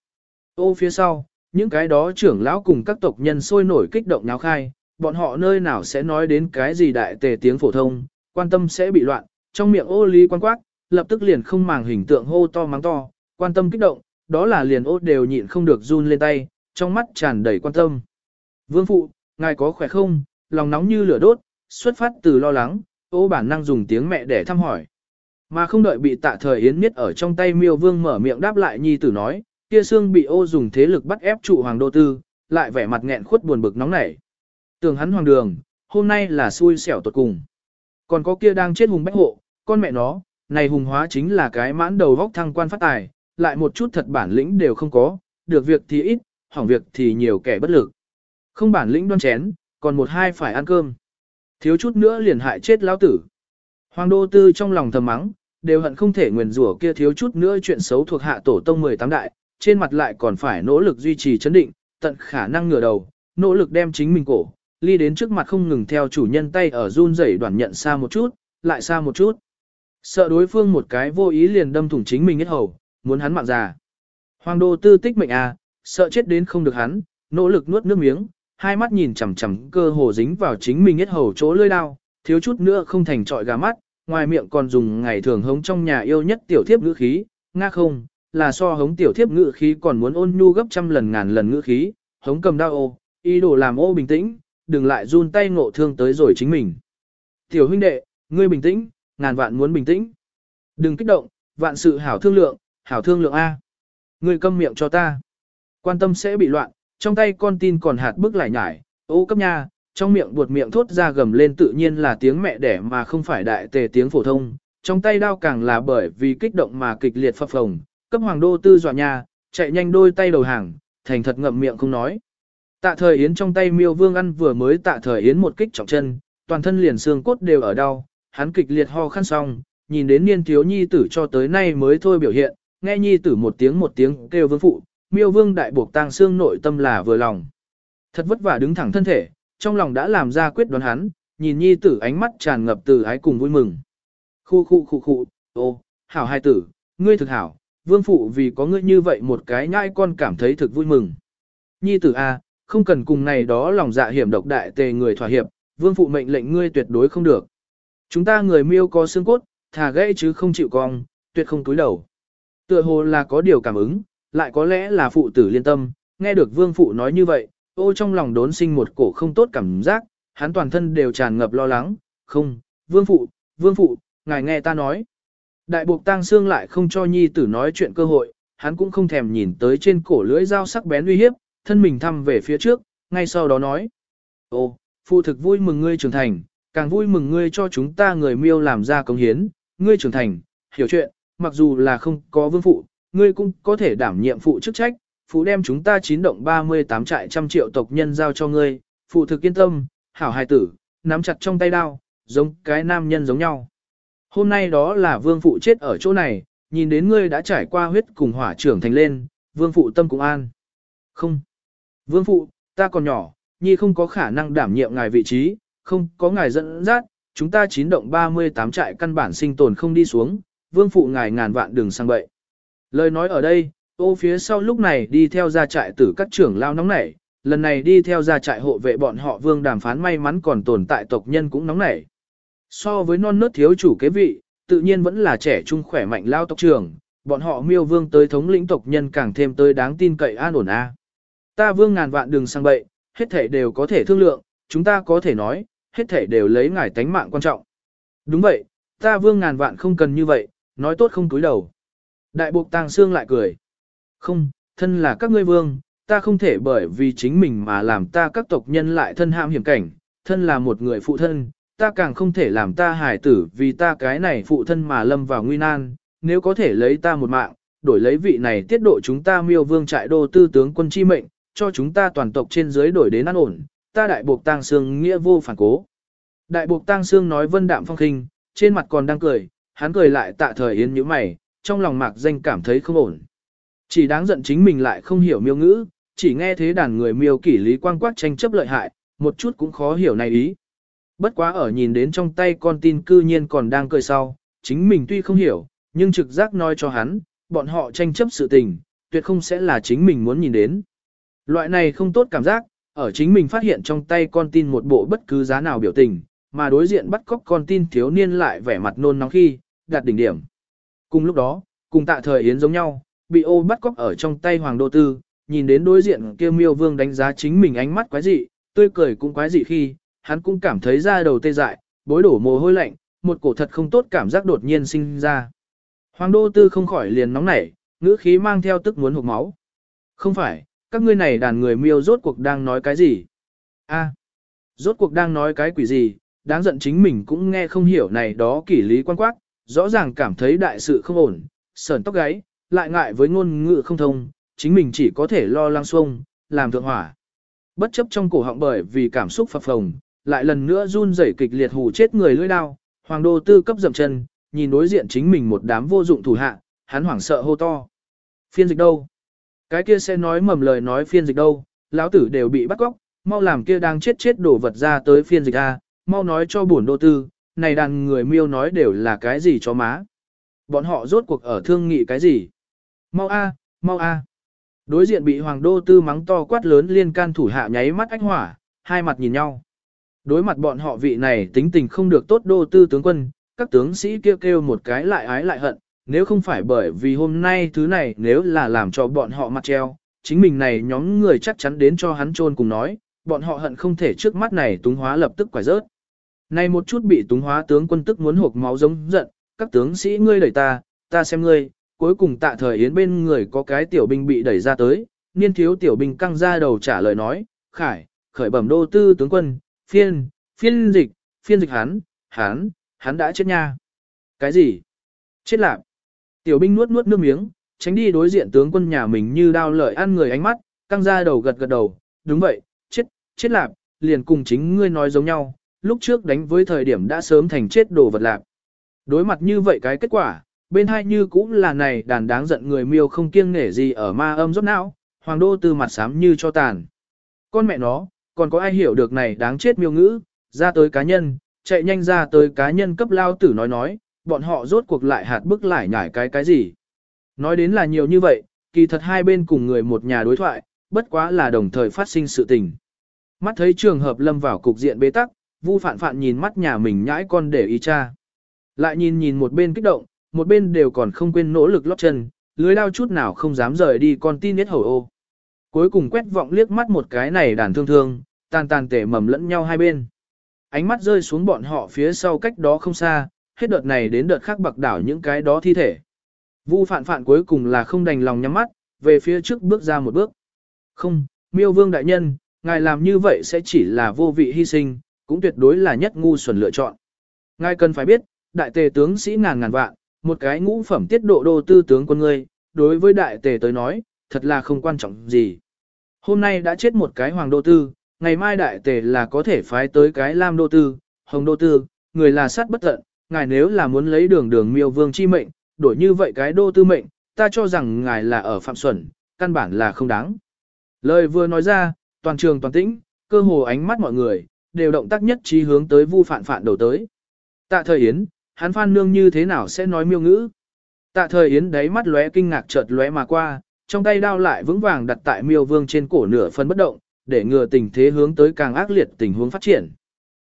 Ô phía sau, những cái đó trưởng lão cùng các tộc nhân sôi nổi kích động nháo khai, bọn họ nơi nào sẽ nói đến cái gì đại tề tiếng phổ thông, quan tâm sẽ bị loạn, trong miệng ô lý quan quát, lập tức liền không màng hình tượng hô to mắng to, quan tâm kích động, đó là liền ô đều nhịn không được run lên tay, trong mắt tràn đầy quan tâm. Vương phụ, ngài có khỏe không, lòng nóng như lửa đốt, xuất phát từ lo lắng, ô bản năng dùng tiếng mẹ để thăm hỏi. Mà không đợi bị tạ thời yến miết ở trong tay miêu vương mở miệng đáp lại nhi tử nói, kia xương bị ô dùng thế lực bắt ép trụ hoàng đô tư, lại vẻ mặt nghẹn khuất buồn bực nóng nảy. Tưởng hắn hoàng đường, hôm nay là xui xẻo tuột cùng. Còn có kia đang chết hùng bách hộ, con mẹ nó, này hùng hóa chính là cái mãn đầu vóc thăng quan phát tài, lại một chút thật bản lĩnh đều không có, được việc thì ít, hỏng việc thì nhiều kẻ bất lực. Không bản lĩnh đoan chén, còn một hai phải ăn cơm. Thiếu chút nữa liền hại chết lão tử. Hoàng đô tư trong lòng thầm mắng, đều hận không thể nguyền rủa kia thiếu chút nữa chuyện xấu thuộc hạ tổ tông 18 đại, trên mặt lại còn phải nỗ lực duy trì chấn định, tận khả năng ngửa đầu, nỗ lực đem chính mình cổ, ly đến trước mặt không ngừng theo chủ nhân tay ở run rẩy đoàn nhận xa một chút, lại xa một chút. Sợ đối phương một cái vô ý liền đâm thủng chính mình hết hầu, muốn hắn mạng già. Hoàng đô tư tích mệnh à, sợ chết đến không được hắn, nỗ lực nuốt nước miếng, hai mắt nhìn chằm chằm cơ hồ dính vào chính mình hết hầu chỗ lưỡi lao, thiếu chút nữa không thành trọi gà mắt, ngoài miệng còn dùng ngày thường hống trong nhà yêu nhất tiểu thiếp ngữ khí, nga không, là so hống tiểu thiếp ngữ khí còn muốn ôn nhu gấp trăm lần ngàn lần ngữ khí, hống cầm đao ô, ý đồ làm ô bình tĩnh, đừng lại run tay ngộ thương tới rồi chính mình. Tiểu huynh đệ, ngươi bình tĩnh, ngàn vạn muốn bình tĩnh. Đừng kích động, vạn sự hảo thương lượng, hảo thương lượng A. Ngươi câm miệng cho ta. Quan tâm sẽ bị loạn, trong tay con tin còn hạt bức lại nhải, ô cấp nha, trong miệng buột miệng thốt ra gầm lên tự nhiên là tiếng mẹ đẻ mà không phải đại tề tiếng phổ thông, trong tay đao càng là bởi vì kích động mà kịch liệt phập phồng, cấp hoàng đô tư dọa nhà, chạy nhanh đôi tay đầu hàng, thành thật ngậm miệng không nói. Tạ thời yến trong tay miêu vương ăn vừa mới tạ thời yến một kích trọng chân, toàn thân liền xương cốt đều ở đau, hắn kịch liệt ho khăn xong, nhìn đến niên thiếu nhi tử cho tới nay mới thôi biểu hiện, nghe nhi tử một tiếng một tiếng kêu vương phụ, miêu vương đại buộc tang xương nội tâm là vừa lòng. Thật vất vả đứng thẳng thân thể, trong lòng đã làm ra quyết đoán hắn, nhìn nhi tử ánh mắt tràn ngập từ ái cùng vui mừng. Khu khu khu khu, ô, hảo hai tử, ngươi thực hảo, vương phụ vì có ngươi như vậy một cái nhãi con cảm thấy thực vui mừng. Nhi tử A, không cần cùng này đó lòng dạ hiểm độc đại tề người thỏa hiệp, vương phụ mệnh lệnh ngươi tuyệt đối không được. Chúng ta người miêu có xương cốt, thà gãy chứ không chịu cong, tuyệt không túi đầu. Tựa hồ là có điều cảm ứng, lại có lẽ là phụ tử liên tâm, nghe được vương phụ nói như vậy, ô trong lòng đốn sinh một cổ không tốt cảm giác, hắn toàn thân đều tràn ngập lo lắng, không, vương phụ, vương phụ, ngài nghe ta nói. Đại buộc tang xương lại không cho nhi tử nói chuyện cơ hội, hắn cũng không thèm nhìn tới trên cổ lưỡi dao sắc bén uy hiếp, thân mình thăm về phía trước, ngay sau đó nói. Ô, phụ thực vui mừng ngươi trưởng thành, càng vui mừng ngươi cho chúng ta người miêu làm ra công hiến, ngươi trưởng thành, hiểu chuyện, mặc dù là không có vương phụ, ngươi cũng có thể đảm nhiệm phụ chức trách, phụ đem chúng ta chín động 38 trại trăm triệu tộc nhân giao cho ngươi, phụ thực yên tâm, hảo hài tử, nắm chặt trong tay đao, giống cái nam nhân giống nhau. Hôm nay đó là vương phụ chết ở chỗ này, nhìn đến ngươi đã trải qua huyết cùng hỏa trưởng thành lên, vương phụ tâm cũng an. Không. Vương phụ, ta còn nhỏ, nhi không có khả năng đảm nhiệm ngài vị trí, không có ngài dẫn dắt, chúng ta chín động 38 trại căn bản sinh tồn không đi xuống, vương phụ ngài ngàn vạn đừng sang bậy. Lời nói ở đây, ô phía sau lúc này đi theo ra trại tử các trưởng lao nóng nảy, lần này đi theo ra trại hộ vệ bọn họ vương đàm phán may mắn còn tồn tại tộc nhân cũng nóng nảy. So với non nớt thiếu chủ kế vị, tự nhiên vẫn là trẻ trung khỏe mạnh lao tộc trưởng, bọn họ miêu vương tới thống lĩnh tộc nhân càng thêm tới đáng tin cậy an ổn a. Ta vương ngàn vạn đường sang bậy, hết thể đều có thể thương lượng, chúng ta có thể nói, hết thể đều lấy ngài tánh mạng quan trọng. Đúng vậy, ta vương ngàn vạn không cần như vậy, nói tốt không túi đầu. Đại buộc tàng xương lại cười. Không, thân là các ngươi vương, ta không thể bởi vì chính mình mà làm ta các tộc nhân lại thân ham hiểm cảnh, thân là một người phụ thân, ta càng không thể làm ta hài tử vì ta cái này phụ thân mà lâm vào nguy nan, nếu có thể lấy ta một mạng, đổi lấy vị này tiết độ chúng ta miêu vương trại đô tư tướng quân chi mệnh, cho chúng ta toàn tộc trên dưới đổi đến an ổn, ta đại buộc tang xương nghĩa vô phản cố. Đại buộc tang xương nói vân đạm phong khinh, trên mặt còn đang cười, hắn cười lại tạ thời yến như mày, trong lòng mạc danh cảm thấy không ổn. Chỉ đáng giận chính mình lại không hiểu miêu ngữ, chỉ nghe thế đàn người miêu kỷ lý quang quát tranh chấp lợi hại, một chút cũng khó hiểu này ý. Bất quá ở nhìn đến trong tay con tin cư nhiên còn đang cười sau, chính mình tuy không hiểu, nhưng trực giác nói cho hắn, bọn họ tranh chấp sự tình, tuyệt không sẽ là chính mình muốn nhìn đến. Loại này không tốt cảm giác, ở chính mình phát hiện trong tay con tin một bộ bất cứ giá nào biểu tình, mà đối diện bắt cóc con tin thiếu niên lại vẻ mặt nôn nóng khi, đạt đỉnh điểm. Cùng lúc đó, cùng tạ thời yến giống nhau, bị ô bắt cóc ở trong tay hoàng đô tư, nhìn đến đối diện kia miêu vương đánh giá chính mình ánh mắt quái dị, tươi cười cũng quái dị khi, hắn cũng cảm thấy da đầu tê dại, bối đổ mồ hôi lạnh, một cổ thật không tốt cảm giác đột nhiên sinh ra. Hoàng đô tư không khỏi liền nóng nảy, ngữ khí mang theo tức muốn hụt máu. Không phải, các ngươi này đàn người miêu rốt cuộc đang nói cái gì? A, rốt cuộc đang nói cái quỷ gì, đáng giận chính mình cũng nghe không hiểu này đó kỷ lý quan quát, rõ ràng cảm thấy đại sự không ổn, sờn tóc gáy, lại ngại với ngôn ngữ không thông, chính mình chỉ có thể lo lăng xuông, làm thượng hỏa. Bất chấp trong cổ họng bởi vì cảm xúc phập phồng, lại lần nữa run rẩy kịch liệt hù chết người lưỡi đao, hoàng đô tư cấp dậm chân, nhìn đối diện chính mình một đám vô dụng thủ hạ, hắn hoảng sợ hô to. Phiên dịch đâu? Cái kia sẽ nói mầm lời nói phiên dịch đâu, lão tử đều bị bắt cóc, mau làm kia đang chết chết đổ vật ra tới phiên dịch A, mau nói cho bổn đô tư, này đàn người miêu nói đều là cái gì cho má. Bọn họ rốt cuộc ở thương nghị cái gì? Mau A, mau A. Đối diện bị hoàng đô tư mắng to quát lớn liên can thủ hạ nháy mắt ánh hỏa, hai mặt nhìn nhau. Đối mặt bọn họ vị này tính tình không được tốt đô tư tướng quân, các tướng sĩ kêu kêu một cái lại ái lại hận, nếu không phải bởi vì hôm nay thứ này nếu là làm cho bọn họ mặt treo, chính mình này nhóm người chắc chắn đến cho hắn trôn cùng nói, bọn họ hận không thể trước mắt này túng hóa lập tức quải rớt. Này một chút bị túng hóa tướng quân tức muốn hộp máu giống giận, các tướng sĩ ngươi đẩy ta, ta xem ngươi, cuối cùng tạ thời yến bên người có cái tiểu binh bị đẩy ra tới, niên thiếu tiểu binh căng ra đầu trả lời nói, khải, khởi bẩm đô tư tướng quân, phiên, phiên dịch, phiên dịch hắn, hắn, hắn đã chết nha. Cái gì? Chết lạc. Tiểu binh nuốt nuốt nước miếng, tránh đi đối diện tướng quân nhà mình như đao lợi ăn người ánh mắt, căng ra đầu gật gật đầu, đúng vậy, chết, chết lạp, liền cùng chính ngươi nói giống nhau, lúc trước đánh với thời điểm đã sớm thành chết đồ vật lạp. Đối mặt như vậy cái kết quả, bên hai như cũng là này đàn đáng giận người miêu không kiêng nể gì ở ma âm rốt não, hoàng đô từ mặt xám như cho tàn. Con mẹ nó, còn có ai hiểu được này đáng chết miêu ngữ, ra tới cá nhân, chạy nhanh ra tới cá nhân cấp lao tử nói nói, bọn họ rốt cuộc lại hạt bức lại nhải cái cái gì. Nói đến là nhiều như vậy, kỳ thật hai bên cùng người một nhà đối thoại, bất quá là đồng thời phát sinh sự tình. Mắt thấy trường hợp lâm vào cục diện bế tắc, Vu Phạn Phạn nhìn mắt nhà mình nhãi con để ý cha. Lại nhìn nhìn một bên kích động, một bên đều còn không quên nỗ lực lót chân, lưới đao chút nào không dám rời đi con tin nết hầu ô. Cuối cùng quét vọng liếc mắt một cái này đàn thương thương, tàn tàn tể mầm lẫn nhau hai bên. Ánh mắt rơi xuống bọn họ phía sau cách đó không xa, hết đợt này đến đợt khác bạc đảo những cái đó thi thể. Vu phạn phạn cuối cùng là không đành lòng nhắm mắt, về phía trước bước ra một bước. Không, miêu vương đại nhân, ngài làm như vậy sẽ chỉ là vô vị hy sinh, cũng tuyệt đối là nhất ngu xuẩn lựa chọn. Ngài cần phải biết, đại tề tướng sĩ ngàn ngàn vạn, một cái ngũ phẩm tiết độ đô tư tướng quân ngươi, đối với đại tề tới nói, thật là không quan trọng gì. Hôm nay đã chết một cái hoàng đô tư, ngày mai đại tề là có thể phái tới cái lam đô tư, hồng đô tư, người là sát bất tận, ngài nếu là muốn lấy đường đường miêu vương chi mệnh, đổi như vậy cái đô tư mệnh, ta cho rằng ngài là ở phạm xuẩn, căn bản là không đáng. Lời vừa nói ra, toàn trường toàn tĩnh, cơ hồ ánh mắt mọi người, đều động tác nhất trí hướng tới vu phản phản đầu tới. Tạ thời Yến, hắn phan nương như thế nào sẽ nói miêu ngữ? Tạ thời Yến đáy mắt lóe kinh ngạc chợt lóe mà qua, trong tay đao lại vững vàng đặt tại miêu vương trên cổ nửa phân bất động, để ngừa tình thế hướng tới càng ác liệt tình huống phát triển.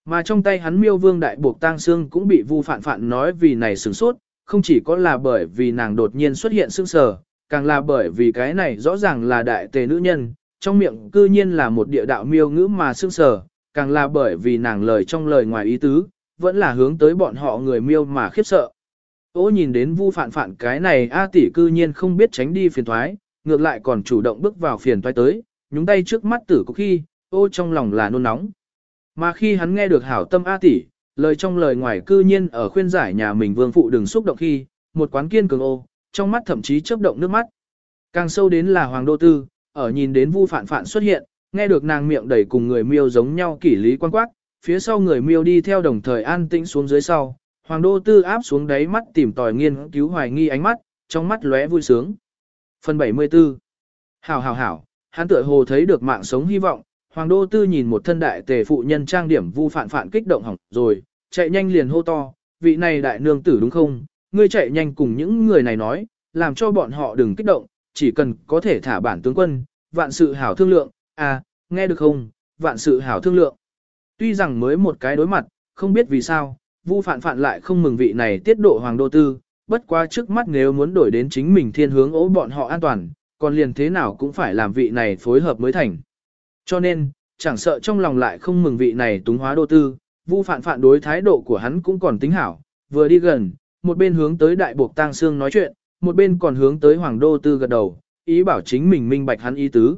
Mà trong tay hắn miêu vương đại buộc tang xương cũng bị vu phản phản nói vì này sửng sốt, không chỉ có là bởi vì nàng đột nhiên xuất hiện sương sờ, càng là bởi vì cái này rõ ràng là đại tề nữ nhân, trong miệng cư nhiên là một địa đạo miêu ngữ mà sương sờ, càng là bởi vì nàng lời trong lời ngoài ý tứ, vẫn là hướng tới bọn họ người miêu mà khiếp sợ. Ô nhìn đến vu phản phản cái này A tỷ cư nhiên không biết tránh đi phiền thoái, ngược lại còn chủ động bước vào phiền toái tới, nhúng tay trước mắt tử có khi, ô trong lòng là nôn nóng. Mà khi hắn nghe được hảo tâm A tỷ, lời trong lời ngoài cư nhiên ở khuyên giải nhà mình vương phụ đừng xúc động khi, một quán kiên cường ô, trong mắt thậm chí chớp động nước mắt. Càng sâu đến là Hoàng Đô Tư, ở nhìn đến Vu Phạn Phạn xuất hiện, nghe được nàng miệng đầy cùng người miêu giống nhau kỷ lý quan quát, phía sau người miêu đi theo đồng thời an tĩnh xuống dưới sau, Hoàng Đô Tư áp xuống đáy mắt tìm tòi nghiên cứu hoài nghi ánh mắt, trong mắt lóe vui sướng. Phần 74 Hảo hảo hảo, hắn tựa hồ thấy được mạng sống hy vọng, Hoàng Đô Tư nhìn một thân đại tề phụ nhân trang điểm vu phản phản kích động hỏng rồi, chạy nhanh liền hô to, vị này đại nương tử đúng không, ngươi chạy nhanh cùng những người này nói, làm cho bọn họ đừng kích động, chỉ cần có thể thả bản tướng quân, vạn sự hảo thương lượng, à, nghe được không, vạn sự hảo thương lượng. Tuy rằng mới một cái đối mặt, không biết vì sao, vu phản phản lại không mừng vị này tiết độ Hoàng Đô Tư, bất quá trước mắt nếu muốn đổi đến chính mình thiên hướng ố bọn họ an toàn, còn liền thế nào cũng phải làm vị này phối hợp mới thành. Cho nên, chẳng sợ trong lòng lại không mừng vị này túng hóa đô tư, vu phản phản đối thái độ của hắn cũng còn tính hảo, vừa đi gần, một bên hướng tới đại buộc tang xương nói chuyện, một bên còn hướng tới hoàng đô tư gật đầu, ý bảo chính mình minh bạch hắn ý tứ.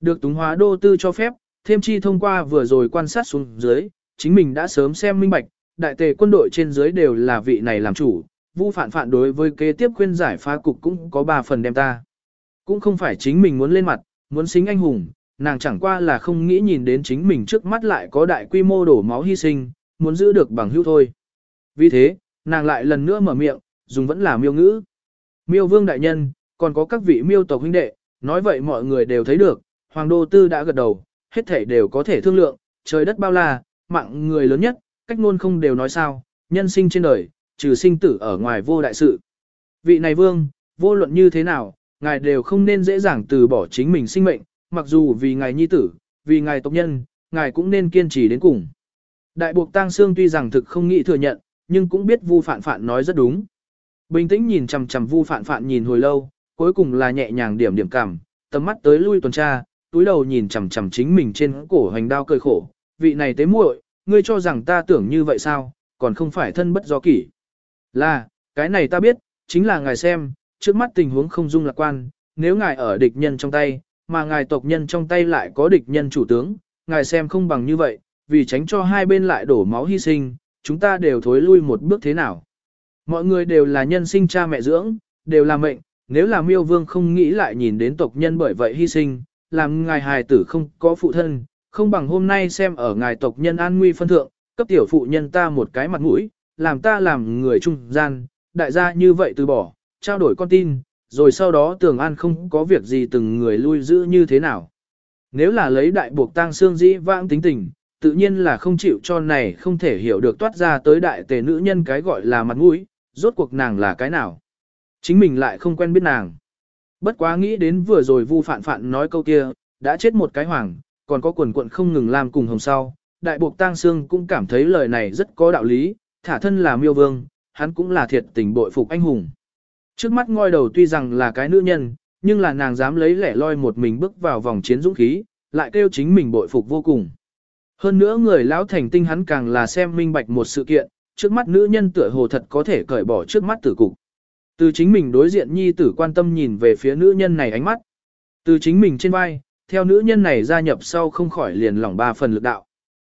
Được túng hóa đô tư cho phép, thêm chi thông qua vừa rồi quan sát xuống dưới, chính mình đã sớm xem minh bạch, đại tề quân đội trên dưới đều là vị này làm chủ, vu phản phản đối với kế tiếp khuyên giải phá cục cũng có ba phần đem ta. Cũng không phải chính mình muốn lên mặt, muốn xính anh hùng, nàng chẳng qua là không nghĩ nhìn đến chính mình trước mắt lại có đại quy mô đổ máu hy sinh, muốn giữ được bằng hữu thôi. Vì thế, nàng lại lần nữa mở miệng, dùng vẫn là miêu ngữ. Miêu vương đại nhân, còn có các vị miêu tộc huynh đệ, nói vậy mọi người đều thấy được, hoàng đô tư đã gật đầu, hết thể đều có thể thương lượng, trời đất bao la, mạng người lớn nhất, cách ngôn không đều nói sao, nhân sinh trên đời, trừ sinh tử ở ngoài vô đại sự. Vị này vương, vô luận như thế nào, ngài đều không nên dễ dàng từ bỏ chính mình sinh mệnh, mặc dù vì ngài nhi tử, vì ngài tộc nhân, ngài cũng nên kiên trì đến cùng. Đại buộc tang xương tuy rằng thực không nghĩ thừa nhận, nhưng cũng biết Vu Phạn Phạn nói rất đúng. Bình tĩnh nhìn chằm chằm Vu Phạn Phạn nhìn hồi lâu, cuối cùng là nhẹ nhàng điểm điểm cảm, tầm mắt tới lui tuần tra, túi đầu nhìn chằm chằm chính mình trên cổ hành đao cười khổ, vị này tế muội, ngươi cho rằng ta tưởng như vậy sao, còn không phải thân bất do kỷ. Là, cái này ta biết, chính là ngài xem, trước mắt tình huống không dung lạc quan, nếu ngài ở địch nhân trong tay, mà ngài tộc nhân trong tay lại có địch nhân chủ tướng, ngài xem không bằng như vậy, vì tránh cho hai bên lại đổ máu hy sinh, chúng ta đều thối lui một bước thế nào. Mọi người đều là nhân sinh cha mẹ dưỡng, đều là mệnh, nếu là miêu vương không nghĩ lại nhìn đến tộc nhân bởi vậy hy sinh, làm ngài hài tử không có phụ thân, không bằng hôm nay xem ở ngài tộc nhân an nguy phân thượng, cấp tiểu phụ nhân ta một cái mặt mũi, làm ta làm người trung gian, đại gia như vậy từ bỏ, trao đổi con tin, rồi sau đó tường an không có việc gì từng người lui giữ như thế nào. Nếu là lấy đại buộc tang xương dĩ vãng tính tình, tự nhiên là không chịu cho này không thể hiểu được toát ra tới đại tề nữ nhân cái gọi là mặt mũi, rốt cuộc nàng là cái nào. Chính mình lại không quen biết nàng. Bất quá nghĩ đến vừa rồi vu phạn phạn nói câu kia, đã chết một cái hoàng, còn có quần quận không ngừng làm cùng hồng sau. Đại buộc tang xương cũng cảm thấy lời này rất có đạo lý, thả thân là miêu vương, hắn cũng là thiệt tình bội phục anh hùng. Trước mắt ngôi đầu tuy rằng là cái nữ nhân, nhưng là nàng dám lấy lẻ loi một mình bước vào vòng chiến dũng khí, lại kêu chính mình bội phục vô cùng. Hơn nữa người lão thành tinh hắn càng là xem minh bạch một sự kiện, trước mắt nữ nhân tựa hồ thật có thể cởi bỏ trước mắt tử cục. Từ chính mình đối diện nhi tử quan tâm nhìn về phía nữ nhân này ánh mắt. Từ chính mình trên vai, theo nữ nhân này gia nhập sau không khỏi liền lỏng ba phần lực đạo.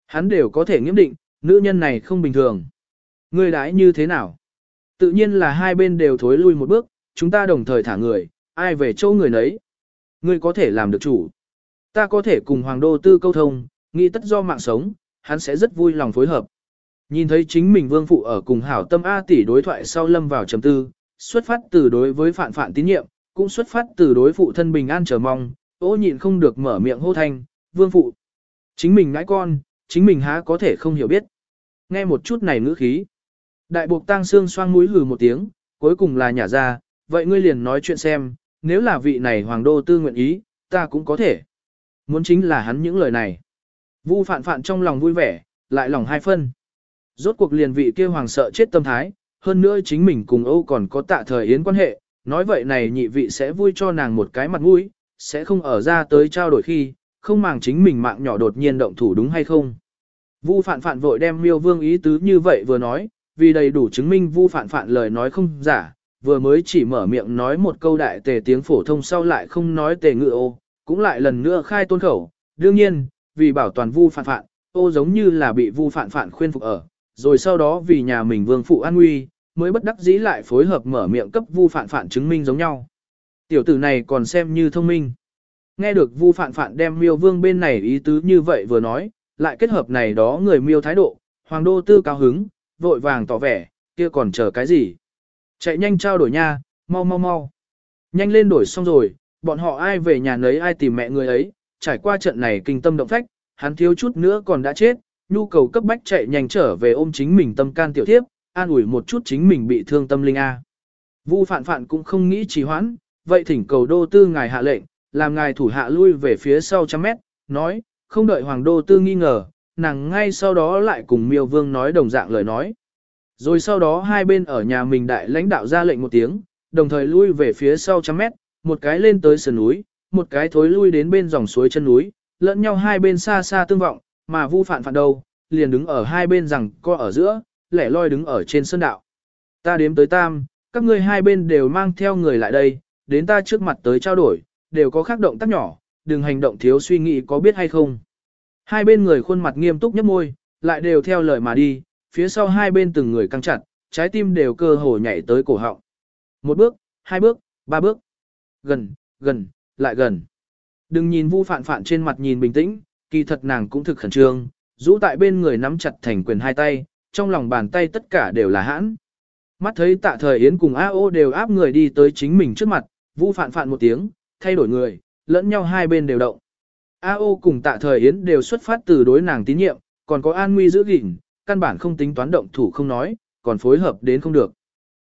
Hắn đều có thể nghiễm định, nữ nhân này không bình thường. Người đãi như thế nào? Tự nhiên là hai bên đều thối lui một bước, chúng ta đồng thời thả người, ai về châu người nấy. Ngươi có thể làm được chủ. Ta có thể cùng Hoàng Đô Tư câu thông, nghĩ tất do mạng sống, hắn sẽ rất vui lòng phối hợp. Nhìn thấy chính mình vương phụ ở cùng hảo tâm A tỷ đối thoại sau lâm vào trầm tư, xuất phát từ đối với phản phản tín nhiệm, cũng xuất phát từ đối phụ thân bình an chờ mong, ô nhịn không được mở miệng hô thanh, vương phụ. Chính mình ngãi con, chính mình há có thể không hiểu biết. Nghe một chút này ngữ khí. Đại buộc tang xương xoang mũi hừ một tiếng, cuối cùng là nhả ra, vậy ngươi liền nói chuyện xem, nếu là vị này hoàng đô tư nguyện ý, ta cũng có thể. Muốn chính là hắn những lời này. Vu phạn phạn trong lòng vui vẻ, lại lòng hai phân. Rốt cuộc liền vị kia hoàng sợ chết tâm thái, hơn nữa chính mình cùng Âu còn có tạ thời yến quan hệ, nói vậy này nhị vị sẽ vui cho nàng một cái mặt mũi, sẽ không ở ra tới trao đổi khi, không màng chính mình mạng nhỏ đột nhiên động thủ đúng hay không. Vu phạn phạn vội đem miêu vương ý tứ như vậy vừa nói, vì đầy đủ chứng minh vu phạn phạn lời nói không giả, vừa mới chỉ mở miệng nói một câu đại tề tiếng phổ thông sau lại không nói tề ngự ô, cũng lại lần nữa khai tôn khẩu. Đương nhiên, vì bảo toàn vu phạn phạn, ô giống như là bị vu phạn phạn khuyên phục ở, rồi sau đó vì nhà mình vương phụ an nguy, mới bất đắc dĩ lại phối hợp mở miệng cấp vu phạn phạn chứng minh giống nhau. Tiểu tử này còn xem như thông minh. Nghe được vu phạn phạn đem miêu vương bên này ý tứ như vậy vừa nói, lại kết hợp này đó người miêu thái độ, hoàng đô tư cao hứng, vội vàng tỏ vẻ, kia còn chờ cái gì. Chạy nhanh trao đổi nha, mau mau mau. Nhanh lên đổi xong rồi, bọn họ ai về nhà nấy ai tìm mẹ người ấy, trải qua trận này kinh tâm động phách, hắn thiếu chút nữa còn đã chết, nhu cầu cấp bách chạy nhanh trở về ôm chính mình tâm can tiểu thiếp, an ủi một chút chính mình bị thương tâm linh A. Vu phạn phạn cũng không nghĩ trì hoãn, vậy thỉnh cầu đô tư ngài hạ lệnh, làm ngài thủ hạ lui về phía sau trăm mét, nói, không đợi hoàng đô tư nghi ngờ, nàng ngay sau đó lại cùng miêu vương nói đồng dạng lời nói. Rồi sau đó hai bên ở nhà mình đại lãnh đạo ra lệnh một tiếng, đồng thời lui về phía sau trăm mét, một cái lên tới sườn núi, một cái thối lui đến bên dòng suối chân núi, lẫn nhau hai bên xa xa tương vọng, mà vu phản phản đâu, liền đứng ở hai bên rằng co ở giữa, lẻ loi đứng ở trên sơn đạo. Ta đếm tới tam, các ngươi hai bên đều mang theo người lại đây, đến ta trước mặt tới trao đổi, đều có khác động tác nhỏ, đừng hành động thiếu suy nghĩ có biết hay không. Hai bên người khuôn mặt nghiêm túc nhấp môi, lại đều theo lời mà đi, phía sau hai bên từng người căng chặt, trái tim đều cơ hồ nhảy tới cổ họng. Một bước, hai bước, ba bước. Gần, gần, lại gần. Đừng nhìn vu phạn phạn trên mặt nhìn bình tĩnh, kỳ thật nàng cũng thực khẩn trương, rũ tại bên người nắm chặt thành quyền hai tay, trong lòng bàn tay tất cả đều là hãn. Mắt thấy tạ thời Yến cùng A.O. đều áp người đi tới chính mình trước mặt, vu phạn phạn một tiếng, thay đổi người, lẫn nhau hai bên đều động. A.O. cùng tạ thời Yến đều xuất phát từ đối nàng tín nhiệm, còn có an nguy giữ gìn, căn bản không tính toán động thủ không nói, còn phối hợp đến không được.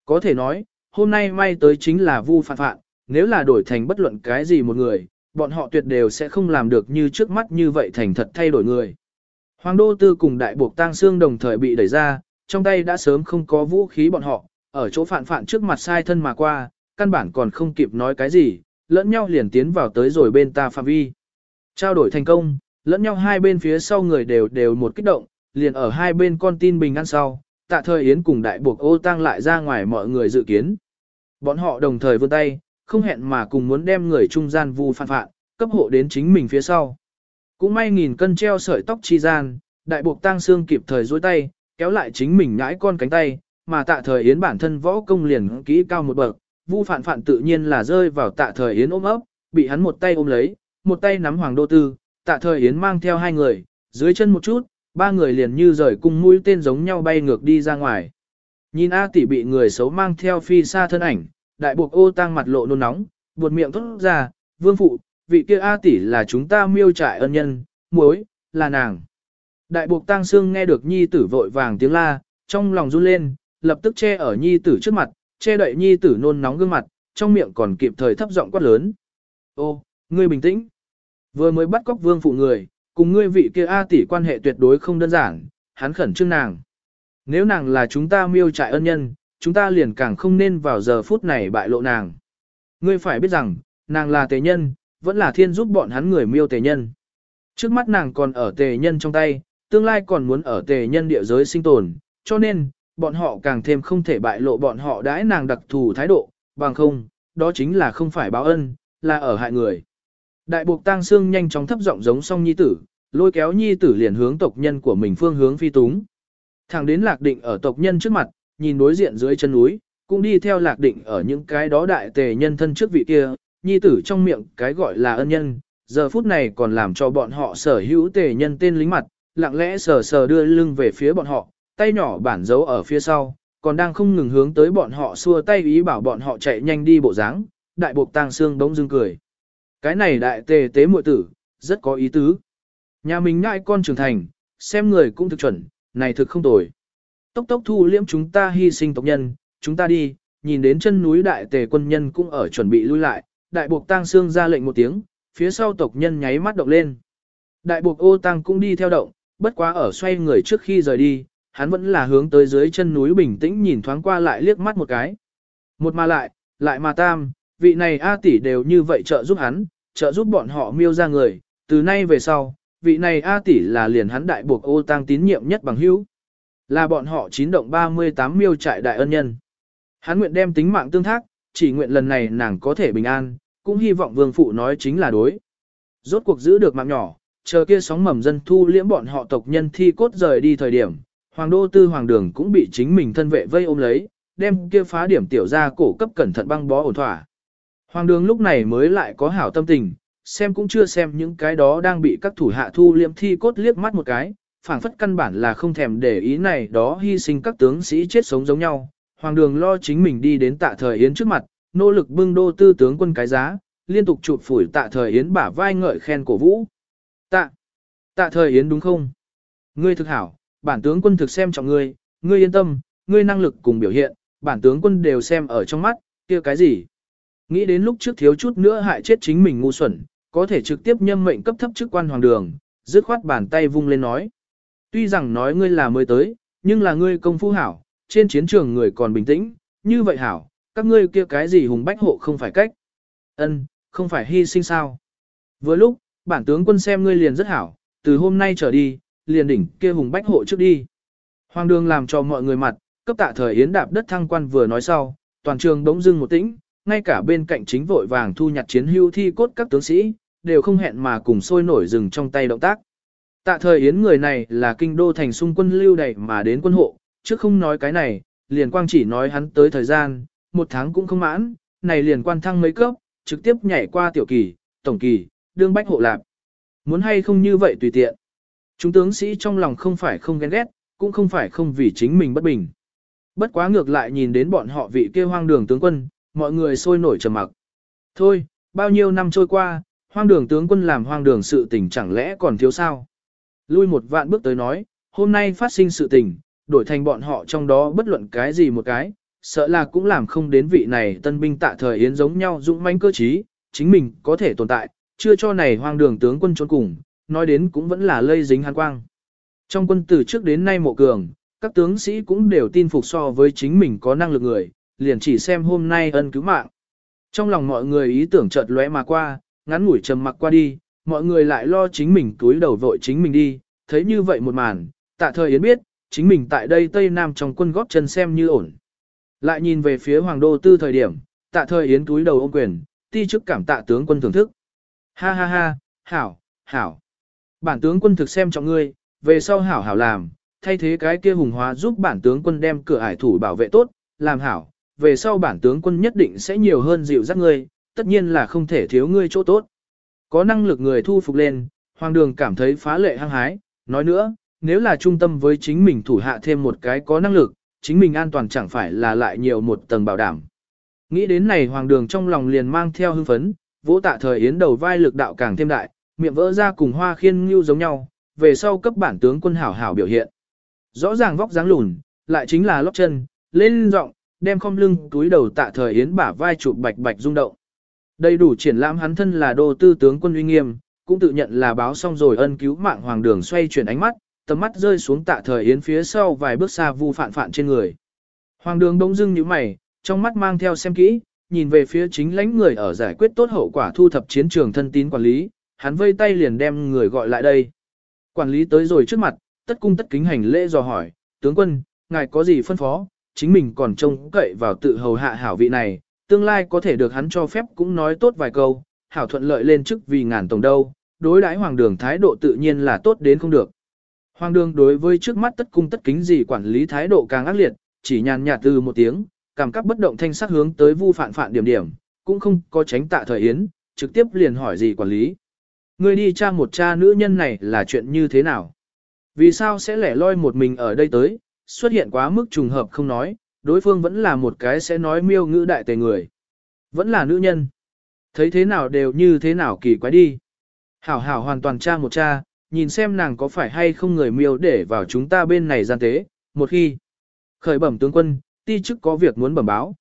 Có thể nói, hôm nay may tới chính là vu phạn phạn, nếu là đổi thành bất luận cái gì một người, bọn họ tuyệt đều sẽ không làm được như trước mắt như vậy thành thật thay đổi người. Hoàng đô tư cùng đại buộc tang xương đồng thời bị đẩy ra, trong tay đã sớm không có vũ khí bọn họ, ở chỗ phản phản trước mặt sai thân mà qua, căn bản còn không kịp nói cái gì, lẫn nhau liền tiến vào tới rồi bên ta phạm vi. Trao đổi thành công, lẫn nhau hai bên phía sau người đều đều một kích động, liền ở hai bên con tin bình ăn sau, tạ thời Yến cùng đại buộc ô tăng lại ra ngoài mọi người dự kiến. Bọn họ đồng thời vươn tay, không hẹn mà cùng muốn đem người trung gian vu phản phạn, cấp hộ đến chính mình phía sau. Cũng may nghìn cân treo sợi tóc chi gian, đại buộc tăng xương kịp thời dối tay, kéo lại chính mình nhãi con cánh tay, mà tạ thời Yến bản thân võ công liền kỹ cao một bậc, vu phản phạn tự nhiên là rơi vào tạ thời Yến ôm ấp, bị hắn một tay ôm lấy, một tay nắm hoàng đô tư, tạ thời Yến mang theo hai người, dưới chân một chút, ba người liền như rời cung mũi tên giống nhau bay ngược đi ra ngoài. Nhìn A tỷ bị người xấu mang theo phi xa thân ảnh, đại buộc ô tăng mặt lộ nôn nóng, buột miệng thốt ra, vương phụ, vị kia A tỷ là chúng ta miêu trại ân nhân, muối, là nàng. Đại buộc tăng xương nghe được nhi tử vội vàng tiếng la, trong lòng run lên, lập tức che ở nhi tử trước mặt, che đậy nhi tử nôn nóng gương mặt, trong miệng còn kịp thời thấp giọng quát lớn. Ô, ngươi bình tĩnh. Vừa mới bắt cóc vương phụ người, cùng ngươi vị kia A tỷ quan hệ tuyệt đối không đơn giản, hắn khẩn trương nàng. Nếu nàng là chúng ta miêu trại ân nhân, chúng ta liền càng không nên vào giờ phút này bại lộ nàng. Ngươi phải biết rằng, nàng là tề nhân, vẫn là thiên giúp bọn hắn người miêu tề nhân. Trước mắt nàng còn ở tề nhân trong tay, tương lai còn muốn ở tề nhân địa giới sinh tồn, cho nên, bọn họ càng thêm không thể bại lộ bọn họ đãi nàng đặc thù thái độ, bằng không, đó chính là không phải báo ân, là ở hại người. Đại buộc tang xương nhanh chóng thấp giọng giống song nhi tử, lôi kéo nhi tử liền hướng tộc nhân của mình phương hướng phi túng. Thẳng đến lạc định ở tộc nhân trước mặt, nhìn đối diện dưới chân núi, cũng đi theo lạc định ở những cái đó đại tề nhân thân trước vị kia, nhi tử trong miệng cái gọi là ân nhân, giờ phút này còn làm cho bọn họ sở hữu tề nhân tên lính mặt, lặng lẽ sờ sờ đưa lưng về phía bọn họ, tay nhỏ bản giấu ở phía sau, còn đang không ngừng hướng tới bọn họ xua tay ý bảo bọn họ chạy nhanh đi bộ dáng. đại buộc tang xương bỗng dưng cười. Cái này đại tề tế muội tử, rất có ý tứ. Nhà mình ngại con trưởng thành, xem người cũng thực chuẩn, này thực không tồi. Tốc tốc thu liễm chúng ta hy sinh tộc nhân, chúng ta đi, nhìn đến chân núi đại tề quân nhân cũng ở chuẩn bị lui lại, đại buộc tang xương ra lệnh một tiếng, phía sau tộc nhân nháy mắt động lên. Đại buộc ô tăng cũng đi theo động, bất quá ở xoay người trước khi rời đi, hắn vẫn là hướng tới dưới chân núi bình tĩnh nhìn thoáng qua lại liếc mắt một cái. Một mà lại, lại mà tam, vị này A tỷ đều như vậy trợ giúp hắn, trợ giúp bọn họ miêu ra người, từ nay về sau, vị này A tỷ là liền hắn đại buộc ô tăng tín nhiệm nhất bằng hữu. Là bọn họ chín động 38 miêu trại đại ân nhân. Hắn nguyện đem tính mạng tương thác, chỉ nguyện lần này nàng có thể bình an, cũng hy vọng vương phụ nói chính là đối. Rốt cuộc giữ được mạng nhỏ, chờ kia sóng mầm dân thu liễm bọn họ tộc nhân thi cốt rời đi thời điểm, hoàng đô tư hoàng đường cũng bị chính mình thân vệ vây ôm lấy, đem kia phá điểm tiểu ra cổ cấp cẩn thận băng bó ổn thỏa. Hoàng đường lúc này mới lại có hảo tâm tình, xem cũng chưa xem những cái đó đang bị các thủ hạ thu liêm thi cốt liếc mắt một cái, phảng phất căn bản là không thèm để ý này đó hy sinh các tướng sĩ chết sống giống nhau. Hoàng đường lo chính mình đi đến tạ thời yến trước mặt, nỗ lực bưng đô tư tướng quân cái giá, liên tục chụp phủi tạ thời yến bả vai ngợi khen cổ vũ. Tạ, tạ thời yến đúng không? Ngươi thực hảo, bản tướng quân thực xem trọng ngươi, ngươi yên tâm, ngươi năng lực cùng biểu hiện, bản tướng quân đều xem ở trong mắt, kia cái gì? Nghĩ đến lúc trước thiếu chút nữa hại chết chính mình ngu xuẩn, có thể trực tiếp nhâm mệnh cấp thấp chức quan hoàng đường, dứt khoát bàn tay vung lên nói. Tuy rằng nói ngươi là mới tới, nhưng là ngươi công phu hảo, trên chiến trường người còn bình tĩnh, như vậy hảo, các ngươi kia cái gì hùng bách hộ không phải cách. ân không phải hy sinh sao. Vừa lúc, bản tướng quân xem ngươi liền rất hảo, từ hôm nay trở đi, liền đỉnh kia hùng bách hộ trước đi. Hoàng đường làm cho mọi người mặt, cấp tạ thời yến đạp đất thăng quan vừa nói sau, toàn trường đống dưng một tĩnh, ngay cả bên cạnh chính vội vàng thu nhặt chiến hưu thi cốt các tướng sĩ, đều không hẹn mà cùng sôi nổi dừng trong tay động tác. Tạ thời yến người này là kinh đô thành xung quân lưu đầy mà đến quân hộ, trước không nói cái này, liền quang chỉ nói hắn tới thời gian, một tháng cũng không mãn, này liền quan thăng mấy cấp, trực tiếp nhảy qua tiểu kỳ, tổng kỳ, đương bách hộ lạp. Muốn hay không như vậy tùy tiện. Chúng tướng sĩ trong lòng không phải không ghen ghét, cũng không phải không vì chính mình bất bình. Bất quá ngược lại nhìn đến bọn họ vị kia hoang đường tướng quân, mọi người sôi nổi trầm mặc. Thôi, bao nhiêu năm trôi qua, hoang đường tướng quân làm hoang đường sự tình chẳng lẽ còn thiếu sao? Lui một vạn bước tới nói, hôm nay phát sinh sự tình, đổi thành bọn họ trong đó bất luận cái gì một cái, sợ là cũng làm không đến vị này tân binh tạ thời yến giống nhau dũng mãnh cơ trí, chính mình có thể tồn tại, chưa cho này hoang đường tướng quân trốn cùng, nói đến cũng vẫn là lây dính hàn quang. Trong quân từ trước đến nay mộ cường, các tướng sĩ cũng đều tin phục so với chính mình có năng lực người, liền chỉ xem hôm nay ân cứu mạng. Trong lòng mọi người ý tưởng chợt lóe mà qua, ngắn ngủi trầm mặc qua đi, mọi người lại lo chính mình túi đầu vội chính mình đi, thấy như vậy một màn, tạ thời yến biết, chính mình tại đây Tây Nam trong quân góp chân xem như ổn. Lại nhìn về phía Hoàng Đô Tư thời điểm, tạ thời yến túi đầu ôm quyền, ti chức cảm tạ tướng quân thưởng thức. Ha ha ha, hảo, hảo. Bản tướng quân thực xem trọng ngươi, về sau hảo hảo làm, thay thế cái kia hùng hóa giúp bản tướng quân đem cửa ải thủ bảo vệ tốt, làm hảo, về sau bản tướng quân nhất định sẽ nhiều hơn dịu dắt ngươi, tất nhiên là không thể thiếu ngươi chỗ tốt. Có năng lực người thu phục lên, hoàng đường cảm thấy phá lệ hăng hái, nói nữa, nếu là trung tâm với chính mình thủ hạ thêm một cái có năng lực, chính mình an toàn chẳng phải là lại nhiều một tầng bảo đảm. Nghĩ đến này hoàng đường trong lòng liền mang theo hưng phấn, vỗ tạ thời yến đầu vai lực đạo càng thêm đại, miệng vỡ ra cùng hoa khiên như giống nhau, về sau cấp bản tướng quân hảo hảo biểu hiện. Rõ ràng vóc dáng lùn, lại chính là lóc chân, lên giọng, đem khom lưng túi đầu tạ thời yến bả vai chụp bạch bạch rung động. Đầy đủ triển lãm hắn thân là đô tư tướng quân uy nghiêm, cũng tự nhận là báo xong rồi ân cứu mạng hoàng đường xoay chuyển ánh mắt, tầm mắt rơi xuống tạ thời yến phía sau vài bước xa vu phản phản trên người. Hoàng đường bỗng dưng như mày, trong mắt mang theo xem kỹ, nhìn về phía chính lãnh người ở giải quyết tốt hậu quả thu thập chiến trường thân tín quản lý, hắn vây tay liền đem người gọi lại đây. Quản lý tới rồi trước mặt, tất cung tất kính hành lễ dò hỏi, tướng quân, ngài có gì phân phó, chính mình còn trông cậy vào tự hầu hạ hảo vị này, tương lai có thể được hắn cho phép cũng nói tốt vài câu, hảo thuận lợi lên chức vì ngàn tổng đâu, đối đãi hoàng đường thái độ tự nhiên là tốt đến không được. Hoàng đường đối với trước mắt tất cung tất kính gì quản lý thái độ càng ác liệt, chỉ nhàn nhạt từ một tiếng, cảm các bất động thanh sắc hướng tới vu phản phản điểm điểm, cũng không có tránh tạ thời yến, trực tiếp liền hỏi gì quản lý. Người đi cha một cha nữ nhân này là chuyện như thế nào? Vì sao sẽ lẻ loi một mình ở đây tới, xuất hiện quá mức trùng hợp không nói, đối phương vẫn là một cái sẽ nói miêu ngữ đại tề người. Vẫn là nữ nhân. Thấy thế nào đều như thế nào kỳ quái đi. Hảo hảo hoàn toàn cha một cha, nhìn xem nàng có phải hay không người miêu để vào chúng ta bên này gian tế, một khi khởi bẩm tướng quân, ti chức có việc muốn bẩm báo.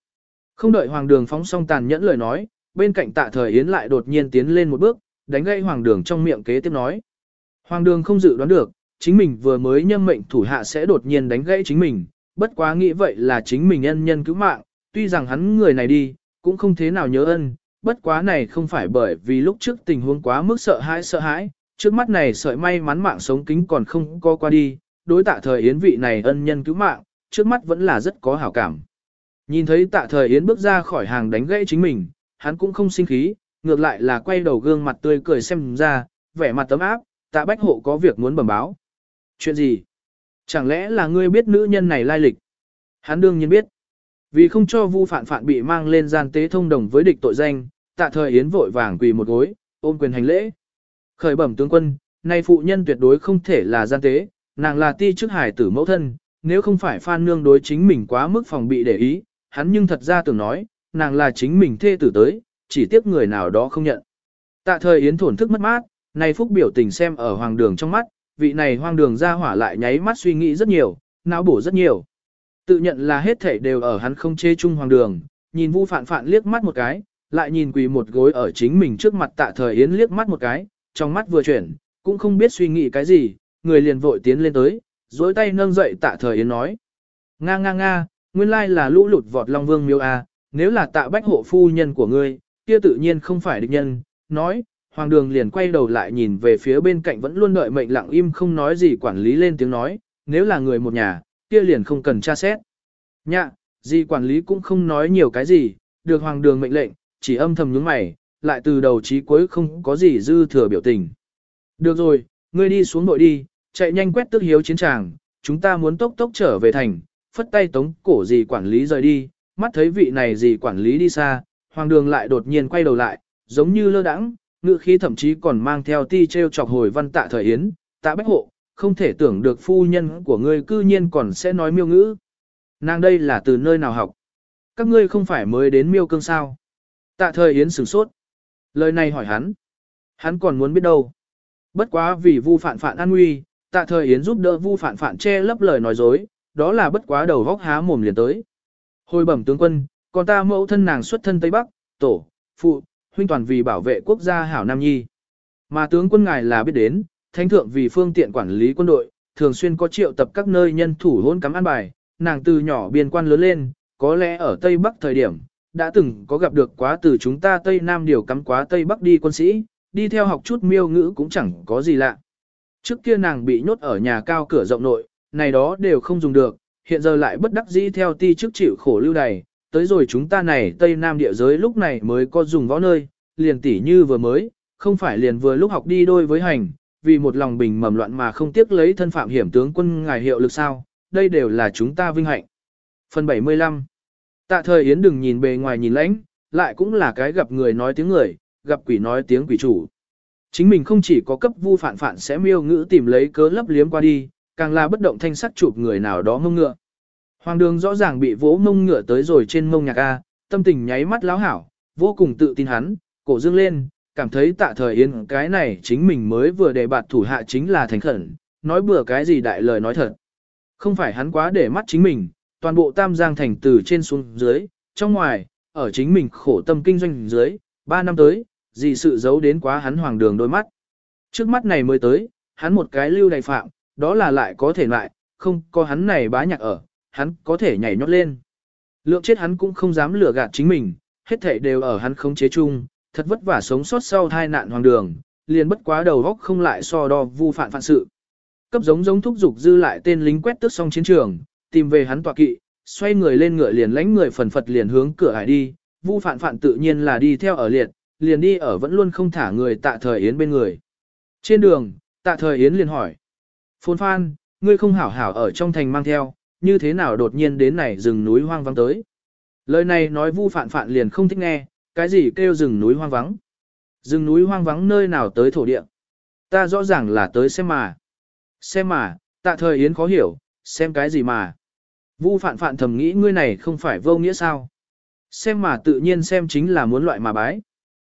Không đợi hoàng đường phóng xong tàn nhẫn lời nói, bên cạnh tạ thời yến lại đột nhiên tiến lên một bước, đánh gây hoàng đường trong miệng kế tiếp nói. Hoàng đường không dự đoán được, chính mình vừa mới nhâm mệnh thủ hạ sẽ đột nhiên đánh gãy chính mình, bất quá nghĩ vậy là chính mình ân nhân cứu mạng, tuy rằng hắn người này đi, cũng không thế nào nhớ ân, bất quá này không phải bởi vì lúc trước tình huống quá mức sợ hãi sợ hãi, trước mắt này sợi may mắn mạng sống kính còn không có qua đi, đối tạ thời yến vị này ân nhân cứu mạng, trước mắt vẫn là rất có hảo cảm. Nhìn thấy tạ thời yến bước ra khỏi hàng đánh gãy chính mình, hắn cũng không sinh khí, ngược lại là quay đầu gương mặt tươi cười xem ra, vẻ mặt tấm áp, tạ bách hộ có việc muốn bẩm báo. Chuyện gì? Chẳng lẽ là ngươi biết nữ nhân này lai lịch? Hắn đương nhiên biết. Vì không cho vu phản Phạn bị mang lên gian tế thông đồng với địch tội danh, tạ thời yến vội vàng quỳ một gối, ôm quyền hành lễ. Khởi bẩm tướng quân, nay phụ nhân tuyệt đối không thể là gian tế, nàng là ti trước hải tử mẫu thân, nếu không phải phan nương đối chính mình quá mức phòng bị để ý, hắn nhưng thật ra tưởng nói, nàng là chính mình thê tử tới, chỉ tiếc người nào đó không nhận. Tạ thời yến thổn thức mất mát, nay phúc biểu tình xem ở hoàng đường trong mắt, vị này hoang đường ra hỏa lại nháy mắt suy nghĩ rất nhiều, não bổ rất nhiều. Tự nhận là hết thảy đều ở hắn không chê chung hoàng đường, nhìn vu phạn phạn liếc mắt một cái, lại nhìn quỳ một gối ở chính mình trước mặt tạ thời yến liếc mắt một cái, trong mắt vừa chuyển, cũng không biết suy nghĩ cái gì, người liền vội tiến lên tới, dối tay nâng dậy tạ thời yến nói. Nga nga nga, nguyên lai là lũ lụt vọt long vương miêu a, nếu là tạ bách hộ phu nhân của ngươi, kia tự nhiên không phải địch nhân, nói, hoàng đường liền quay đầu lại nhìn về phía bên cạnh vẫn luôn đợi mệnh lặng im không nói gì quản lý lên tiếng nói, nếu là người một nhà, kia liền không cần tra xét. Nhạ, gì quản lý cũng không nói nhiều cái gì, được hoàng đường mệnh lệnh, chỉ âm thầm nhướng mày, lại từ đầu chí cuối không có gì dư thừa biểu tình. Được rồi, ngươi đi xuống nội đi, chạy nhanh quét tước hiếu chiến tràng, chúng ta muốn tốc tốc trở về thành, phất tay tống cổ gì quản lý rời đi, mắt thấy vị này gì quản lý đi xa, hoàng đường lại đột nhiên quay đầu lại, giống như lơ đãng, ngữ khí thậm chí còn mang theo ti treo chọc hồi văn tạ thời yến, tạ bách hộ, không thể tưởng được phu nhân của ngươi cư nhiên còn sẽ nói miêu ngữ. Nàng đây là từ nơi nào học? Các ngươi không phải mới đến miêu cương sao? Tạ thời yến sửng sốt. Lời này hỏi hắn. Hắn còn muốn biết đâu. Bất quá vì vu phản phản an nguy, tạ thời yến giúp đỡ vu phản phản che lấp lời nói dối, đó là bất quá đầu vóc há mồm liền tới. Hồi bẩm tướng quân, còn ta mẫu thân nàng xuất thân Tây Bắc, tổ, phụ, huynh toàn vì bảo vệ quốc gia hảo Nam Nhi. Mà tướng quân ngài là biết đến, thánh thượng vì phương tiện quản lý quân đội, thường xuyên có triệu tập các nơi nhân thủ hôn cắm an bài, nàng từ nhỏ biên quan lớn lên, có lẽ ở Tây Bắc thời điểm, đã từng có gặp được quá từ chúng ta Tây Nam điều cắm quá Tây Bắc đi quân sĩ, đi theo học chút miêu ngữ cũng chẳng có gì lạ. Trước kia nàng bị nhốt ở nhà cao cửa rộng nội, này đó đều không dùng được, hiện giờ lại bất đắc dĩ theo ti chức chịu khổ lưu đày, tới rồi chúng ta này Tây Nam địa giới lúc này mới có dùng võ nơi, liền tỉ như vừa mới, không phải liền vừa lúc học đi đôi với hành, vì một lòng bình mầm loạn mà không tiếc lấy thân phạm hiểm tướng quân ngài hiệu lực sao, đây đều là chúng ta vinh hạnh. Phần 75 Tạ thời Yến đừng nhìn bề ngoài nhìn lãnh, lại cũng là cái gặp người nói tiếng người, gặp quỷ nói tiếng quỷ chủ. Chính mình không chỉ có cấp vu phản phản sẽ miêu ngữ tìm lấy cớ lấp liếm qua đi, càng là bất động thanh sắc chụp người nào đó mông ngựa. Hoàng đường rõ ràng bị vỗ mông ngựa tới rồi trên mông nhạc A, tâm tình nháy mắt láo hảo, vô cùng tự tin hắn, cổ dương lên, cảm thấy tạ thời yên cái này chính mình mới vừa đề bạt thủ hạ chính là thành khẩn, nói bừa cái gì đại lời nói thật. Không phải hắn quá để mắt chính mình, toàn bộ tam giang thành từ trên xuống dưới, trong ngoài, ở chính mình khổ tâm kinh doanh dưới, ba năm tới, gì sự giấu đến quá hắn hoàng đường đôi mắt. Trước mắt này mới tới, hắn một cái lưu đầy phạm, đó là lại có thể lại, không có hắn này bá nhạc ở, hắn có thể nhảy nhót lên. Lượng chết hắn cũng không dám lừa gạt chính mình, hết thảy đều ở hắn khống chế chung, thật vất vả sống sót sau tai nạn hoàng đường, liền bất quá đầu góc không lại so đo vu phản phản sự. Cấp giống giống thúc dục dư lại tên lính quét tước xong chiến trường, tìm về hắn tọa kỵ, xoay người lên ngựa liền lãnh người phần phật liền hướng cửa hải đi, vu phản phản tự nhiên là đi theo ở liệt, liền đi ở vẫn luôn không thả người tạ thời yến bên người. Trên đường, tạ thời yến liền hỏi. Phôn phan, ngươi không hảo hảo ở trong thành mang theo, như thế nào đột nhiên đến này rừng núi hoang vắng tới. Lời này nói vu Phạn Phạn liền không thích nghe, cái gì kêu rừng núi hoang vắng. Rừng núi hoang vắng nơi nào tới thổ địa. Ta rõ ràng là tới xem mà. Xem mà, tạ thời yến khó hiểu, xem cái gì mà. Vu phạn phạn thầm nghĩ ngươi này không phải vô nghĩa sao. Xem mà tự nhiên xem chính là muốn loại mà bái.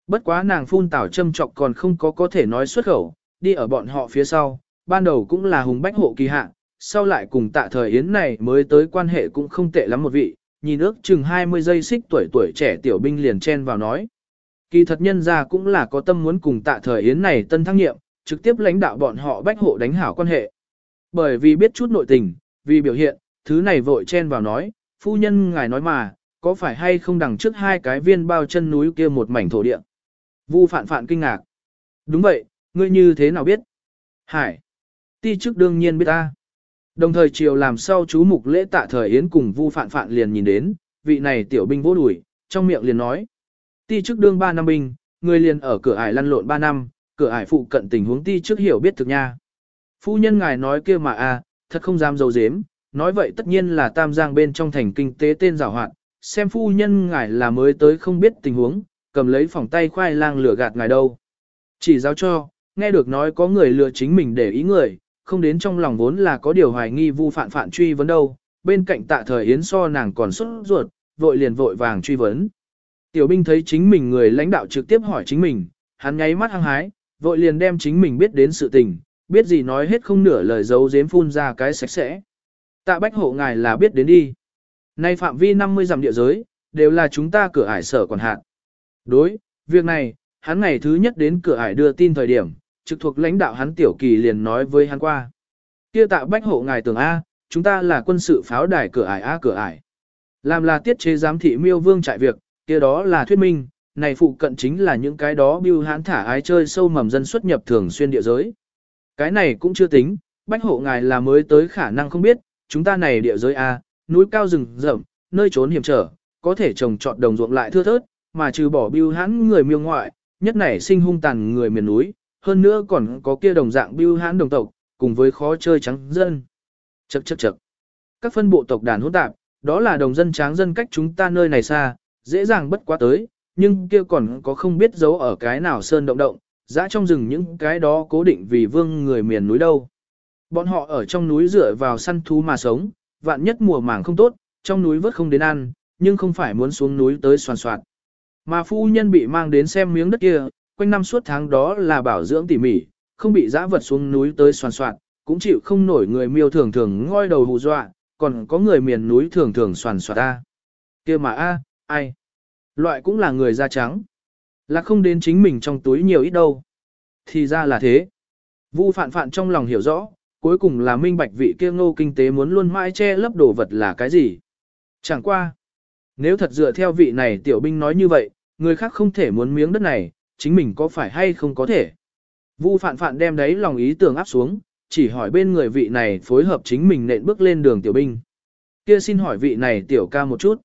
Bất quá nàng phun tảo châm trọc còn không có có thể nói xuất khẩu, đi ở bọn họ phía sau, ban đầu cũng là hùng bách hộ kỳ hạ, sau lại cùng tạ thời yến này mới tới quan hệ cũng không tệ lắm một vị, nhìn ước chừng 20 giây xích tuổi tuổi trẻ tiểu binh liền chen vào nói. Kỳ thật nhân ra cũng là có tâm muốn cùng tạ thời yến này tân thăng nhiệm, trực tiếp lãnh đạo bọn họ bách hộ đánh hảo quan hệ. Bởi vì biết chút nội tình, vì biểu hiện, thứ này vội chen vào nói, phu nhân ngài nói mà, có phải hay không đằng trước hai cái viên bao chân núi kia một mảnh thổ địa. Vu phạn phạn kinh ngạc. Đúng vậy, ngươi như thế nào biết? Hải. Ti chức đương nhiên biết ta. Đồng thời chiều làm sau chú mục lễ tạ thời yến cùng Vu Phạn Phạn liền nhìn đến, vị này tiểu binh vô đuổi, trong miệng liền nói. Ti chức đương 3 năm binh, người liền ở cửa ải lăn lộn 3 năm, cửa ải phụ cận tình huống ti chức hiểu biết thực nha. Phu nhân ngài nói kia mà a, à, thật không dám dầu dếm, nói vậy tất nhiên là tam giang bên trong thành kinh tế tên giảo hoạt xem phu nhân ngài là mới tới không biết tình huống, cầm lấy phòng tay khoai lang lửa gạt ngài đâu. Chỉ giáo cho, nghe được nói có người lừa chính mình để ý người, không đến trong lòng vốn là có điều hoài nghi vu phạn phạn truy vấn đâu, bên cạnh tạ thời yến so nàng còn xuất ruột, vội liền vội vàng truy vấn. Tiểu binh thấy chính mình người lãnh đạo trực tiếp hỏi chính mình, hắn nháy mắt hăng hái, vội liền đem chính mình biết đến sự tình, biết gì nói hết không nửa lời giấu giếm phun ra cái sạch sẽ. Tạ bách hộ ngài là biết đến đi. Nay phạm vi 50 dặm địa giới, đều là chúng ta cửa ải sở còn hạn. Đối, việc này, hắn ngày thứ nhất đến cửa ải đưa tin thời điểm, trực thuộc lãnh đạo hắn tiểu kỳ liền nói với hắn qua. Kia tạ bách hộ ngài tưởng A, chúng ta là quân sự pháo đài cửa ải A cửa ải. Làm là tiết chế giám thị miêu vương trại việc, kia đó là thuyết minh, này phụ cận chính là những cái đó bưu hắn thả ái chơi sâu mầm dân xuất nhập thường xuyên địa giới. Cái này cũng chưa tính, bách hộ ngài là mới tới khả năng không biết, chúng ta này địa giới A, núi cao rừng rậm, nơi trốn hiểm trở, có thể trồng trọt đồng ruộng lại thưa thớt, mà trừ bỏ bưu hãn người miêu ngoại, nhất này sinh hung tàn người miền núi, hơn nữa còn có kia đồng dạng bưu hãn đồng tộc, cùng với khó chơi trắng dân. Chậc chậc chậc. Các phân bộ tộc đàn hỗn tạp, đó là đồng dân tráng dân cách chúng ta nơi này xa, dễ dàng bất quá tới, nhưng kia còn có không biết giấu ở cái nào sơn động động, dã trong rừng những cái đó cố định vì vương người miền núi đâu. Bọn họ ở trong núi dựa vào săn thú mà sống, vạn nhất mùa màng không tốt, trong núi vớt không đến ăn, nhưng không phải muốn xuống núi tới soàn soạn. Mà phu nhân bị mang đến xem miếng đất kia, quanh năm suốt tháng đó là bảo dưỡng tỉ mỉ, không bị dã vật xuống núi tới soàn soạn, cũng chịu không nổi người miêu thường thường ngoi đầu hù dọa, còn có người miền núi thường thường soàn soạt ta. kia mà a, ai? Loại cũng là người da trắng. Là không đến chính mình trong túi nhiều ít đâu. Thì ra là thế. Vu phạn phạn trong lòng hiểu rõ, cuối cùng là minh bạch vị kia ngô kinh tế muốn luôn mãi che lấp đồ vật là cái gì. Chẳng qua. Nếu thật dựa theo vị này tiểu binh nói như vậy, người khác không thể muốn miếng đất này, chính mình có phải hay không có thể. Vu phạn phạn đem đấy lòng ý tưởng áp xuống, chỉ hỏi bên người vị này phối hợp chính mình nện bước lên đường tiểu binh. Kia xin hỏi vị này tiểu ca một chút.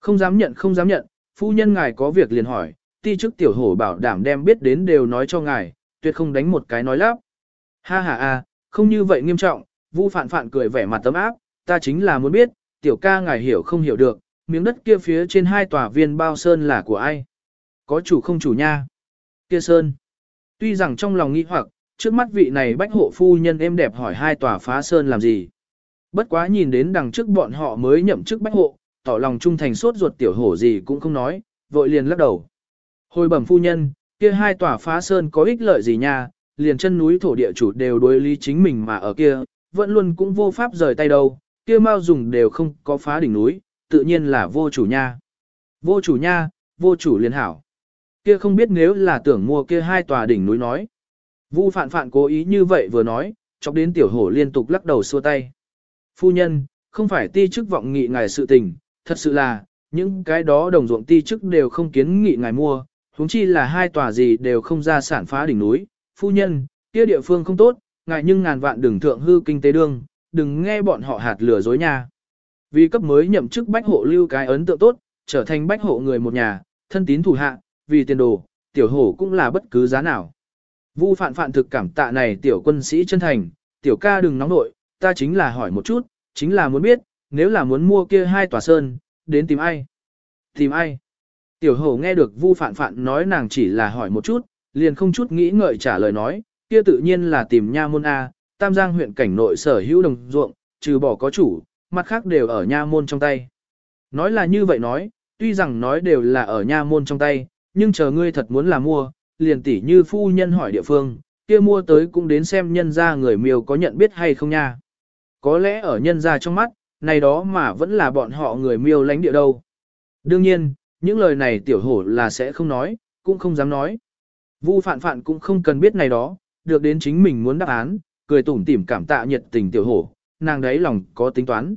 Không dám nhận không dám nhận, phu nhân ngài có việc liền hỏi, ti chức tiểu hổ bảo đảm đem biết đến đều nói cho ngài, tuyệt không đánh một cái nói lắp. Ha ha a, không như vậy nghiêm trọng, Vu Phạn Phạn cười vẻ mặt tấm áp, ta chính là muốn biết, tiểu ca ngài hiểu không hiểu được, miếng đất kia phía trên hai tòa viên bao sơn là của ai? Có chủ không chủ nha? Kia sơn. Tuy rằng trong lòng nghi hoặc, trước mắt vị này bách hộ phu nhân êm đẹp hỏi hai tòa phá sơn làm gì? Bất quá nhìn đến đằng trước bọn họ mới nhậm chức bách hộ, tỏ lòng trung thành suốt ruột tiểu hổ gì cũng không nói, vội liền lắc đầu. Hồi bẩm phu nhân, kia hai tòa phá sơn có ích lợi gì nha, liền chân núi thổ địa chủ đều đối lý chính mình mà ở kia, vẫn luôn cũng vô pháp rời tay đâu, kia mau dùng đều không có phá đỉnh núi, tự nhiên là vô chủ nha. Vô chủ nha, vô chủ liền hảo. Kia không biết nếu là tưởng mua kia hai tòa đỉnh núi nói. Vu phạn phạn cố ý như vậy vừa nói, chọc đến tiểu hổ liên tục lắc đầu xua tay. Phu nhân, không phải ti chức vọng nghị ngài sự tình, thật sự là, những cái đó đồng ruộng ti chức đều không kiến nghị ngài mua, huống chi là hai tòa gì đều không ra sản phá đỉnh núi. Phu nhân, kia địa phương không tốt, ngài nhưng ngàn vạn đừng thượng hư kinh tế đương, đừng nghe bọn họ hạt lửa dối nhà. Vì cấp mới nhậm chức bách hộ lưu cái ấn tượng tốt, trở thành bách hộ người một nhà, thân tín thủ hạ, vì tiền đồ, tiểu hổ cũng là bất cứ giá nào. Vu phạn phạn thực cảm tạ này tiểu quân sĩ chân thành, tiểu ca đừng nóng nội, ta chính là hỏi một chút, chính là muốn biết, nếu là muốn mua kia hai tòa sơn, đến tìm ai? Tìm ai? Tiểu hổ nghe được Vu Phạn Phạn nói nàng chỉ là hỏi một chút, liền không chút nghĩ ngợi trả lời nói, kia tự nhiên là tìm nha môn A, Tam Giang huyện cảnh nội sở hữu đồng ruộng, trừ bỏ có chủ, mặt khác đều ở nha môn trong tay. Nói là như vậy nói, tuy rằng nói đều là ở nha môn trong tay, nhưng chờ ngươi thật muốn là mua, liền tỉ như phu nhân hỏi địa phương, kia mua tới cũng đến xem nhân ra người miêu có nhận biết hay không nha. Có lẽ ở nhân ra trong mắt, này đó mà vẫn là bọn họ người miêu lánh địa đâu. Đương nhiên, những lời này tiểu hổ là sẽ không nói, cũng không dám nói. Vu phạn phạn cũng không cần biết này đó, được đến chính mình muốn đáp án, cười tủm tỉm cảm tạ nhiệt tình tiểu hổ, nàng đấy lòng có tính toán.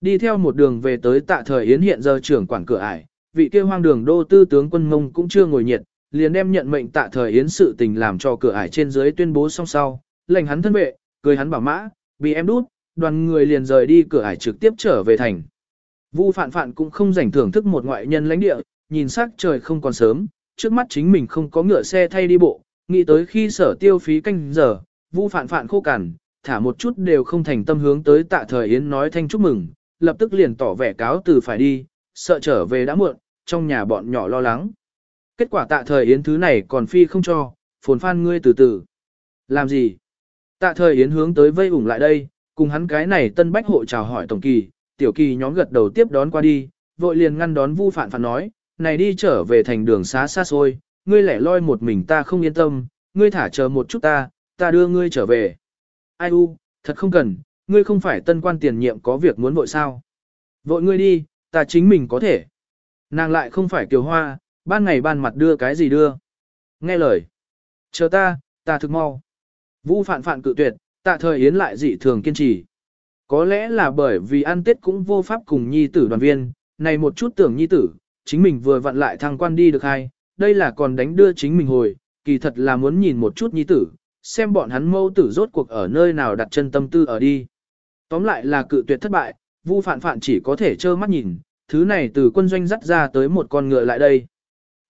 Đi theo một đường về tới tạ thời yến hiện giờ trưởng quản cửa ải, vị kia hoang đường đô tư tướng quân ngông cũng chưa ngồi nhiệt, liền đem nhận mệnh tạ thời yến sự tình làm cho cửa ải trên dưới tuyên bố xong sau, lệnh hắn thân vệ, cười hắn bảo mã, bị em đút, đoàn người liền rời đi cửa ải trực tiếp trở về thành. Vu phạn phạn cũng không rảnh thưởng thức một ngoại nhân lãnh địa, nhìn sắc trời không còn sớm, trước mắt chính mình không có ngựa xe thay đi bộ, nghĩ tới khi sở tiêu phí canh giờ, vu phạn phạn khô cằn, thả một chút đều không thành tâm hướng tới tạ thời Yến nói thanh chúc mừng, lập tức liền tỏ vẻ cáo từ phải đi, sợ trở về đã muộn, trong nhà bọn nhỏ lo lắng. Kết quả tạ thời Yến thứ này còn phi không cho, phồn phan ngươi từ từ. Làm gì? Tạ thời Yến hướng tới vây ủng lại đây, cùng hắn cái này tân bách hộ chào hỏi tổng kỳ, tiểu kỳ nhóm gật đầu tiếp đón qua đi, vội liền ngăn đón vu phản phản nói, này đi trở về thành đường xá xa xôi, ngươi lẻ loi một mình ta không yên tâm, ngươi thả chờ một chút ta, ta đưa ngươi trở về. Ai u, thật không cần, ngươi không phải tân quan tiền nhiệm có việc muốn vội sao. Vội ngươi đi, ta chính mình có thể. Nàng lại không phải kiều hoa, ban ngày ban mặt đưa cái gì đưa. Nghe lời. Chờ ta, ta thực mau. Vu phản phản cự tuyệt, tạ thời yến lại dị thường kiên trì. Có lẽ là bởi vì ăn tết cũng vô pháp cùng nhi tử đoàn viên, này một chút tưởng nhi tử, chính mình vừa vặn lại thăng quan đi được hay, đây là còn đánh đưa chính mình hồi, kỳ thật là muốn nhìn một chút nhi tử, xem bọn hắn mâu tử rốt cuộc ở nơi nào đặt chân tâm tư ở đi. Tóm lại là cự tuyệt thất bại, Vu Phạn Phạn chỉ có thể trơ mắt nhìn, thứ này từ quân doanh dắt ra tới một con ngựa lại đây.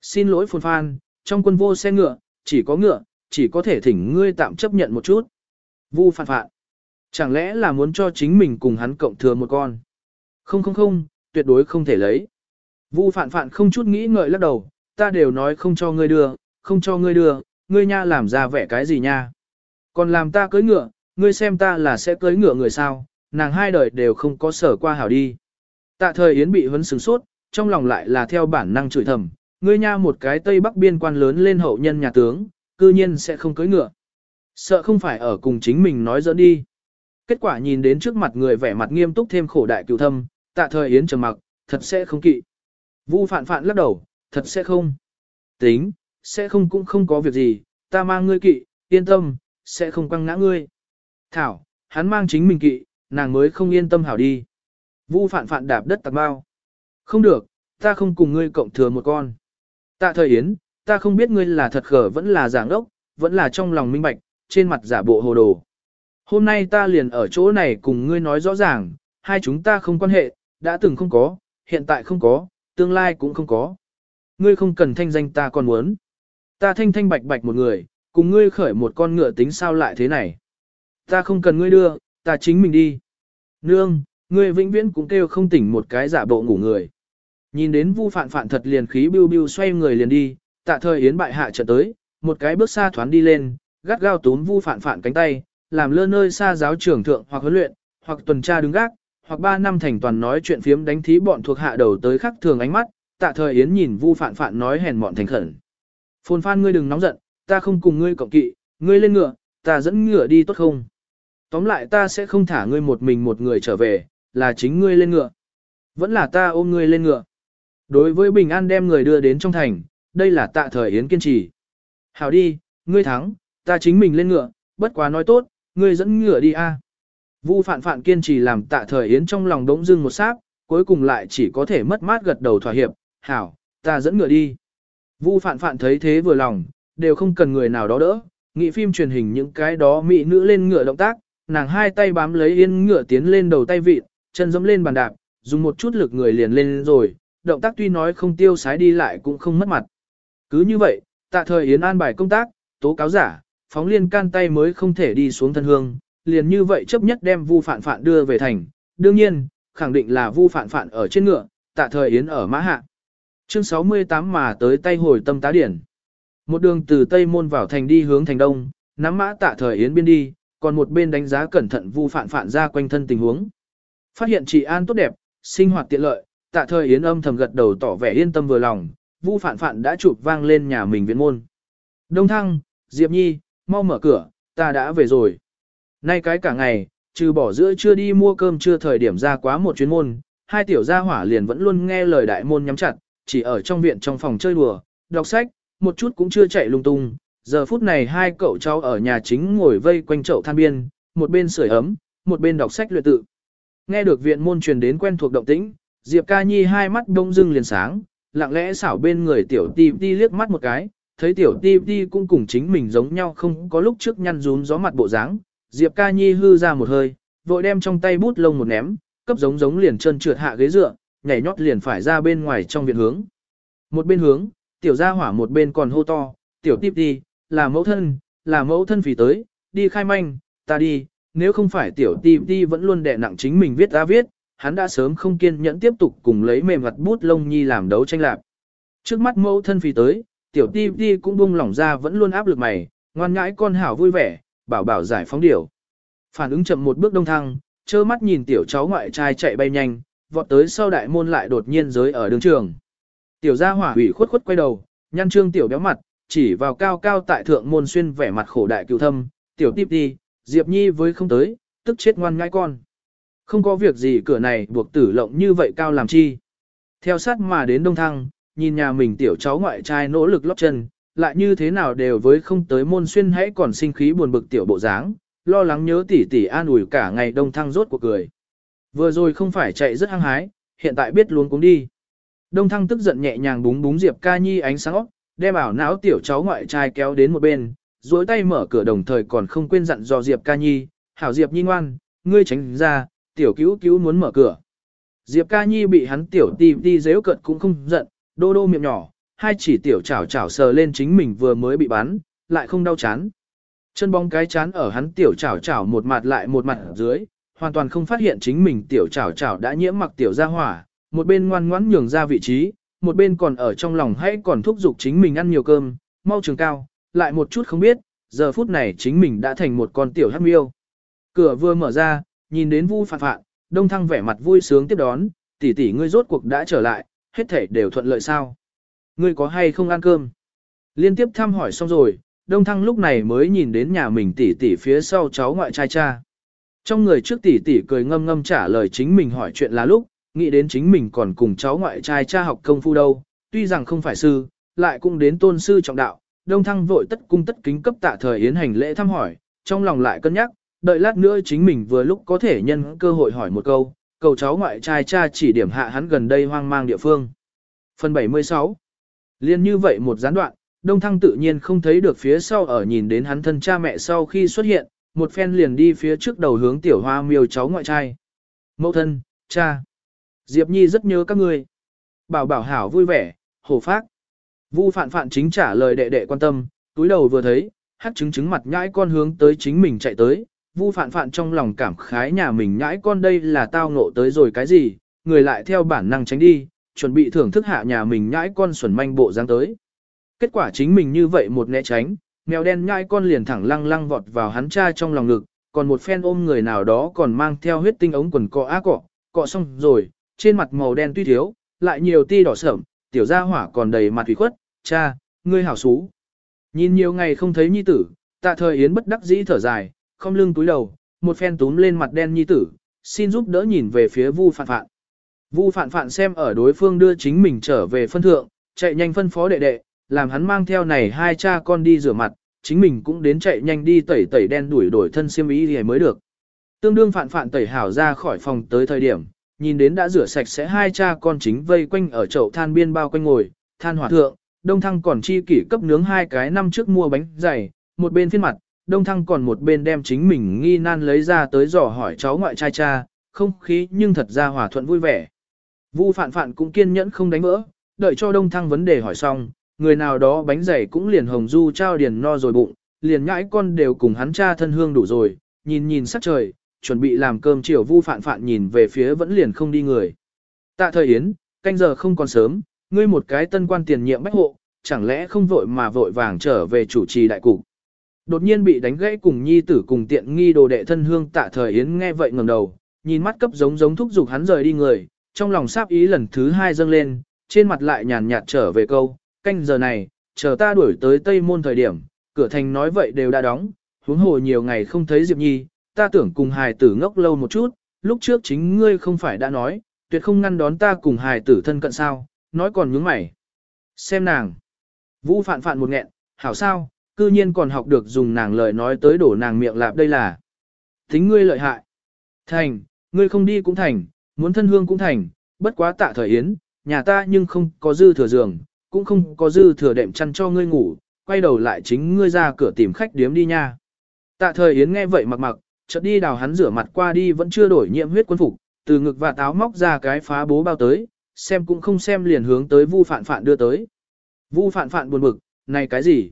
Xin lỗi phồn phan, trong quân vô xe ngựa, chỉ có ngựa, chỉ có thể thỉnh ngươi tạm chấp nhận một chút. Vu Phạn Phạn. Chẳng lẽ là muốn cho chính mình cùng hắn cộng thừa một con? Không không không, tuyệt đối không thể lấy. Vu phạn phạn không chút nghĩ ngợi lắc đầu, ta đều nói không cho ngươi đưa, không cho ngươi đưa, ngươi nha làm ra vẻ cái gì nha. Còn làm ta cưới ngựa, ngươi xem ta là sẽ cưới ngựa người sao, nàng hai đời đều không có sở qua hảo đi. Tạ thời Yến bị huấn sừng sốt, trong lòng lại là theo bản năng chửi thầm, ngươi nha một cái tây bắc biên quan lớn lên hậu nhân nhà tướng, cư nhiên sẽ không cưới ngựa. Sợ không phải ở cùng chính mình nói dẫn đi. Kết quả nhìn đến trước mặt người vẻ mặt nghiêm túc thêm khổ đại cựu thâm, tạ thời Yến trầm mặc, thật sẽ không kỵ. Vu phạn phạn lắc đầu, thật sẽ không. Tính, sẽ không cũng không có việc gì, ta mang ngươi kỵ, yên tâm, sẽ không quăng ngã ngươi. Thảo, Hắn mang chính mình kỵ, nàng mới không yên tâm hảo đi. Vu phạn phạn đạp đất tạc bao. Không được, ta không cùng ngươi cộng thừa một con. Tạ thời Yến, ta không biết ngươi là thật khở vẫn là giảng đốc, vẫn là trong lòng minh bạch, trên mặt giả bộ hồ đồ. Hôm nay ta liền ở chỗ này cùng ngươi nói rõ ràng, hai chúng ta không quan hệ, đã từng không có, hiện tại không có, tương lai cũng không có. Ngươi không cần thanh danh ta còn muốn. Ta thanh thanh bạch bạch một người, cùng ngươi khởi một con ngựa tính sao lại thế này. Ta không cần ngươi đưa, ta chính mình đi. Nương, ngươi vĩnh viễn cũng kêu không tỉnh một cái giả bộ ngủ người. Nhìn đến vu phạn phạn thật liền khí biu biu xoay người liền đi, tạ thời yến bại hạ trở tới, một cái bước xa thoán đi lên, gắt gao túm vu phạn phạn cánh tay, làm lơ nơi xa giáo trưởng thượng hoặc huấn luyện, hoặc tuần tra đứng gác, hoặc ba năm thành toàn nói chuyện phiếm đánh thí bọn thuộc hạ đầu tới khắc thường ánh mắt, tạ thời yến nhìn vu phạn phạn nói hèn mọn thành khẩn. Phồn phan ngươi đừng nóng giận, ta không cùng ngươi cộng kỵ, ngươi lên ngựa, ta dẫn ngựa đi tốt không? Tóm lại ta sẽ không thả ngươi một mình một người trở về, là chính ngươi lên ngựa. Vẫn là ta ôm ngươi lên ngựa. Đối với bình an đem người đưa đến trong thành, đây là tạ thời yến kiên trì. Hảo đi, ngươi thắng, ta chính mình lên ngựa, bất quá nói tốt, ngươi dẫn ngựa đi a. Vu phạn phạn kiên trì làm tạ thời yến trong lòng đống dưng một sáp, cuối cùng lại chỉ có thể mất mát gật đầu thỏa hiệp, hảo, ta dẫn ngựa đi. Vu phạn phạn thấy thế vừa lòng, đều không cần người nào đó đỡ, nghĩ phim truyền hình những cái đó mỹ nữ lên ngựa động tác, nàng hai tay bám lấy yên ngựa tiến lên đầu tay vịt, chân giẫm lên bàn đạp, dùng một chút lực người liền lên rồi, động tác tuy nói không tiêu sái đi lại cũng không mất mặt. Cứ như vậy, tạ thời Yến an bài công tác, tố cáo giả, phóng liên can tay mới không thể đi xuống thân hương, liền như vậy chấp nhất đem Vu Phạn Phạn đưa về thành. Đương nhiên, khẳng định là Vu Phạn Phạn ở trên ngựa, tạ thời Yến ở mã hạ. Chương 68 mà tới tay hồi tâm tá điển. Một đường từ Tây Môn vào thành đi hướng thành Đông, nắm mã tạ thời Yến biên đi, còn một bên đánh giá cẩn thận Vu Phạn Phạn ra quanh thân tình huống. Phát hiện chị an tốt đẹp, sinh hoạt tiện lợi, tạ thời Yến âm thầm gật đầu tỏ vẻ yên tâm vừa lòng, Vu Phạn Phạn đã chụp vang lên nhà mình viện môn. Đông Thăng, Diệp Nhi, mau mở cửa, ta đã về rồi. Nay cái cả ngày, trừ bỏ giữa chưa đi mua cơm chưa thời điểm ra quá một chuyến môn, hai tiểu gia hỏa liền vẫn luôn nghe lời đại môn nhắm chặt, chỉ ở trong viện trong phòng chơi đùa, đọc sách, một chút cũng chưa chạy lung tung. Giờ phút này hai cậu cháu ở nhà chính ngồi vây quanh chậu than biên, một bên sưởi ấm, một bên đọc sách luyện tự. Nghe được viện môn truyền đến quen thuộc động tĩnh, Diệp Ca Nhi hai mắt đông dưng liền sáng, lặng lẽ xảo bên người tiểu ti ti liếc mắt một cái, thấy tiểu ti ti cũng cùng chính mình giống nhau không có lúc trước nhăn rún gió mặt bộ dáng. Diệp Ca Nhi hư ra một hơi, vội đem trong tay bút lông một ném, cấp giống giống liền chân trượt hạ ghế dựa, nhảy nhót liền phải ra bên ngoài trong viện hướng. Một bên hướng, tiểu gia hỏa một bên còn hô to, tiểu tiếp đi, là mẫu thân, là mẫu thân phỉ tới, đi khai manh, ta đi, nếu không phải tiểu ti ti vẫn luôn đè nặng chính mình viết ra viết, hắn đã sớm không kiên nhẫn tiếp tục cùng lấy mềm mặt bút lông nhi làm đấu tranh lạc. Trước mắt mẫu thân phỉ tới, tiểu ti ti cũng buông lỏng ra vẫn luôn áp lực mày, ngoan ngãi con hảo vui vẻ, bảo bảo giải phóng điều. Phản ứng chậm một bước đông thăng, trơ mắt nhìn tiểu cháu ngoại trai chạy bay nhanh, vọt tới sau đại môn lại đột nhiên giới ở đường trường. Tiểu gia hỏa ủy khuất khuất quay đầu, nhăn trương tiểu béo mặt, chỉ vào cao cao tại thượng môn xuyên vẻ mặt khổ đại cựu thâm, tiểu tiếp đi, Diệp Nhi với không tới, tức chết ngoan ngai con. Không có việc gì cửa này buộc tử lộng như vậy cao làm chi. Theo sát mà đến Đông Thăng, nhìn nhà mình tiểu cháu ngoại trai nỗ lực lóp chân, lại như thế nào đều với không tới môn xuyên hãy còn sinh khí buồn bực tiểu bộ dáng, lo lắng nhớ tỉ tỉ an ủi cả ngày Đông Thăng rốt cuộc cười. Vừa rồi không phải chạy rất hăng hái, hiện tại biết luôn cũng đi. Đông Thăng tức giận nhẹ nhàng búng búng Diệp Ca Nhi ánh sáng óc, đem ảo não tiểu cháu ngoại trai kéo đến một bên, duỗi tay mở cửa đồng thời còn không quên dặn dò Diệp Ca Nhi, "Hảo Diệp Nhi ngoan, ngươi tránh ra, tiểu cứu cứu muốn mở cửa." Diệp Ca Nhi bị hắn tiểu ti ti giễu cợt cũng không giận, đô đô miệng nhỏ, hai chỉ tiểu chảo chảo sờ lên chính mình vừa mới bị bắn, lại không đau chán. Chân bóng cái chán ở hắn tiểu chảo chảo một mặt lại một mặt ở dưới, hoàn toàn không phát hiện chính mình tiểu chảo chảo đã nhiễm mặc tiểu ra hỏa, một bên ngoan ngoãn nhường ra vị trí, một bên còn ở trong lòng hãy còn thúc giục chính mình ăn nhiều cơm, mau trường cao, lại một chút không biết, giờ phút này chính mình đã thành một con tiểu hắc miêu. Cửa vừa mở ra, nhìn đến Vu Phạn Phạn, Đông Thăng vẻ mặt vui sướng tiếp đón, tỷ tỷ ngươi rốt cuộc đã trở lại, hết thể đều thuận lợi sao? Ngươi có hay không ăn cơm? Liên tiếp thăm hỏi xong rồi, Đông Thăng lúc này mới nhìn đến nhà mình tỷ tỷ phía sau cháu ngoại trai cha. Trong người trước tỷ tỷ cười ngâm ngâm trả lời chính mình hỏi chuyện là lúc, nghĩ đến chính mình còn cùng cháu ngoại trai cha học công phu đâu, tuy rằng không phải sư, lại cũng đến tôn sư trọng đạo, đông thăng vội tất cung tất kính cấp tạ thời yến hành lễ thăm hỏi, trong lòng lại cân nhắc, đợi lát nữa chính mình vừa lúc có thể nhân cơ hội hỏi một câu, cầu cháu ngoại trai cha chỉ điểm hạ hắn gần đây hoang mang địa phương. Phần 76 Liên như vậy một gián đoạn, Đông Thăng tự nhiên không thấy được phía sau ở nhìn đến hắn thân cha mẹ sau khi xuất hiện, một phen liền đi phía trước đầu hướng tiểu hoa miêu cháu ngoại trai. Mẫu thân, cha. Diệp Nhi rất nhớ các ngươi. Bảo bảo hảo vui vẻ, hổ phát. Vu phạn phạn chính trả lời đệ đệ quan tâm, túi đầu vừa thấy, hát trứng trứng mặt nhãi con hướng tới chính mình chạy tới. Vu phạn phạn trong lòng cảm khái nhà mình nhãi con đây là tao ngộ tới rồi cái gì, người lại theo bản năng tránh đi, chuẩn bị thưởng thức hạ nhà mình nhãi con xuẩn manh bộ dáng tới. Kết quả chính mình như vậy một né tránh, mèo đen nhãi con liền thẳng lăng lăng vọt vào hắn cha trong lòng ngực, còn một phen ôm người nào đó còn mang theo huyết tinh ống quần cọ á cọ, cọ xong rồi, trên mặt màu đen tuy thiếu, lại nhiều ti đỏ sởm, tiểu gia hỏa còn đầy mặt thủy khuất, cha, ngươi hảo xú. Nhìn nhiều ngày không thấy nhi tử, tạ thời yến bất đắc dĩ thở dài, không lưng túi đầu, một phen túm lên mặt đen nhi tử, xin giúp đỡ nhìn về phía vu phạn phạn. Vu phạn phạn xem ở đối phương đưa chính mình trở về phân thượng, chạy nhanh phân phó đệ đệ, làm hắn mang theo này hai cha con đi rửa mặt, chính mình cũng đến chạy nhanh đi tẩy tẩy đen đuổi đổi thân xiêm y thì mới được. Tương đương phạn phạn tẩy hảo ra khỏi phòng tới thời điểm, nhìn đến đã rửa sạch sẽ hai cha con chính vây quanh ở chậu than biên bao quanh ngồi, than hỏa thượng, đông thăng còn chi kỷ cấp nướng hai cái năm trước mua bánh dày, một bên phiên mặt, đông thăng còn một bên đem chính mình nghi nan lấy ra tới dò hỏi cháu ngoại trai cha, không khí nhưng thật ra hòa thuận vui vẻ. Vu phạn phạn cũng kiên nhẫn không đánh vỡ, đợi cho đông thăng vấn đề hỏi xong, người nào đó bánh dày cũng liền hồng du trao điền no rồi bụng, liền nhãi con đều cùng hắn cha thân hương đủ rồi, nhìn nhìn sắc trời, chuẩn bị làm cơm chiều vu phạn phạn nhìn về phía vẫn liền không đi người. Tạ thời Yến, canh giờ không còn sớm, ngươi một cái tân quan tiền nhiệm bách hộ, chẳng lẽ không vội mà vội vàng trở về chủ trì đại cục. Đột nhiên bị đánh gãy cùng nhi tử cùng tiện nghi đồ đệ thân hương tạ thời Yến nghe vậy ngẩng đầu, nhìn mắt cấp giống giống thúc giục hắn rời đi người, trong lòng sáp ý lần thứ hai dâng lên, trên mặt lại nhàn nhạt trở về câu, canh giờ này, chờ ta đuổi tới Tây Môn thời điểm, cửa thành nói vậy đều đã đóng, huống hồ nhiều ngày không thấy Diệp Nhi, ta tưởng cùng hài tử ngốc lâu một chút, lúc trước chính ngươi không phải đã nói, tuyệt không ngăn đón ta cùng hài tử thân cận sao, nói còn nhướng mày. Xem nàng. Vũ phạn phạn một nghẹn, hảo sao, cư nhiên còn học được dùng nàng lời nói tới đổ nàng miệng lạp đây là. Tính ngươi lợi hại. Thành, ngươi không đi cũng thành, muốn thân hương cũng thành, bất quá tạ thời yến, nhà ta nhưng không có dư thừa giường, cũng không có dư thừa đệm chăn cho ngươi ngủ, quay đầu lại chính ngươi ra cửa tìm khách điếm đi nha. Tạ thời yến nghe vậy mặc mặc, chợt đi đào hắn rửa mặt qua đi vẫn chưa đổi nhiễm huyết quân phục, từ ngực và táo móc ra cái phá bố bao tới, xem cũng không xem liền hướng tới Vu Phạn Phạn đưa tới. Vu Phạn Phạn buồn bực, này cái gì?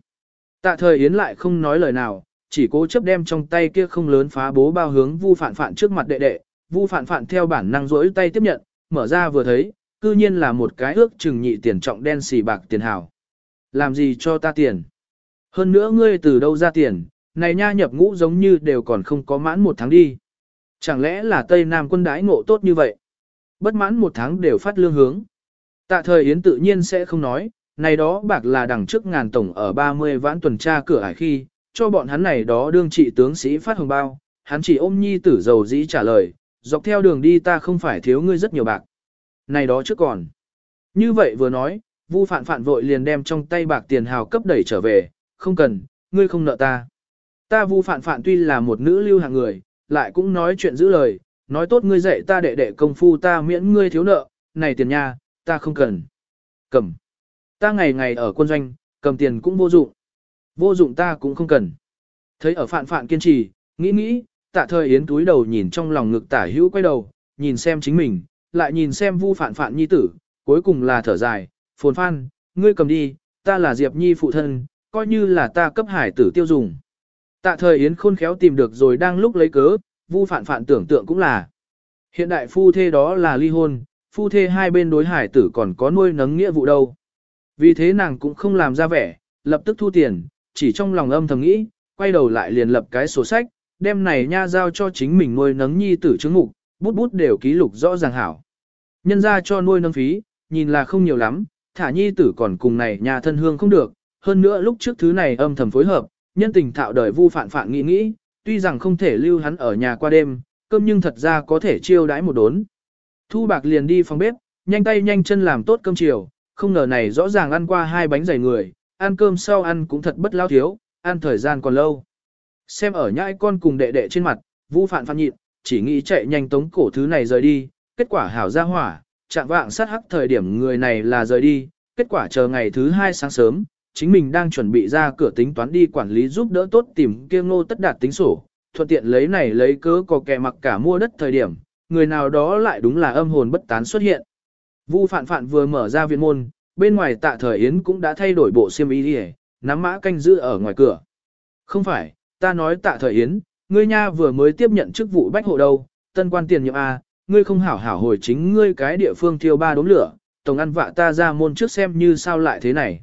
Tạ thời Yến lại không nói lời nào, chỉ cố chấp đem trong tay kia không lớn phá bố bao hướng Vu Phạn Phạn trước mặt đệ đệ, Vu Phạn Phạn theo bản năng rỗi tay tiếp nhận, mở ra vừa thấy, cư nhiên là một cái ước chừng nhị tiền trọng đen xì bạc tiền hào. Làm gì cho ta tiền? Hơn nữa ngươi từ đâu ra tiền, này nha nhập ngũ giống như đều còn không có mãn một tháng đi. Chẳng lẽ là Tây Nam quân đái ngộ tốt như vậy? Bất mãn một tháng đều phát lương hướng. Tạ thời Yến tự nhiên sẽ không nói, này đó bạc là đằng trước ngàn tổng ở 30 vãn tuần tra cửa ải khi, cho bọn hắn này đó đương trị tướng sĩ phát hồng bao, hắn chỉ ôm nhi tử dầu dĩ trả lời, dọc theo đường đi ta không phải thiếu ngươi rất nhiều bạc. Này đó trước còn. Như vậy vừa nói, Vu Phạn Phạn vội liền đem trong tay bạc tiền hào cấp đẩy trở về, không cần, ngươi không nợ ta. Ta Vu Phạn Phạn tuy là một nữ lưu hàng người, lại cũng nói chuyện giữ lời, nói tốt ngươi dạy ta đệ đệ công phu ta miễn ngươi thiếu nợ, này tiền nha, ta không cần. Cầm. Ta ngày ngày ở quân doanh, cầm tiền cũng vô dụng. Vô dụng ta cũng không cần. Thấy ở Phạn Phạn kiên trì, nghĩ nghĩ, tạ thời yến túi đầu nhìn trong lòng ngực tả hữu quay đầu, nhìn xem chính mình, lại nhìn xem Vu Phạn Phạn nhi tử, cuối cùng là thở dài, phồn phan, ngươi cầm đi, ta là Diệp Nhi phụ thân, coi như là ta cấp hải tử tiêu dùng. Tạ thời Yến khôn khéo tìm được rồi đang lúc lấy cớ, vu phản phản tưởng tượng cũng là. Hiện đại phu thê đó là ly hôn, phu thê hai bên đối hải tử còn có nuôi nấng nghĩa vụ đâu. Vì thế nàng cũng không làm ra vẻ, lập tức thu tiền, chỉ trong lòng âm thầm nghĩ, quay đầu lại liền lập cái sổ sách, đem này nha giao cho chính mình nuôi nấng nhi tử chứng mục, bút bút đều ký lục rõ ràng hảo. Nhân ra cho nuôi nấng phí, nhìn là không nhiều lắm, thả nhi tử còn cùng này nhà thân hương không được, hơn nữa lúc trước thứ này âm thầm phối hợp, nhân tình thạo đời vu phản phản nghĩ nghĩ, tuy rằng không thể lưu hắn ở nhà qua đêm, cơm nhưng thật ra có thể chiêu đãi một đốn. Thu bạc liền đi phòng bếp, nhanh tay nhanh chân làm tốt cơm chiều, không ngờ này rõ ràng ăn qua hai bánh dày người, ăn cơm sau ăn cũng thật bất lao thiếu, ăn thời gian còn lâu. Xem ở nhãi con cùng đệ đệ trên mặt, Vu phản Phạn nhịn, chỉ nghĩ chạy nhanh tống cổ thứ này rời đi, kết quả hảo ra hỏa, chạm vạng sát hắc thời điểm người này là rời đi, kết quả chờ ngày thứ hai sáng sớm, chính mình đang chuẩn bị ra cửa tính toán đi quản lý giúp đỡ tốt tìm kia ngô tất đạt tính sổ, thuận tiện lấy này lấy cớ có kẻ mặc cả mua đất thời điểm, người nào đó lại đúng là âm hồn bất tán xuất hiện. Vu Phạn Phạn vừa mở ra viện môn, bên ngoài tạ thời Yến cũng đã thay đổi bộ xiêm y đi nắm mã canh giữ ở ngoài cửa. Không phải, ta nói tạ thời Yến, ngươi nha vừa mới tiếp nhận chức vụ bách hộ đâu, tân quan tiền nhiệm A, ngươi không hảo hảo hồi chính ngươi cái địa phương thiêu ba đốm lửa, tổng ăn vạ ta ra môn trước xem như sao lại thế này.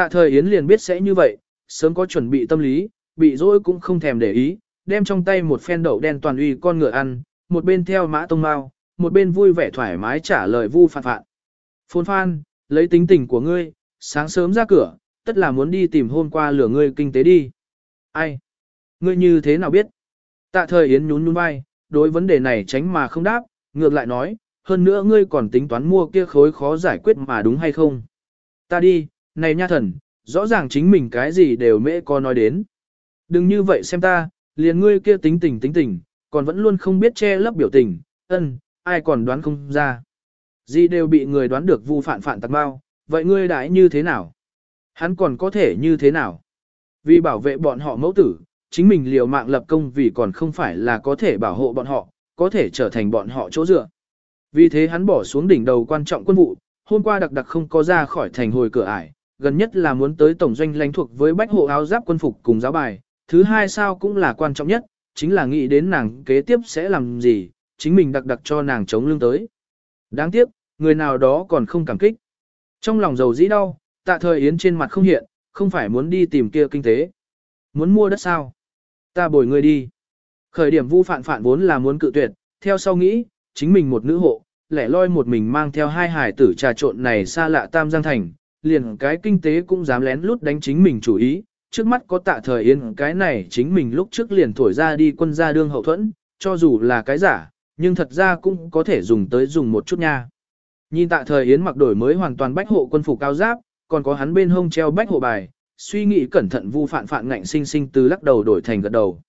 Tạ thời Yến liền biết sẽ như vậy, sớm có chuẩn bị tâm lý, bị dỗi cũng không thèm để ý, đem trong tay một phen đậu đen toàn uy con ngựa ăn, một bên theo mã tông mao, một bên vui vẻ thoải mái trả lời vu phạn phạn. Phôn phan, lấy tính tình của ngươi, sáng sớm ra cửa, tất là muốn đi tìm hôm qua lửa ngươi kinh tế đi. Ai? Ngươi như thế nào biết? Tạ thời Yến nhún nhún vai, đối vấn đề này tránh mà không đáp, ngược lại nói, hơn nữa ngươi còn tính toán mua kia khối khó giải quyết mà đúng hay không? Ta đi, này nha thần, rõ ràng chính mình cái gì đều mễ có nói đến. Đừng như vậy xem ta, liền ngươi kia tính tình tính tình, còn vẫn luôn không biết che lấp biểu tình, ân, ai còn đoán không ra. Gì đều bị người đoán được vu phản phản tạc bao, vậy ngươi đãi như thế nào? Hắn còn có thể như thế nào? Vì bảo vệ bọn họ mẫu tử, chính mình liều mạng lập công vì còn không phải là có thể bảo hộ bọn họ, có thể trở thành bọn họ chỗ dựa. Vì thế hắn bỏ xuống đỉnh đầu quan trọng quân vụ, hôm qua đặc đặc không có ra khỏi thành hồi cửa ải, gần nhất là muốn tới tổng doanh lãnh thuộc với bách hộ áo giáp quân phục cùng giáo bài, thứ hai sao cũng là quan trọng nhất, chính là nghĩ đến nàng kế tiếp sẽ làm gì, chính mình đặc đặc cho nàng chống lưng tới. Đáng tiếc, người nào đó còn không cảm kích. Trong lòng dầu dĩ đau, tạ thời Yến trên mặt không hiện, không phải muốn đi tìm kia kinh tế. Muốn mua đất sao? Ta bồi người đi. Khởi điểm vu phạn phạn vốn là muốn cự tuyệt, theo sau nghĩ, chính mình một nữ hộ, lẻ loi một mình mang theo hai hải tử trà trộn này xa lạ tam giang thành, liền cái kinh tế cũng dám lén lút đánh chính mình chủ ý, trước mắt có tạ thời yên cái này chính mình lúc trước liền thổi ra đi quân gia đương hậu thuẫn, cho dù là cái giả, nhưng thật ra cũng có thể dùng tới dùng một chút nha. Nhìn tạ thời yến mặc đổi mới hoàn toàn bách hộ quân phục cao giáp, còn có hắn bên hông treo bách hộ bài, suy nghĩ cẩn thận vu phạn phạn ngạnh sinh sinh từ lắc đầu đổi thành gật đầu.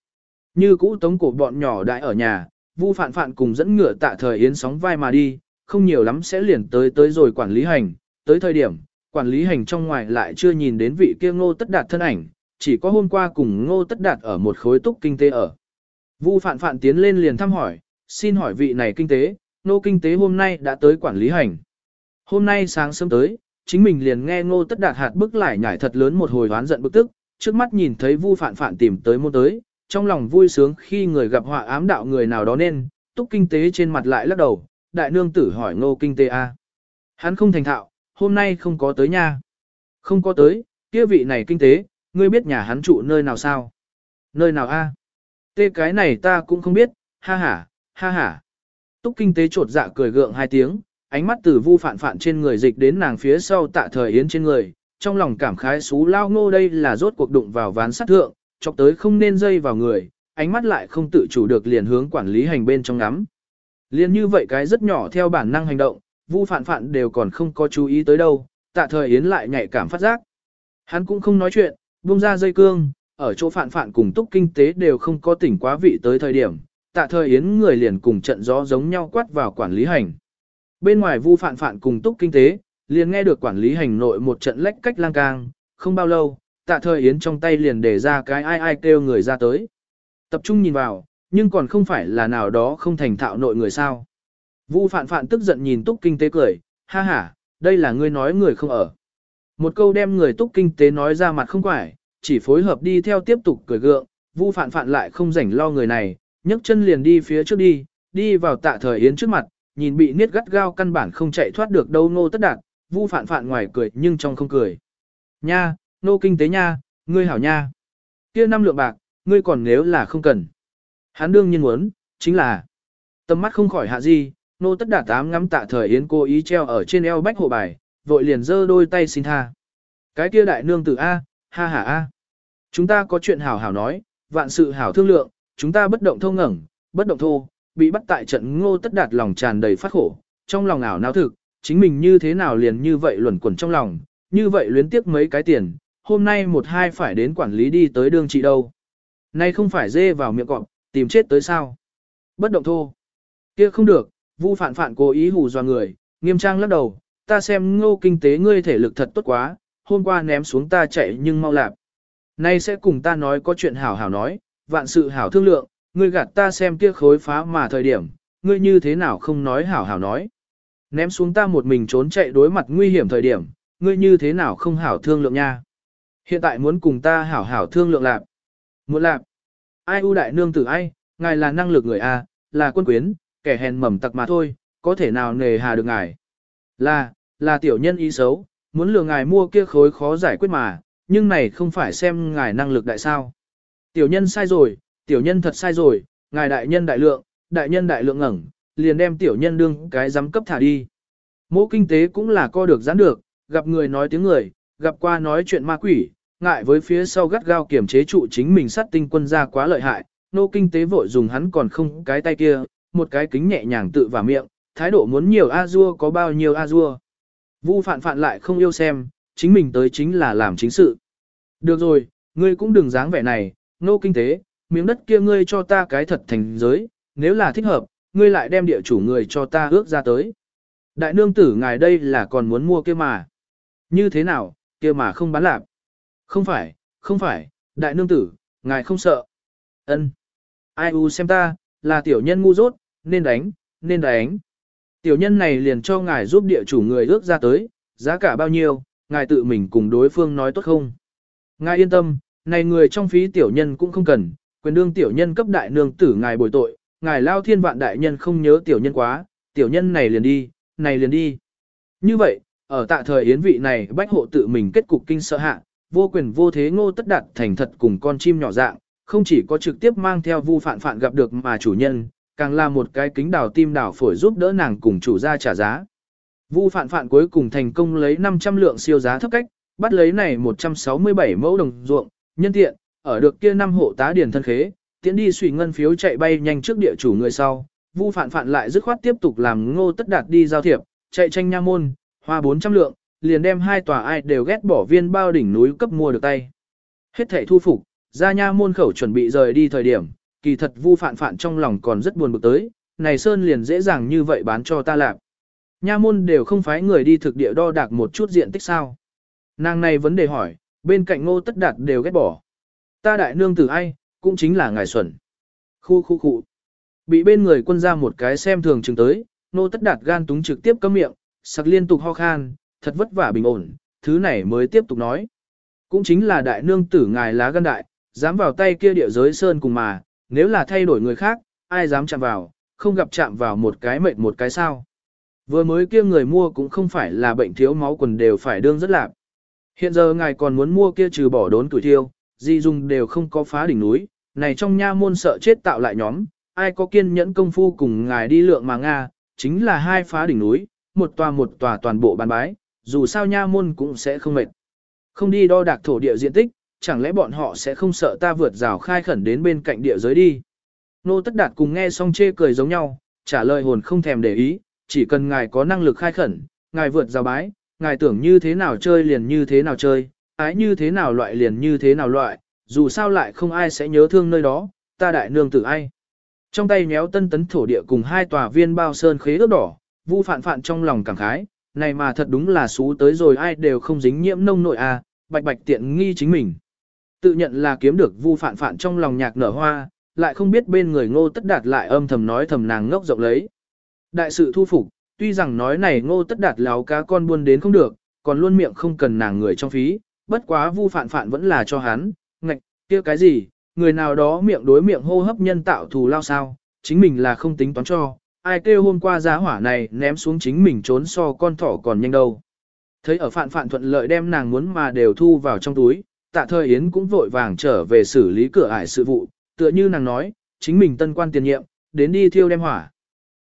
Như cũ tống cổ bọn nhỏ đại ở nhà, vu phạn phạn cùng dẫn ngựa tạ thời yến sóng vai mà đi, không nhiều lắm sẽ liền tới tới rồi quản lý hành, tới thời điểm, quản lý hành trong ngoài lại chưa nhìn đến vị kia ngô tất đạt thân ảnh, chỉ có hôm qua cùng ngô tất đạt ở một khối túc kinh tế ở. Vu phạn phạn tiến lên liền thăm hỏi, xin hỏi vị này kinh tế, ngô kinh tế hôm nay đã tới quản lý hành. Hôm nay sáng sớm tới, chính mình liền nghe ngô tất đạt hạt bức lại nhảy thật lớn một hồi hoán giận bức tức, trước mắt nhìn thấy vu phạn phạn tìm tới môn tới, trong lòng vui sướng khi người gặp họa ám đạo người nào đó nên, túc kinh tế trên mặt lại lắc đầu, đại nương tử hỏi ngô kinh tế a Hắn không thành thạo, hôm nay không có tới nha. Không có tới, kia vị này kinh tế, ngươi biết nhà hắn trụ nơi nào sao? Nơi nào a? Tê cái này ta cũng không biết, ha ha, ha ha. Túc kinh tế trột dạ cười gượng hai tiếng, ánh mắt từ vu phản phản trên người dịch đến nàng phía sau tạ thời yến trên người, trong lòng cảm khái xú lao ngô đây là rốt cuộc đụng vào ván sát thượng, chọc tới không nên dây vào người, ánh mắt lại không tự chủ được liền hướng quản lý hành bên trong ngắm. Liên như vậy cái rất nhỏ theo bản năng hành động, Vu phạn phạn đều còn không có chú ý tới đâu, tạ thời Yến lại nhạy cảm phát giác. Hắn cũng không nói chuyện, buông ra dây cương, ở chỗ phạn phạn cùng túc kinh tế đều không có tỉnh quá vị tới thời điểm, tạ thời Yến người liền cùng trận gió giống nhau quát vào quản lý hành. Bên ngoài vu phạn phạn cùng túc kinh tế, liền nghe được quản lý hành nội một trận lách cách lang cang, không bao lâu, tạ thời Yến trong tay liền để ra cái ai ai kêu người ra tới. Tập trung nhìn vào, nhưng còn không phải là nào đó không thành thạo nội người sao. Vu phạn phạn tức giận nhìn túc kinh tế cười, ha ha, đây là ngươi nói người không ở. Một câu đem người túc kinh tế nói ra mặt không quải, chỉ phối hợp đi theo tiếp tục cười gượng, vu phạn phạn lại không rảnh lo người này, nhấc chân liền đi phía trước đi, đi vào tạ thời yến trước mặt, nhìn bị niết gắt gao căn bản không chạy thoát được đâu nô tất đạt, vu phạn phạn ngoài cười nhưng trong không cười. Nha, nô kinh tế nha, ngươi hảo nha. Kia năm lượng bạc, ngươi còn nếu là không cần. Hắn đương nhiên muốn, chính là tâm mắt không khỏi hạ gì, nô tất đạt tám ngắm tạ thời yến cố ý treo ở trên eo bách hộ bài, vội liền giơ đôi tay xin tha. Cái kia đại nương tử A, ha ha A. Chúng ta có chuyện hảo hảo nói, vạn sự hảo thương lượng, chúng ta bất động thô ngẩng, bất động thô, bị bắt tại trận ngô tất đạt lòng tràn đầy phát khổ, trong lòng ảo não thực, chính mình như thế nào liền như vậy luẩn quẩn trong lòng, như vậy luyến tiếc mấy cái tiền, hôm nay một hai phải đến quản lý đi tới đương trị đâu. Nay không phải dê vào miệng cọp, tìm chết tới sao. Bất động thô. kia không được, vu phản phản cố ý hù dọa người, nghiêm trang lắc đầu, ta xem ngô kinh tế ngươi thể lực thật tốt quá, hôm qua ném xuống ta chạy nhưng mau lạp. Nay sẽ cùng ta nói có chuyện hảo hảo nói, vạn sự hảo thương lượng, ngươi gạt ta xem kia khối phá mà thời điểm, ngươi như thế nào không nói hảo hảo nói. Ném xuống ta một mình trốn chạy đối mặt nguy hiểm thời điểm, ngươi như thế nào không hảo thương lượng nha. Hiện tại muốn cùng ta hảo hảo thương lượng lạp. Muốn lạp. Ai ưu đại nương tử ai, ngài là năng lực người A, là quân quyến, kẻ hèn mầm tặc mà thôi, có thể nào nề hà được ngài. Là, là tiểu nhân ý xấu, muốn lừa ngài mua kia khối khó giải quyết mà, nhưng này không phải xem ngài năng lực đại sao. Tiểu nhân sai rồi, tiểu nhân thật sai rồi, ngài đại nhân đại lượng, đại nhân đại lượng ngẩng, liền đem tiểu nhân đương cái giám cấp thả đi. Mỗ kinh tế cũng là co được gián được, gặp người nói tiếng người, gặp qua nói chuyện ma quỷ, ngại với phía sau gắt gao kiểm chế trụ chính mình sát tinh quân ra quá lợi hại, nô kinh tế vội dùng hắn còn không cái tay kia, một cái kính nhẹ nhàng tự vào miệng, thái độ muốn nhiều a-dua có bao nhiêu a-dua. Vu phạn phạn lại không yêu xem, chính mình tới chính là làm chính sự. Được rồi, ngươi cũng đừng dáng vẻ này, nô kinh tế, miếng đất kia ngươi cho ta cái thật thành giới, nếu là thích hợp, ngươi lại đem địa chủ người cho ta ước ra tới. Đại nương tử ngài đây là còn muốn mua kia mà. Như thế nào, kia mà không bán lạc. Không phải, không phải, đại nương tử, ngài không sợ. ân Ai u xem ta, là tiểu nhân ngu dốt, nên đánh, nên đánh. Tiểu nhân này liền cho ngài giúp địa chủ người ước ra tới, giá cả bao nhiêu, ngài tự mình cùng đối phương nói tốt không. Ngài yên tâm, này người trong phí tiểu nhân cũng không cần, quyền đương tiểu nhân cấp đại nương tử ngài bồi tội, ngài lao thiên vạn đại nhân không nhớ tiểu nhân quá, tiểu nhân này liền đi, này liền đi. Như vậy, ở tạ thời yến vị này bách hộ tự mình kết cục kinh sợ hạ, vô quyền vô thế ngô tất đạt thành thật cùng con chim nhỏ dạng, không chỉ có trực tiếp mang theo vu phạn phạn gặp được mà chủ nhân, càng là một cái kính đào tim đào phổi giúp đỡ nàng cùng chủ gia trả giá. Vu phạn phạn cuối cùng thành công lấy 500 lượng siêu giá thấp cách, bắt lấy này 167 mẫu đồng ruộng, nhân tiện, ở được kia năm hộ tá điền thân khế, tiến đi suy ngân phiếu chạy bay nhanh trước địa chủ người sau, Vu Phạn Phạn lại dứt khoát tiếp tục làm Ngô Tất Đạt đi giao thiệp, chạy tranh nha môn, hoa 400 lượng, liền đem hai tòa ai đều ghét bỏ viên bao đỉnh núi cấp mua được tay. Hết thể thu phục, ra nha môn khẩu chuẩn bị rời đi thời điểm, kỳ thật Vu Phạn Phạn trong lòng còn rất buồn bực tới, này sơn liền dễ dàng như vậy bán cho ta làm. Nha môn đều không phái người đi thực địa đo đạc một chút diện tích sao. Nàng này vấn đề hỏi, bên cạnh ngô tất đạt đều ghét bỏ. Ta đại nương tử ai, cũng chính là ngài xuẩn. Khu khu khu. Bị bên người quân ra một cái xem thường chừng tới, nô tất đạt gan túng trực tiếp cấm miệng, sặc liên tục ho khan, thật vất vả bình ổn, thứ này mới tiếp tục nói. Cũng chính là đại nương tử ngài lá gan đại, dám vào tay kia địa giới sơn cùng mà, nếu là thay đổi người khác, ai dám chạm vào, không gặp chạm vào một cái mệt một cái sao. Vừa mới kia người mua cũng không phải là bệnh thiếu máu quần đều phải đương rất lạp. Hiện giờ ngài còn muốn mua kia trừ bỏ đốn tuổi thiêu, gì dùng đều không có phá đỉnh núi, này trong nha môn sợ chết tạo lại nhóm, ai có kiên nhẫn công phu cùng ngài đi lượng mà Nga, chính là hai phá đỉnh núi, một tòa một tòa toàn bộ bàn bái, dù sao nha môn cũng sẽ không mệt. Không đi đo đạc thổ địa diện tích, chẳng lẽ bọn họ sẽ không sợ ta vượt rào khai khẩn đến bên cạnh địa giới đi. Nô Tất Đạt cùng nghe xong chê cười giống nhau, trả lời hồn không thèm để ý, chỉ cần ngài có năng lực khai khẩn, ngài vượt rào bái, ngài tưởng như thế nào chơi liền như thế nào chơi, ái như thế nào loại liền như thế nào loại, dù sao lại không ai sẽ nhớ thương nơi đó, ta đại nương tử ai. Trong tay nhéo tân tấn thổ địa cùng hai tòa viên bao sơn khế ước đỏ, vu phạn phạn trong lòng cảm khái, này mà thật đúng là xú tới rồi ai đều không dính nhiễm nông nội à, bạch bạch tiện nghi chính mình. Tự nhận là kiếm được vu phạn phạn trong lòng nhạc nở hoa, lại không biết bên người ngô tất đạt lại âm thầm nói thầm nàng ngốc rộng lấy. Đại sự thu phục, tuy rằng nói này ngô tất đạt láo cá con buôn đến không được, còn luôn miệng không cần nàng người trong phí, bất quá vu phạn phạn vẫn là cho hắn, ngạch, kia cái gì, người nào đó miệng đối miệng hô hấp nhân tạo thù lao sao, chính mình là không tính toán cho, ai kêu hôm qua giá hỏa này ném xuống chính mình trốn so con thỏ còn nhanh đâu. Thấy ở phạn phạn thuận lợi đem nàng muốn mà đều thu vào trong túi, tạ thời Yến cũng vội vàng trở về xử lý cửa ải sự vụ, tựa như nàng nói, chính mình tân quan tiền nhiệm, đến đi thiêu đem hỏa.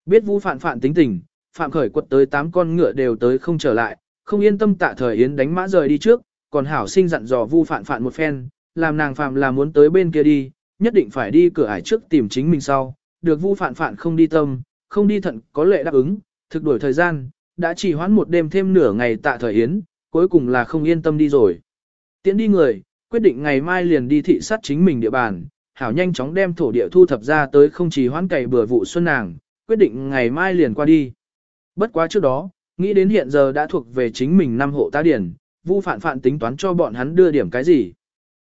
Biết vu phạn phạn tính tình, phạm khởi quật tới 8 con ngựa đều tới không trở lại, không yên tâm tạ thời Yến đánh mã rời đi trước, còn hảo sinh dặn dò vu phạn phạn một phen, làm nàng phạm là muốn tới bên kia đi, nhất định phải đi cửa ải trước tìm chính mình sau, được vu phạn phạn không đi tâm, không đi thận có lệ đáp ứng, thực đổi thời gian, đã chỉ hoãn một đêm thêm nửa ngày tạ thời yến, cuối cùng là không yên tâm đi rồi. Tiến đi người, quyết định ngày mai liền đi thị sát chính mình địa bàn, hảo nhanh chóng đem thổ địa thu thập ra tới không chỉ hoãn cày bừa vụ xuân nàng, quyết định ngày mai liền qua đi. Bất quá trước đó, nghĩ đến hiện giờ đã thuộc về chính mình năm hộ tá điển, Vu Phạn Phạn tính toán cho bọn hắn đưa điểm cái gì.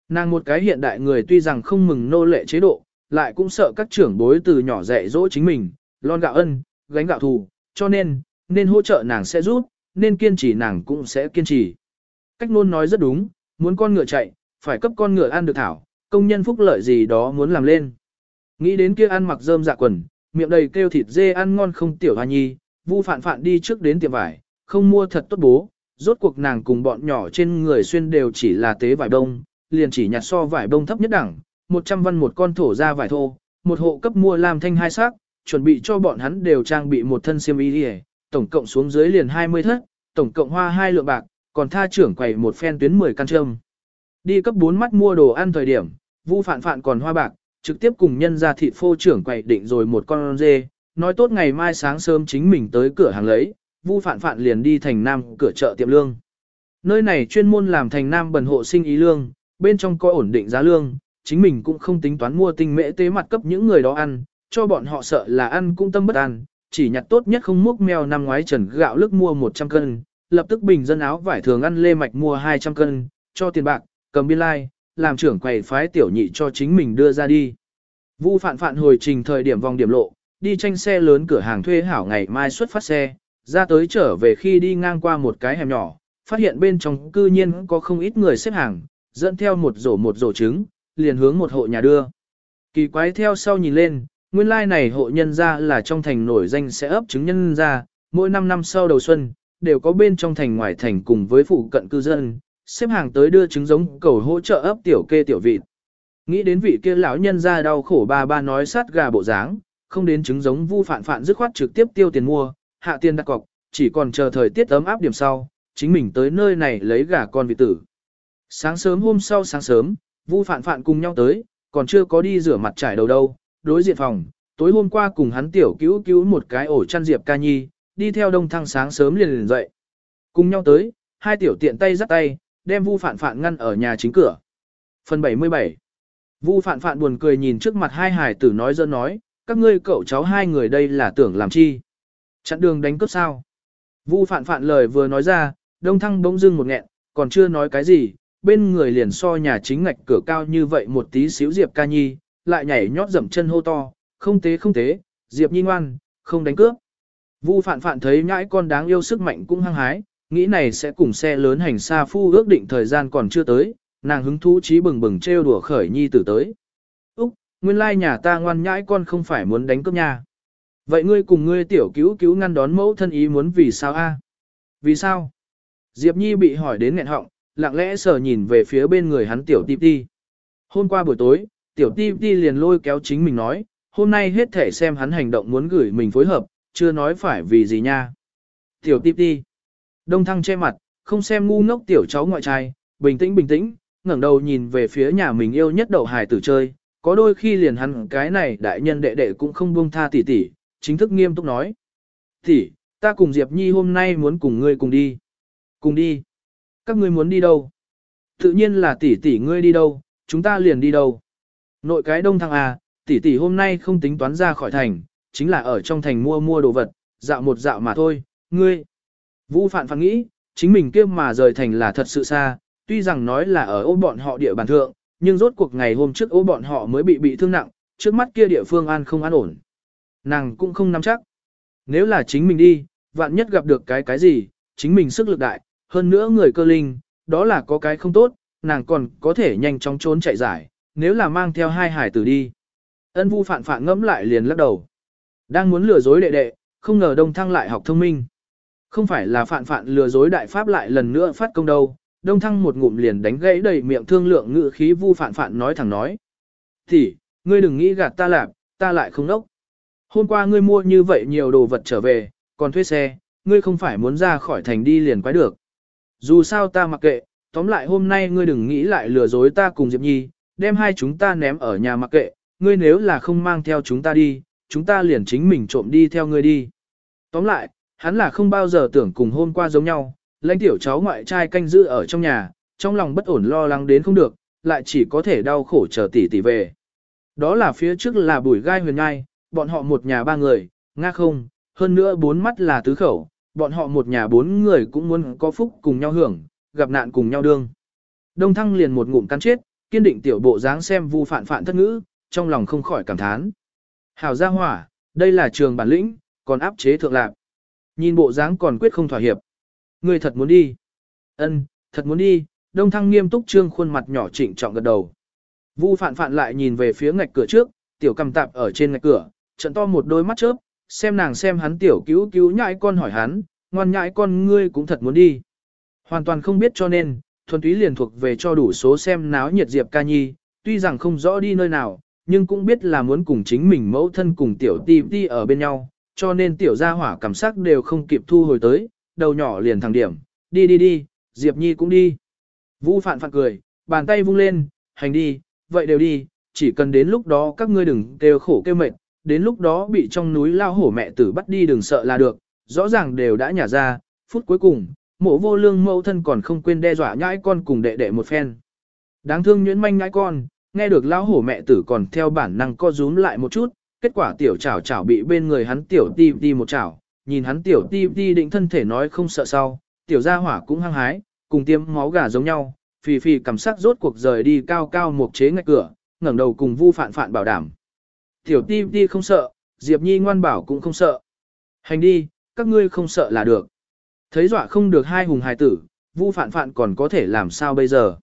Nàng một cái hiện đại người tuy rằng không mừng nô lệ chế độ, lại cũng sợ các trưởng bối từ nhỏ dạy dỗ chính mình, lon gạo ân, gánh gạo thù, cho nên, nên hỗ trợ nàng sẽ giúp, nên kiên trì nàng cũng sẽ kiên trì. Cách luôn nói rất đúng, muốn con ngựa chạy, phải cấp con ngựa ăn được thảo, công nhân phúc lợi gì đó muốn làm lên. Nghĩ đến kia ăn mặc rơm dạ quần, miệng đầy kêu thịt dê ăn ngon không tiểu hoa nhi, vu phản phản đi trước đến tiệm vải, không mua thật tốt bố, rốt cuộc nàng cùng bọn nhỏ trên người xuyên đều chỉ là tế vải đông, liền chỉ nhặt so vải bông thấp nhất đẳng, 100 văn một con thổ ra vải thô, một hộ cấp mua làm thanh hai sắc, chuẩn bị cho bọn hắn đều trang bị một thân xiêm y tổng cộng xuống dưới liền 20 thất, tổng cộng hoa hai lượng bạc, còn tha trưởng quầy một phen tuyến 10 căn trâm. Đi cấp 4 mắt mua đồ ăn thời điểm, Vu Phạn Phạn còn hoa bạc, trực tiếp cùng nhân ra thịt phô trưởng quầy định rồi một con dê, nói tốt ngày mai sáng sớm chính mình tới cửa hàng lấy, Vu Phạn Phạn liền đi thành Nam cửa chợ tiệm lương. Nơi này chuyên môn làm thành Nam bần hộ sinh ý lương, bên trong coi ổn định giá lương, chính mình cũng không tính toán mua tinh mễ tế mặt cấp những người đó ăn, cho bọn họ sợ là ăn cũng tâm bất an, chỉ nhặt tốt nhất không múc mèo năm ngoái trần gạo lức mua 100 cân, lập tức bình dân áo vải thường ăn lê mạch mua 200 cân, cho tiền bạc, cầm biên lai, like, làm trưởng quầy phái tiểu nhị cho chính mình đưa ra đi. Vu phạn phạn hồi trình thời điểm vòng điểm lộ, đi tranh xe lớn cửa hàng thuê hảo ngày mai xuất phát xe, ra tới trở về khi đi ngang qua một cái hẻm nhỏ, phát hiện bên trong cư nhiên có không ít người xếp hàng, dẫn theo một rổ một rổ trứng, liền hướng một hộ nhà đưa. Kỳ quái theo sau nhìn lên, nguyên lai like này hộ nhân ra là trong thành nổi danh sẽ ấp trứng nhân ra, mỗi 5 năm sau đầu xuân, đều có bên trong thành ngoài thành cùng với phụ cận cư dân, xếp hàng tới đưa trứng giống cầu hỗ trợ ấp tiểu kê tiểu vịt. Nghĩ đến vị kia lão nhân ra đau khổ ba ba nói sát gà bộ dáng, không đến trứng giống vu phản phản dứt khoát trực tiếp tiêu tiền mua, hạ tiền đặt cọc, chỉ còn chờ thời tiết ấm áp điểm sau, chính mình tới nơi này lấy gà con vịt tử. Sáng sớm hôm sau sáng sớm, Vu Phạn Phạn cùng nhau tới, còn chưa có đi rửa mặt trải đầu đâu, đối diện phòng, tối hôm qua cùng hắn tiểu cứu cứu một cái ổ chăn diệp ca nhi, đi theo đông thăng sáng sớm liền liền dậy. Cùng nhau tới, hai tiểu tiện tay dắt tay, đem Vu Phản Phản ngăn ở nhà chính cửa. Phần 77 Vu Phản Phản buồn cười nhìn trước mặt hai hải tử nói dơ nói, các ngươi cậu cháu hai người đây là tưởng làm chi? Chặn đường đánh cướp sao? Vu Phản Phản lời vừa nói ra, đông thăng bỗng dưng một nghẹn, còn chưa nói cái gì, bên người liền so nhà chính ngạch cửa cao như vậy một tí xíu Diệp ca nhi, lại nhảy nhót dậm chân hô to, không tế không tế, Diệp nhi ngoan, không đánh cướp. Vu phạn phạn thấy nhãi con đáng yêu sức mạnh cũng hăng hái, nghĩ này sẽ cùng xe lớn hành xa phu ước định thời gian còn chưa tới, nàng hứng thú trí bừng bừng trêu đùa khởi nhi tử tới. Úc, nguyên lai nhà ta ngoan nhãi con không phải muốn đánh cướp nhà, Vậy ngươi cùng ngươi tiểu cứu cứu ngăn đón mẫu thân ý muốn vì sao a? Vì sao? Diệp Nhi bị hỏi đến nghẹn họng, lặng lẽ sờ nhìn về phía bên người hắn tiểu ti ti. Hôm qua buổi tối, tiểu ti ti liền lôi kéo chính mình nói, hôm nay hết thể xem hắn hành động muốn gửi mình phối hợp, chưa nói phải vì gì nha. Tiểu tiếp đi. Đông thăng che mặt, không xem ngu ngốc tiểu cháu ngoại trai, bình tĩnh bình tĩnh, ngẩng đầu nhìn về phía nhà mình yêu nhất đậu hài tử chơi, có đôi khi liền hắn cái này đại nhân đệ đệ cũng không buông tha tỷ tỷ, chính thức nghiêm túc nói. Tỷ, ta cùng Diệp Nhi hôm nay muốn cùng ngươi cùng đi. Cùng đi. Các ngươi muốn đi đâu? Tự nhiên là tỷ tỷ ngươi đi đâu, chúng ta liền đi đâu. Nội cái đông thăng à, tỷ tỷ hôm nay không tính toán ra khỏi thành, chính là ở trong thành mua mua đồ vật, dạo một dạo mà thôi, ngươi. Vũ phạn phạn nghĩ, chính mình kia mà rời thành là thật sự xa, tuy rằng nói là ở ô bọn họ địa bàn thượng, nhưng rốt cuộc ngày hôm trước ô bọn họ mới bị bị thương nặng, trước mắt kia địa phương an không an ổn. Nàng cũng không nắm chắc. Nếu là chính mình đi, vạn nhất gặp được cái cái gì, chính mình sức lực đại, hơn nữa người cơ linh, đó là có cái không tốt, nàng còn có thể nhanh chóng trốn chạy giải, nếu là mang theo hai hải tử đi. Ân vu phạn phạn ngẫm lại liền lắc đầu. Đang muốn lừa dối đệ đệ, không ngờ đông thăng lại học thông minh. Không phải là phạn phạn lừa dối đại pháp lại lần nữa phát công đâu, đông thăng một ngụm liền đánh gãy đầy miệng thương lượng ngự khí vu phạn phạn nói thẳng nói. Thì, ngươi đừng nghĩ gạt ta lạp, ta lại không nốc. Hôm qua ngươi mua như vậy nhiều đồ vật trở về, còn thuê xe, ngươi không phải muốn ra khỏi thành đi liền quái được. Dù sao ta mặc kệ, tóm lại hôm nay ngươi đừng nghĩ lại lừa dối ta cùng Diệp Nhi, đem hai chúng ta ném ở nhà mặc kệ, ngươi nếu là không mang theo chúng ta đi, chúng ta liền chính mình trộm đi theo ngươi đi. Tóm lại, hắn là không bao giờ tưởng cùng hôm qua giống nhau, lãnh tiểu cháu ngoại trai canh giữ ở trong nhà, trong lòng bất ổn lo lắng đến không được, lại chỉ có thể đau khổ chờ tỷ tỷ về. Đó là phía trước là bùi gai huyền ngai, bọn họ một nhà ba người, nga không, hơn nữa bốn mắt là tứ khẩu, bọn họ một nhà bốn người cũng muốn có phúc cùng nhau hưởng, gặp nạn cùng nhau đương. Đông thăng liền một ngụm cắn chết, kiên định tiểu bộ dáng xem vu phản phản thất ngữ, trong lòng không khỏi cảm thán. Hảo gia hỏa, đây là trường bản lĩnh, còn áp chế thượng lạc. Nhìn bộ dáng còn quyết không thỏa hiệp. Ngươi thật muốn đi. Ân, thật muốn đi, đông thăng nghiêm túc trương khuôn mặt nhỏ trịnh trọng gật đầu. Vu Phạn Phạn lại nhìn về phía ngạch cửa trước, tiểu cầm tạp ở trên ngạch cửa, trận to một đôi mắt chớp, xem nàng xem hắn tiểu cứu cứu nhãi con hỏi hắn, ngoan nhãi con ngươi cũng thật muốn đi. Hoàn toàn không biết cho nên, thuần túy liền thuộc về cho đủ số xem náo nhiệt Diệp Ca Nhi, tuy rằng không rõ đi nơi nào, nhưng cũng biết là muốn cùng chính mình mẫu thân cùng tiểu ti ti ở bên nhau, cho nên tiểu gia hỏa cảm giác đều không kịp thu hồi tới, đầu nhỏ liền thẳng điểm, đi đi đi, Diệp Nhi cũng đi. Vũ phạn phạn cười, bàn tay vung lên, hành đi, vậy đều đi, chỉ cần đến lúc đó các ngươi đừng kêu khổ kêu mệt, đến lúc đó bị trong núi lao hổ mẹ tử bắt đi đừng sợ là được, rõ ràng đều đã nhả ra, phút cuối cùng, mộ vô lương mẫu thân còn không quên đe dọa nhãi con cùng đệ đệ một phen. Đáng thương nhuyễn manh nhãi con, nghe được lão hổ mẹ tử còn theo bản năng co rúm lại một chút, kết quả tiểu chảo chảo bị bên người hắn tiểu ti ti một chảo, nhìn hắn tiểu ti ti định thân thể nói không sợ sau, tiểu gia hỏa cũng hăng hái, cùng tiêm máu gà giống nhau, phì phì cảm sắc rốt cuộc rời đi cao cao một chế ngạch cửa, ngẩng đầu cùng vu phạn phạn bảo đảm. Tiểu ti ti không sợ, Diệp Nhi ngoan bảo cũng không sợ. Hành đi, các ngươi không sợ là được. Thấy dọa không được hai hùng hài tử, vu phạn phạn còn có thể làm sao bây giờ.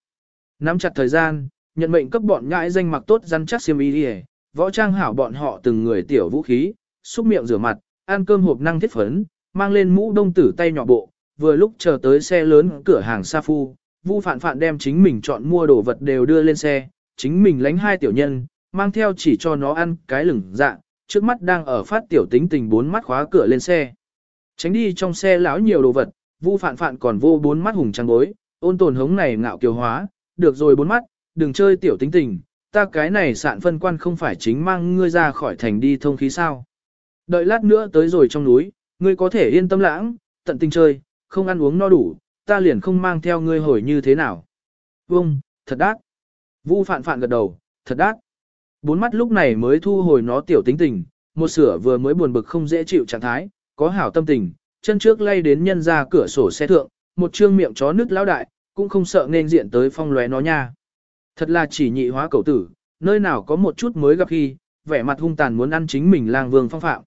Nắm chặt thời gian, nhận mệnh cấp bọn nhãi danh mặc tốt rắn chắc xiêm y đi võ trang hảo bọn họ từng người tiểu vũ khí, xúc miệng rửa mặt, ăn cơm hộp năng thiết phấn, mang lên mũ đông tử tay nhỏ bộ, vừa lúc chờ tới xe lớn cửa hàng Sa Phu, Vu Phạn Phạn đem chính mình chọn mua đồ vật đều đưa lên xe, chính mình lánh hai tiểu nhân, mang theo chỉ cho nó ăn cái lửng dạ, trước mắt đang ở phát tiểu tính tình bốn mắt khóa cửa lên xe. Tránh đi trong xe lão nhiều đồ vật, Vu Phạn Phạn còn vô bốn mắt hùng trăng bối, ôn tồn hống này ngạo kiều hóa, được rồi bốn mắt, đừng chơi tiểu tính tình, ta cái này sạn phân quan không phải chính mang ngươi ra khỏi thành đi thông khí sao. Đợi lát nữa tới rồi trong núi, ngươi có thể yên tâm lãng, tận tình chơi, không ăn uống no đủ, ta liền không mang theo ngươi hồi như thế nào. Vông, thật đắc. Vu phạn phạn gật đầu, thật đắc. Bốn mắt lúc này mới thu hồi nó tiểu tính tình, một sửa vừa mới buồn bực không dễ chịu trạng thái, có hảo tâm tình, chân trước lay đến nhân ra cửa sổ xe thượng, một trương miệng chó nước lão đại, cũng không sợ nên diện tới phong lóe nó nha. Thật là chỉ nhị hóa cầu tử, nơi nào có một chút mới gặp khi, vẻ mặt hung tàn muốn ăn chính mình lang vương phong phạm.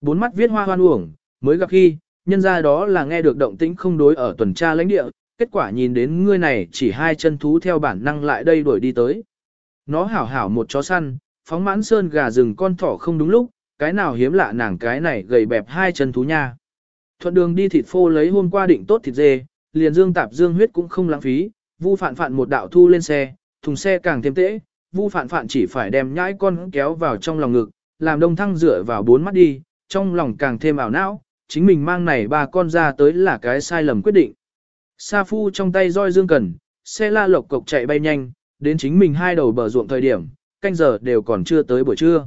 Bốn mắt viết hoa hoan uổng, mới gặp khi, nhân ra đó là nghe được động tĩnh không đối ở tuần tra lãnh địa, kết quả nhìn đến ngươi này chỉ hai chân thú theo bản năng lại đây đuổi đi tới. Nó hảo hảo một chó săn, phóng mãn sơn gà rừng con thỏ không đúng lúc, cái nào hiếm lạ nàng cái này gầy bẹp hai chân thú nha. Thuận đường đi thịt phô lấy hôm qua định tốt thịt dê, liền dương tạp dương huyết cũng không lãng phí, vu phản phản một đạo thu lên xe, thùng xe càng thêm tễ, vu phản phản chỉ phải đem nhãi con kéo vào trong lòng ngực, làm đông thăng dựa vào bốn mắt đi, trong lòng càng thêm ảo não, chính mình mang này ba con ra tới là cái sai lầm quyết định. Sa phu trong tay roi dương cần, xe la lộc cộc chạy bay nhanh, đến chính mình hai đầu bờ ruộng thời điểm, canh giờ đều còn chưa tới buổi trưa.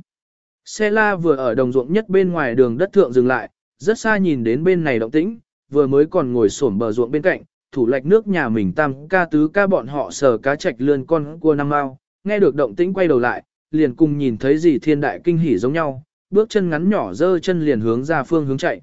Xe la vừa ở đồng ruộng nhất bên ngoài đường đất thượng dừng lại, rất xa nhìn đến bên này động tĩnh, vừa mới còn ngồi xổm bờ ruộng bên cạnh, thủ lạch nước nhà mình tam ca tứ ca bọn họ sờ cá chạch lươn con cua năm ao nghe được động tĩnh quay đầu lại, liền cùng nhìn thấy gì thiên đại kinh hỉ giống nhau, bước chân ngắn nhỏ dơ chân liền hướng ra phương hướng chạy.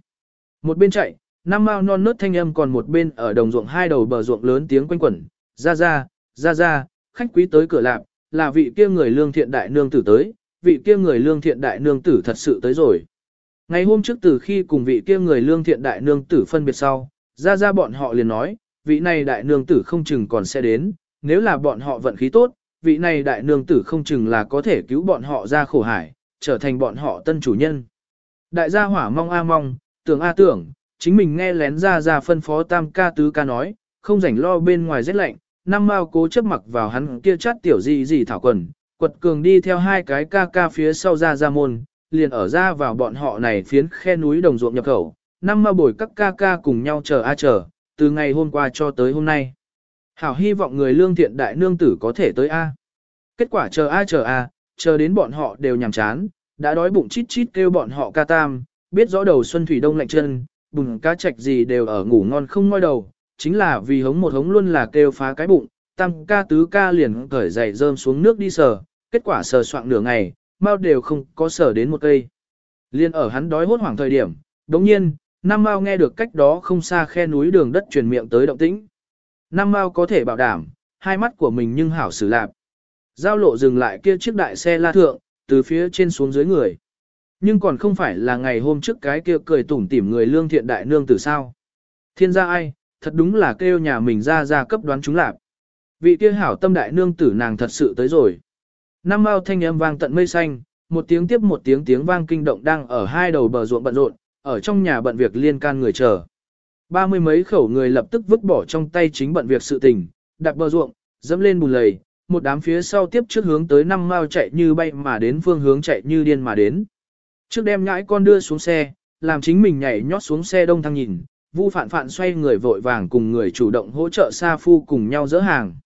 Một bên chạy, năm mao non nớt thanh âm còn một bên ở đồng ruộng hai đầu bờ ruộng lớn tiếng quanh quẩn, ra ra, ra ra, khách quý tới cửa lạp, là vị kia người lương thiện đại nương tử tới, vị kia người lương thiện đại nương tử thật sự tới rồi. Ngày hôm trước từ khi cùng vị kia người lương thiện đại nương tử phân biệt sau, ra ra bọn họ liền nói, vị này đại nương tử không chừng còn sẽ đến, nếu là bọn họ vận khí tốt, vị này đại nương tử không chừng là có thể cứu bọn họ ra khổ hải, trở thành bọn họ tân chủ nhân. Đại gia hỏa mong a mong, tưởng a tưởng, chính mình nghe lén ra ra phân phó tam ca tứ ca nói, không rảnh lo bên ngoài rét lạnh, năm mao cố chấp mặc vào hắn kia chát tiểu gì gì thảo quần, quật cường đi theo hai cái ca ca phía sau ra ra môn, liền ở ra vào bọn họ này phiến khe núi đồng ruộng nhập khẩu, năm mao bồi các ca ca cùng nhau chờ a chờ, từ ngày hôm qua cho tới hôm nay. Hảo hy vọng người lương thiện đại nương tử có thể tới A. Kết quả chờ A chờ A, chờ đến bọn họ đều nhằm chán, đã đói bụng chít chít kêu bọn họ ca tam, biết rõ đầu xuân thủy đông lạnh chân, bùn cá chạch gì đều ở ngủ ngon không ngoi đầu, chính là vì hống một hống luôn là kêu phá cái bụng, tam ca tứ ca liền cởi giày rơm xuống nước đi sờ, kết quả sờ soạn nửa ngày, mau đều không có sờ đến một cây. Liên ở hắn đói hốt hoảng thời điểm, đồng nhiên, Nam Mao nghe được cách đó không xa khe núi đường đất truyền miệng tới động tĩnh. Nam Mao có thể bảo đảm, hai mắt của mình nhưng hảo xử lạp. Giao lộ dừng lại kia chiếc đại xe la thượng, từ phía trên xuống dưới người. Nhưng còn không phải là ngày hôm trước cái kia cười tủm tỉm người lương thiện đại nương tử sao. Thiên gia ai, thật đúng là kêu nhà mình ra ra cấp đoán chúng lạp. Vị kia hảo tâm đại nương tử nàng thật sự tới rồi. Năm mao thanh âm vang tận mây xanh, một tiếng tiếp một tiếng tiếng vang kinh động đang ở hai đầu bờ ruộng bận rộn, ở trong nhà bận việc liên can người chờ. Ba mươi mấy khẩu người lập tức vứt bỏ trong tay chính bận việc sự tình, đạp bờ ruộng, dẫm lên bùn lầy, một đám phía sau tiếp trước hướng tới năm mao chạy như bay mà đến phương hướng chạy như điên mà đến. Trước đem nhãi con đưa xuống xe, làm chính mình nhảy nhót xuống xe đông thăng nhìn, Vu Phạn Phạn xoay người vội vàng cùng người chủ động hỗ trợ Sa Phu cùng nhau dỡ hàng.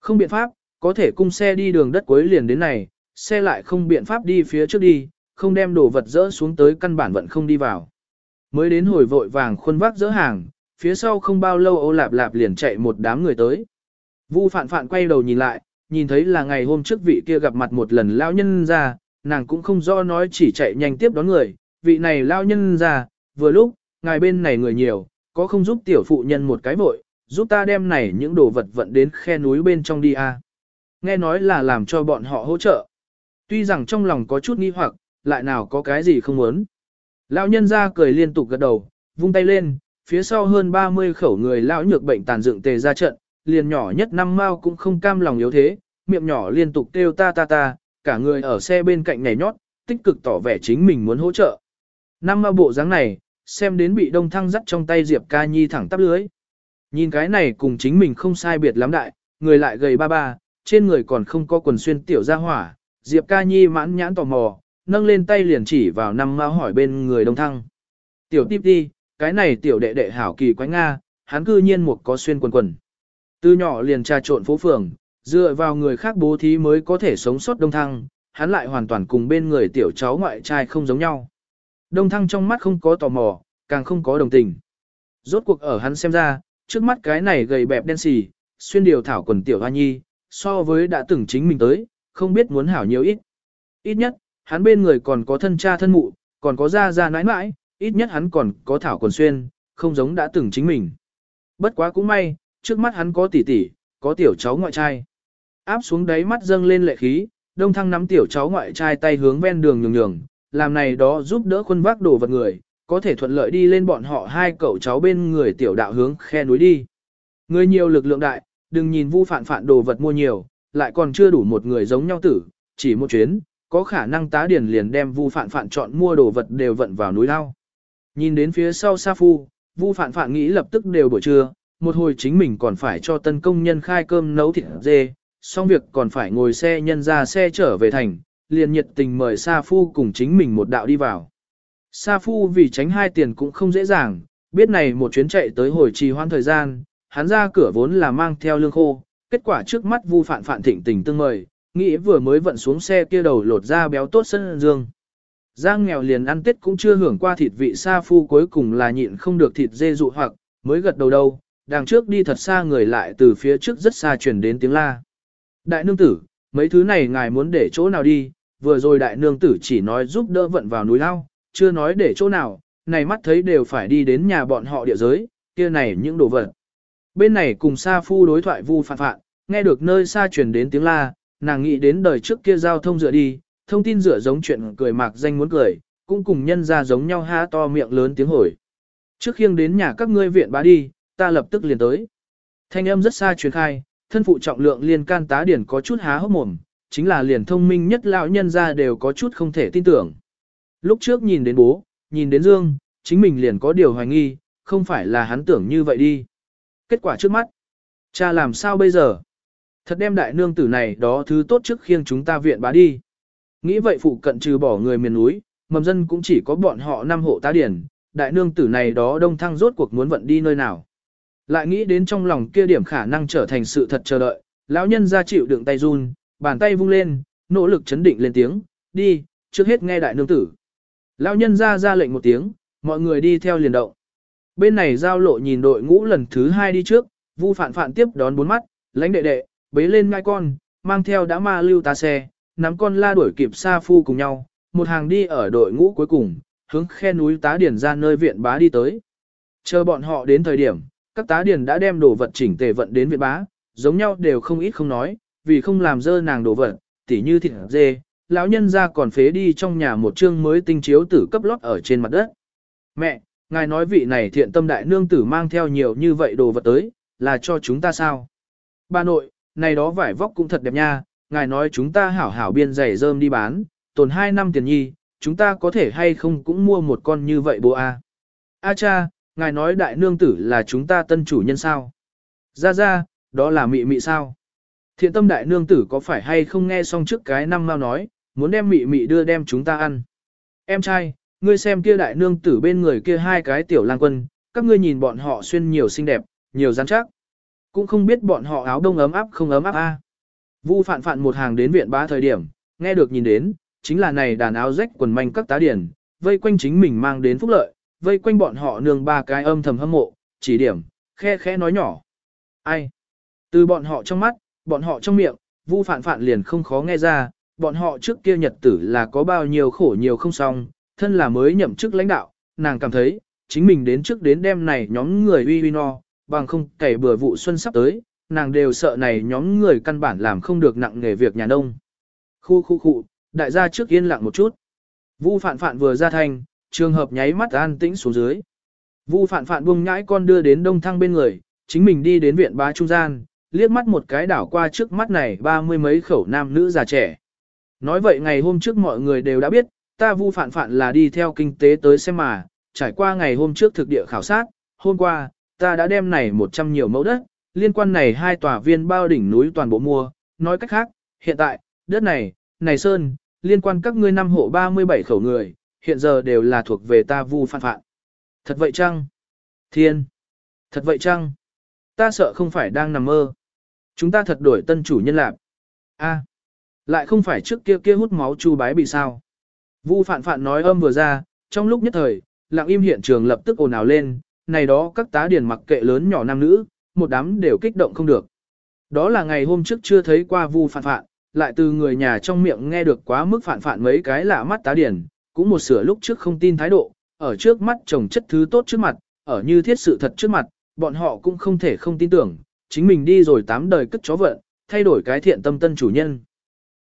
Không biện pháp, có thể cung xe đi đường đất cuối liền đến này, xe lại không biện pháp đi phía trước đi, không đem đồ vật dỡ xuống tới căn bản vẫn không đi vào. Mới đến hồi vội vàng khuôn vác dỡ hàng, phía sau không bao lâu ô lạp lạp liền chạy một đám người tới. Vu Phạn Phạn quay đầu nhìn lại, nhìn thấy là ngày hôm trước vị kia gặp mặt một lần lão nhân ra, nàng cũng không do nói chỉ chạy nhanh tiếp đón người, vị này lão nhân ra, vừa lúc, ngài bên này người nhiều, có không giúp tiểu phụ nhân một cái vội, giúp ta đem này những đồ vật vận đến khe núi bên trong đi a. À. Nghe nói là làm cho bọn họ hỗ trợ. Tuy rằng trong lòng có chút nghi hoặc, lại nào có cái gì không muốn. Lão nhân ra cười liên tục gật đầu, vung tay lên, phía sau hơn 30 khẩu người lão nhược bệnh tàn dựng tề ra trận, liền nhỏ nhất năm mao cũng không cam lòng yếu thế, miệng nhỏ liên tục kêu ta ta ta, cả người ở xe bên cạnh nhảy nhót, tích cực tỏ vẻ chính mình muốn hỗ trợ. Năm mao bộ dáng này, xem đến bị đông thăng dắt trong tay Diệp ca nhi thẳng tắp lưới. Nhìn cái này cùng chính mình không sai biệt lắm đại, người lại gầy ba ba, trên người còn không có quần xuyên tiểu ra hỏa, Diệp ca nhi mãn nhãn tò mò, nâng lên tay liền chỉ vào năm mao hỏi bên người đông thăng. Tiểu tiếp đi, cái này tiểu đệ đệ hảo kỳ quái Nga, hắn cư nhiên một có xuyên quần quần. Từ nhỏ liền trà trộn phố phường, dựa vào người khác bố thí mới có thể sống sót đông thăng, hắn lại hoàn toàn cùng bên người tiểu cháu ngoại trai không giống nhau. Đông thăng trong mắt không có tò mò, càng không có đồng tình. Rốt cuộc ở hắn xem ra, trước mắt cái này gầy bẹp đen xì, xuyên điều thảo quần tiểu hoa nhi, so với đã từng chính mình tới, không biết muốn hảo nhiều ít. Ít nhất, hắn bên người còn có thân cha thân mụ, còn có gia gia nãi nãi, ít nhất hắn còn có thảo quần xuyên, không giống đã từng chính mình. Bất quá cũng may, trước mắt hắn có tỷ tỷ, có tiểu cháu ngoại trai. Áp xuống đáy mắt dâng lên lệ khí, đông thăng nắm tiểu cháu ngoại trai tay hướng ven đường nhường nhường, làm này đó giúp đỡ quân vác đồ vật người, có thể thuận lợi đi lên bọn họ hai cậu cháu bên người tiểu đạo hướng khe núi đi. Người nhiều lực lượng đại, đừng nhìn vu phản phản đồ vật mua nhiều, lại còn chưa đủ một người giống nhau tử, chỉ một chuyến, có khả năng tá điển liền đem vu Phạn Phạn chọn mua đồ vật đều vận vào núi lao. Nhìn đến phía sau Sa Phu, vu Phạn Phạn nghĩ lập tức đều buổi trưa, một hồi chính mình còn phải cho tân công nhân khai cơm nấu thịt dê, xong việc còn phải ngồi xe nhân ra xe trở về thành, liền nhiệt tình mời Sa Phu cùng chính mình một đạo đi vào. Sa Phu vì tránh hai tiền cũng không dễ dàng, biết này một chuyến chạy tới hồi trì hoãn thời gian, hắn ra cửa vốn là mang theo lương khô, kết quả trước mắt Vu Phạn Phạn thịnh tình tương mời, nghĩ vừa mới vận xuống xe kia đầu lột ra béo tốt sân dương. Giang nghèo liền ăn tết cũng chưa hưởng qua thịt vị Sa Phu cuối cùng là nhịn không được thịt dê dụ hoặc, mới gật đầu đâu, đằng trước đi thật xa người lại từ phía trước rất xa chuyển đến tiếng la. Đại nương tử, mấy thứ này ngài muốn để chỗ nào đi, vừa rồi đại nương tử chỉ nói giúp đỡ vận vào núi lao, chưa nói để chỗ nào, này mắt thấy đều phải đi đến nhà bọn họ địa giới, kia này những đồ vật. Bên này cùng Sa Phu đối thoại vu phạn phạn, nghe được nơi xa truyền đến tiếng la, nàng nghĩ đến đời trước kia giao thông dựa đi, thông tin dựa giống chuyện cười mạc danh muốn cười, cũng cùng nhân ra giống nhau há to miệng lớn tiếng hồi. Trước khiêng đến nhà các ngươi viện bá đi, ta lập tức liền tới. Thanh âm rất xa truyền khai, thân phụ trọng lượng liền can tá điển có chút há hốc mồm, chính là liền thông minh nhất lão nhân ra đều có chút không thể tin tưởng. Lúc trước nhìn đến bố, nhìn đến Dương, chính mình liền có điều hoài nghi, không phải là hắn tưởng như vậy đi. Kết quả trước mắt, cha làm sao bây giờ? Thật đem đại nương tử này đó thứ tốt trước khiêng chúng ta viện bá đi. Nghĩ vậy phụ cận trừ bỏ người miền núi, mầm dân cũng chỉ có bọn họ năm hộ tá điển, đại nương tử này đó đông thăng rốt cuộc muốn vận đi nơi nào. Lại nghĩ đến trong lòng kia điểm khả năng trở thành sự thật chờ đợi, lão nhân ra chịu đựng tay run, bàn tay vung lên, nỗ lực chấn định lên tiếng, đi, trước hết nghe đại nương tử. Lão nhân ra ra lệnh một tiếng, mọi người đi theo liền động. Bên này giao lộ nhìn đội ngũ lần thứ hai đi trước, vu phản phản tiếp đón bốn mắt, lãnh đệ đệ, bế lên ngai con, mang theo đã ma lưu ta xe, nắm con la đuổi kịp xa Phu cùng nhau, một hàng đi ở đội ngũ cuối cùng, hướng khe núi tá điển ra nơi viện bá đi tới. Chờ bọn họ đến thời điểm, các tá điển đã đem đồ vật chỉnh tề vận đến viện bá, giống nhau đều không ít không nói, vì không làm dơ nàng đồ vật, tỉ như thịt dê, lão nhân ra còn phế đi trong nhà một chương mới tinh chiếu tử cấp lót ở trên mặt đất. Mẹ, ngài nói vị này thiện tâm đại nương tử mang theo nhiều như vậy đồ vật tới, là cho chúng ta sao? Bà nội, này đó vải vóc cũng thật đẹp nha, ngài nói chúng ta hảo hảo biên giày rơm đi bán, tồn 2 năm tiền nhi, chúng ta có thể hay không cũng mua một con như vậy bố a. A cha, ngài nói đại nương tử là chúng ta tân chủ nhân sao? Ra ra, đó là mị mị sao? Thiện tâm đại nương tử có phải hay không nghe xong trước cái năm mau nói, muốn đem mị mị đưa đem chúng ta ăn. Em trai, ngươi xem kia đại nương tử bên người kia hai cái tiểu lang quân, các ngươi nhìn bọn họ xuyên nhiều xinh đẹp, nhiều rắn chắc. Cũng không biết bọn họ áo đông ấm áp không ấm áp a. Vu phạn phạn một hàng đến viện bá thời điểm, nghe được nhìn đến, chính là này đàn áo rách quần manh các tá điển, vây quanh chính mình mang đến phúc lợi, vây quanh bọn họ nương ba cái âm thầm hâm mộ, chỉ điểm, khe khẽ nói nhỏ. Ai? Từ bọn họ trong mắt, bọn họ trong miệng, Vu phạn phạn liền không khó nghe ra, bọn họ trước kia nhật tử là có bao nhiêu khổ nhiều không xong, thân là mới nhậm chức lãnh đạo, nàng cảm thấy, chính mình đến trước đến đêm này nhóm người uy uy no, bằng không kể bừa vụ xuân sắp tới, nàng đều sợ này nhóm người căn bản làm không được nặng nghề việc nhà nông. Khu khu khu, đại gia trước yên lặng một chút. Vu phạn phạn vừa ra thành trường hợp nháy mắt an tĩnh xuống dưới. Vu phạn phạn buông nhãi con đưa đến đông thăng bên người, chính mình đi đến viện bá trung gian, liếc mắt một cái đảo qua trước mắt này ba mươi mấy khẩu nam nữ già trẻ. Nói vậy ngày hôm trước mọi người đều đã biết, ta vu phạn phạn là đi theo kinh tế tới xem mà, trải qua ngày hôm trước thực địa khảo sát, hôm qua, ta đã đem này 100 nhiều mẫu đất, liên quan này hai tòa viên bao đỉnh núi toàn bộ mua, nói cách khác, hiện tại, đất này, này sơn, liên quan các ngươi năm hộ 37 khẩu người, hiện giờ đều là thuộc về ta vu phạn phạn. Thật vậy chăng? Thiên! Thật vậy chăng? Ta sợ không phải đang nằm mơ. Chúng ta thật đổi tân chủ nhân lạc. A, lại không phải trước kia kia hút máu chu bái bị sao. Vu phạn phạn nói âm vừa ra, trong lúc nhất thời, lặng im hiện trường lập tức ồn ào lên, này đó các tá điển mặc kệ lớn nhỏ nam nữ, một đám đều kích động không được. Đó là ngày hôm trước chưa thấy qua vu phản phản lại từ người nhà trong miệng nghe được quá mức phản phản mấy cái lạ mắt tá điển, cũng một sửa lúc trước không tin thái độ, ở trước mắt chồng chất thứ tốt trước mặt, ở như thiết sự thật trước mặt, bọn họ cũng không thể không tin tưởng, chính mình đi rồi tám đời cất chó vận, thay đổi cái thiện tâm tân chủ nhân.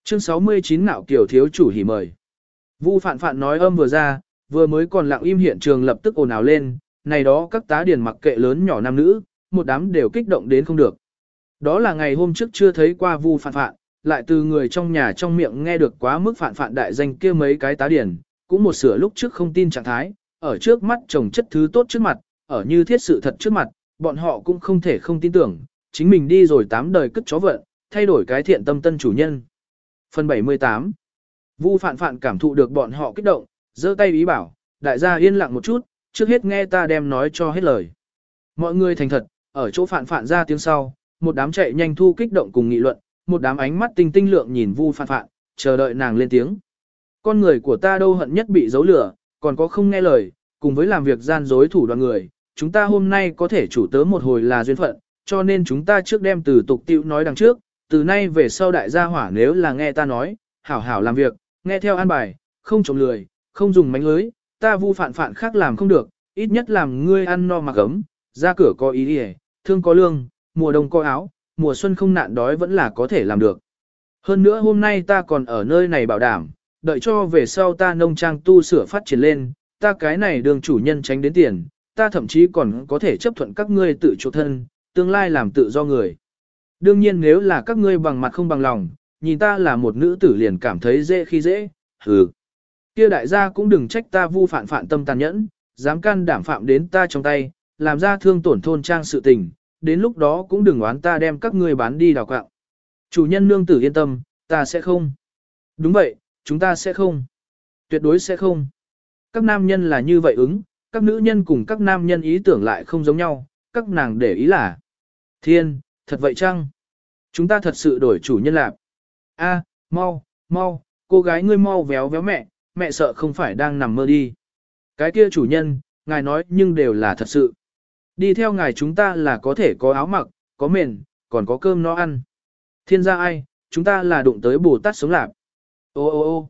Chương 69 nạo kiểu thiếu chủ hỉ mời. Vu phản phản nói âm vừa ra, vừa mới còn lặng im hiện trường lập tức ồn ào lên, này đó các tá điển mặc kệ lớn nhỏ nam nữ, một đám đều kích động đến không được. Đó là ngày hôm trước chưa thấy qua vu phạn phạn, lại từ người trong nhà trong miệng nghe được quá mức phạn phạn đại danh kia mấy cái tá điển, cũng một sửa lúc trước không tin trạng thái, ở trước mắt chồng chất thứ tốt trước mặt, ở như thiết sự thật trước mặt, bọn họ cũng không thể không tin tưởng, chính mình đi rồi tám đời cất chó vận, thay đổi cái thiện tâm tân chủ nhân. Phần 78 Vu phạn phạn cảm thụ được bọn họ kích động, giơ tay ý bảo, đại gia yên lặng một chút, trước hết nghe ta đem nói cho hết lời. Mọi người thành thật, ở chỗ phạn phạn ra tiếng sau, một đám chạy nhanh thu kích động cùng nghị luận, một đám ánh mắt tinh tinh lượng nhìn vu phạn phạn, chờ đợi nàng lên tiếng. Con người của ta đâu hận nhất bị giấu lửa, còn có không nghe lời, cùng với làm việc gian dối thủ đoàn người, chúng ta hôm nay có thể chủ tớ một hồi là duyên phận, cho nên chúng ta trước đem từ tục tiệu nói đằng trước, từ nay về sau đại gia hỏa nếu là nghe ta nói, hảo hảo làm việc, nghe theo an bài, không trộm lười, không dùng mánh lưới, ta vu phản phản khác làm không được, ít nhất làm ngươi ăn no mặc ấm, ra cửa có ý đi thương có lương, mùa đông có áo, mùa xuân không nạn đói vẫn là có thể làm được. Hơn nữa hôm nay ta còn ở nơi này bảo đảm, đợi cho về sau ta nông trang tu sửa phát triển lên, ta cái này đường chủ nhân tránh đến tiền, ta thậm chí còn có thể chấp thuận các ngươi tự chỗ thân, tương lai làm tự do người. Đương nhiên nếu là các ngươi bằng mặt không bằng lòng, nhìn ta là một nữ tử liền cảm thấy dễ khi dễ, hừ. Kia đại gia cũng đừng trách ta vu phản phản tâm tàn nhẫn, dám can đảm phạm đến ta trong tay, làm ra thương tổn thôn trang sự tình, đến lúc đó cũng đừng oán ta đem các ngươi bán đi đào quạng. Chủ nhân nương tử yên tâm, ta sẽ không. Đúng vậy, chúng ta sẽ không. Tuyệt đối sẽ không. Các nam nhân là như vậy ứng, các nữ nhân cùng các nam nhân ý tưởng lại không giống nhau, các nàng để ý là. Thiên, thật vậy chăng? Chúng ta thật sự đổi chủ nhân lạc. A, mau, mau, cô gái ngươi mau véo véo mẹ, mẹ sợ không phải đang nằm mơ đi. Cái kia chủ nhân, ngài nói nhưng đều là thật sự. Đi theo ngài chúng ta là có thể có áo mặc, có mền, còn có cơm no ăn. Thiên gia ai, chúng ta là đụng tới Bồ Tát sống lạc. Ô ô ô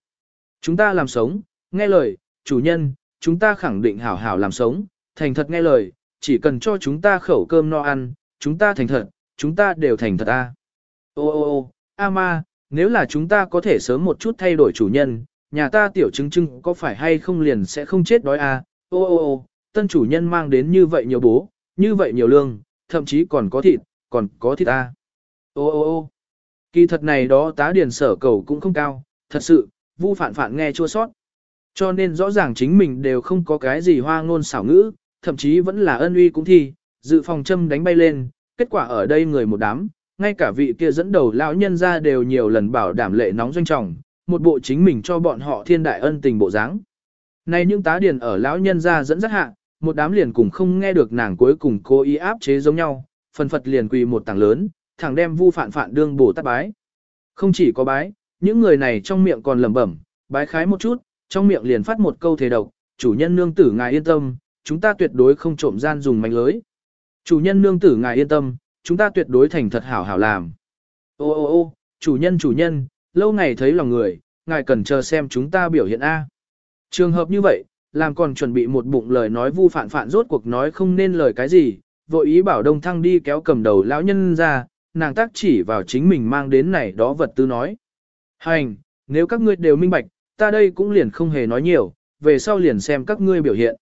chúng ta làm sống, nghe lời, chủ nhân, chúng ta khẳng định hảo hảo làm sống, thành thật nghe lời, chỉ cần cho chúng ta khẩu cơm no ăn, chúng ta thành thật, chúng ta đều thành thật a. Ô ô ô, a ma, nếu là chúng ta có thể sớm một chút thay đổi chủ nhân, nhà ta tiểu chứng chứng có phải hay không liền sẽ không chết đói a. Ô ô ô, tân chủ nhân mang đến như vậy nhiều bố, như vậy nhiều lương, thậm chí còn có thịt, còn có thịt à. Ô ô ô, kỳ thật này đó tá điền sở cầu cũng không cao, thật sự, vu phản phản nghe chua sót. Cho nên rõ ràng chính mình đều không có cái gì hoa ngôn xảo ngữ, thậm chí vẫn là ân uy cũng thi, dự phòng châm đánh bay lên, kết quả ở đây người một đám, ngay cả vị kia dẫn đầu lão nhân ra đều nhiều lần bảo đảm lệ nóng doanh trọng, một bộ chính mình cho bọn họ thiên đại ân tình bộ dáng. nay những tá điền ở lão nhân ra dẫn dắt hạ, một đám liền cùng không nghe được nàng cuối cùng cố ý áp chế giống nhau, phần phật liền quỳ một tảng lớn, thẳng đem vu phản phản đương bổ tát bái. Không chỉ có bái, những người này trong miệng còn lẩm bẩm, bái khái một chút, trong miệng liền phát một câu thề độc, chủ nhân nương tử ngài yên tâm, chúng ta tuyệt đối không trộm gian dùng mánh lưới. Chủ nhân nương tử ngài yên tâm, chúng ta tuyệt đối thành thật hảo hảo làm. Ô ô ô, chủ nhân chủ nhân, lâu ngày thấy lòng người, ngài cần chờ xem chúng ta biểu hiện A. Trường hợp như vậy, làm còn chuẩn bị một bụng lời nói vu phản phản rốt cuộc nói không nên lời cái gì, vội ý bảo đông thăng đi kéo cầm đầu lão nhân ra, nàng tác chỉ vào chính mình mang đến này đó vật tư nói. Hành, nếu các ngươi đều minh bạch, ta đây cũng liền không hề nói nhiều, về sau liền xem các ngươi biểu hiện.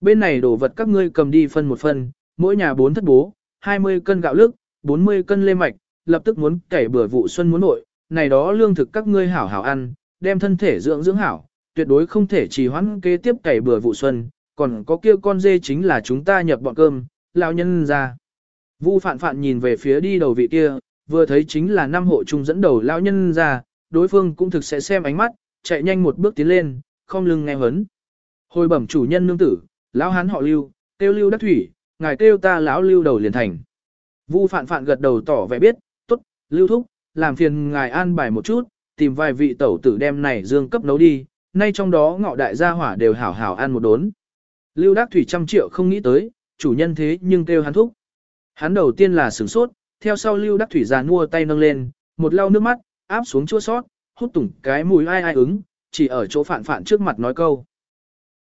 Bên này đồ vật các ngươi cầm đi phân một phân, mỗi nhà bốn thất bố, 20 cân gạo lức, 40 cân lê mạch, lập tức muốn cày bừa vụ xuân muốn nội, này đó lương thực các ngươi hảo hảo ăn, đem thân thể dưỡng dưỡng hảo, tuyệt đối không thể trì hoãn kế tiếp cày bừa vụ xuân, còn có kia con dê chính là chúng ta nhập bọn cơm, lão nhân ra. Vu phạn phạn nhìn về phía đi đầu vị kia, vừa thấy chính là năm hộ trung dẫn đầu lão nhân ra, đối phương cũng thực sẽ xem ánh mắt, chạy nhanh một bước tiến lên, không lưng nghe hấn. Hồi bẩm chủ nhân nương tử, lão hán họ lưu, tiêu lưu đắc thủy, ngài tiêu ta lão lưu đầu liền thành. Vu phạn phạn gật đầu tỏ vẻ biết, tốt, lưu thúc, làm phiền ngài an bài một chút, tìm vài vị tẩu tử đem này dương cấp nấu đi, nay trong đó ngọ đại gia hỏa đều hảo hảo ăn một đốn. Lưu đắc thủy trăm triệu không nghĩ tới, chủ nhân thế nhưng kêu hắn thúc. Hắn đầu tiên là sửng sốt, theo sau lưu đắc thủy già nua tay nâng lên, một lau nước mắt, áp xuống chua sót, hút tủng cái mùi ai ai ứng, chỉ ở chỗ phản phản trước mặt nói câu.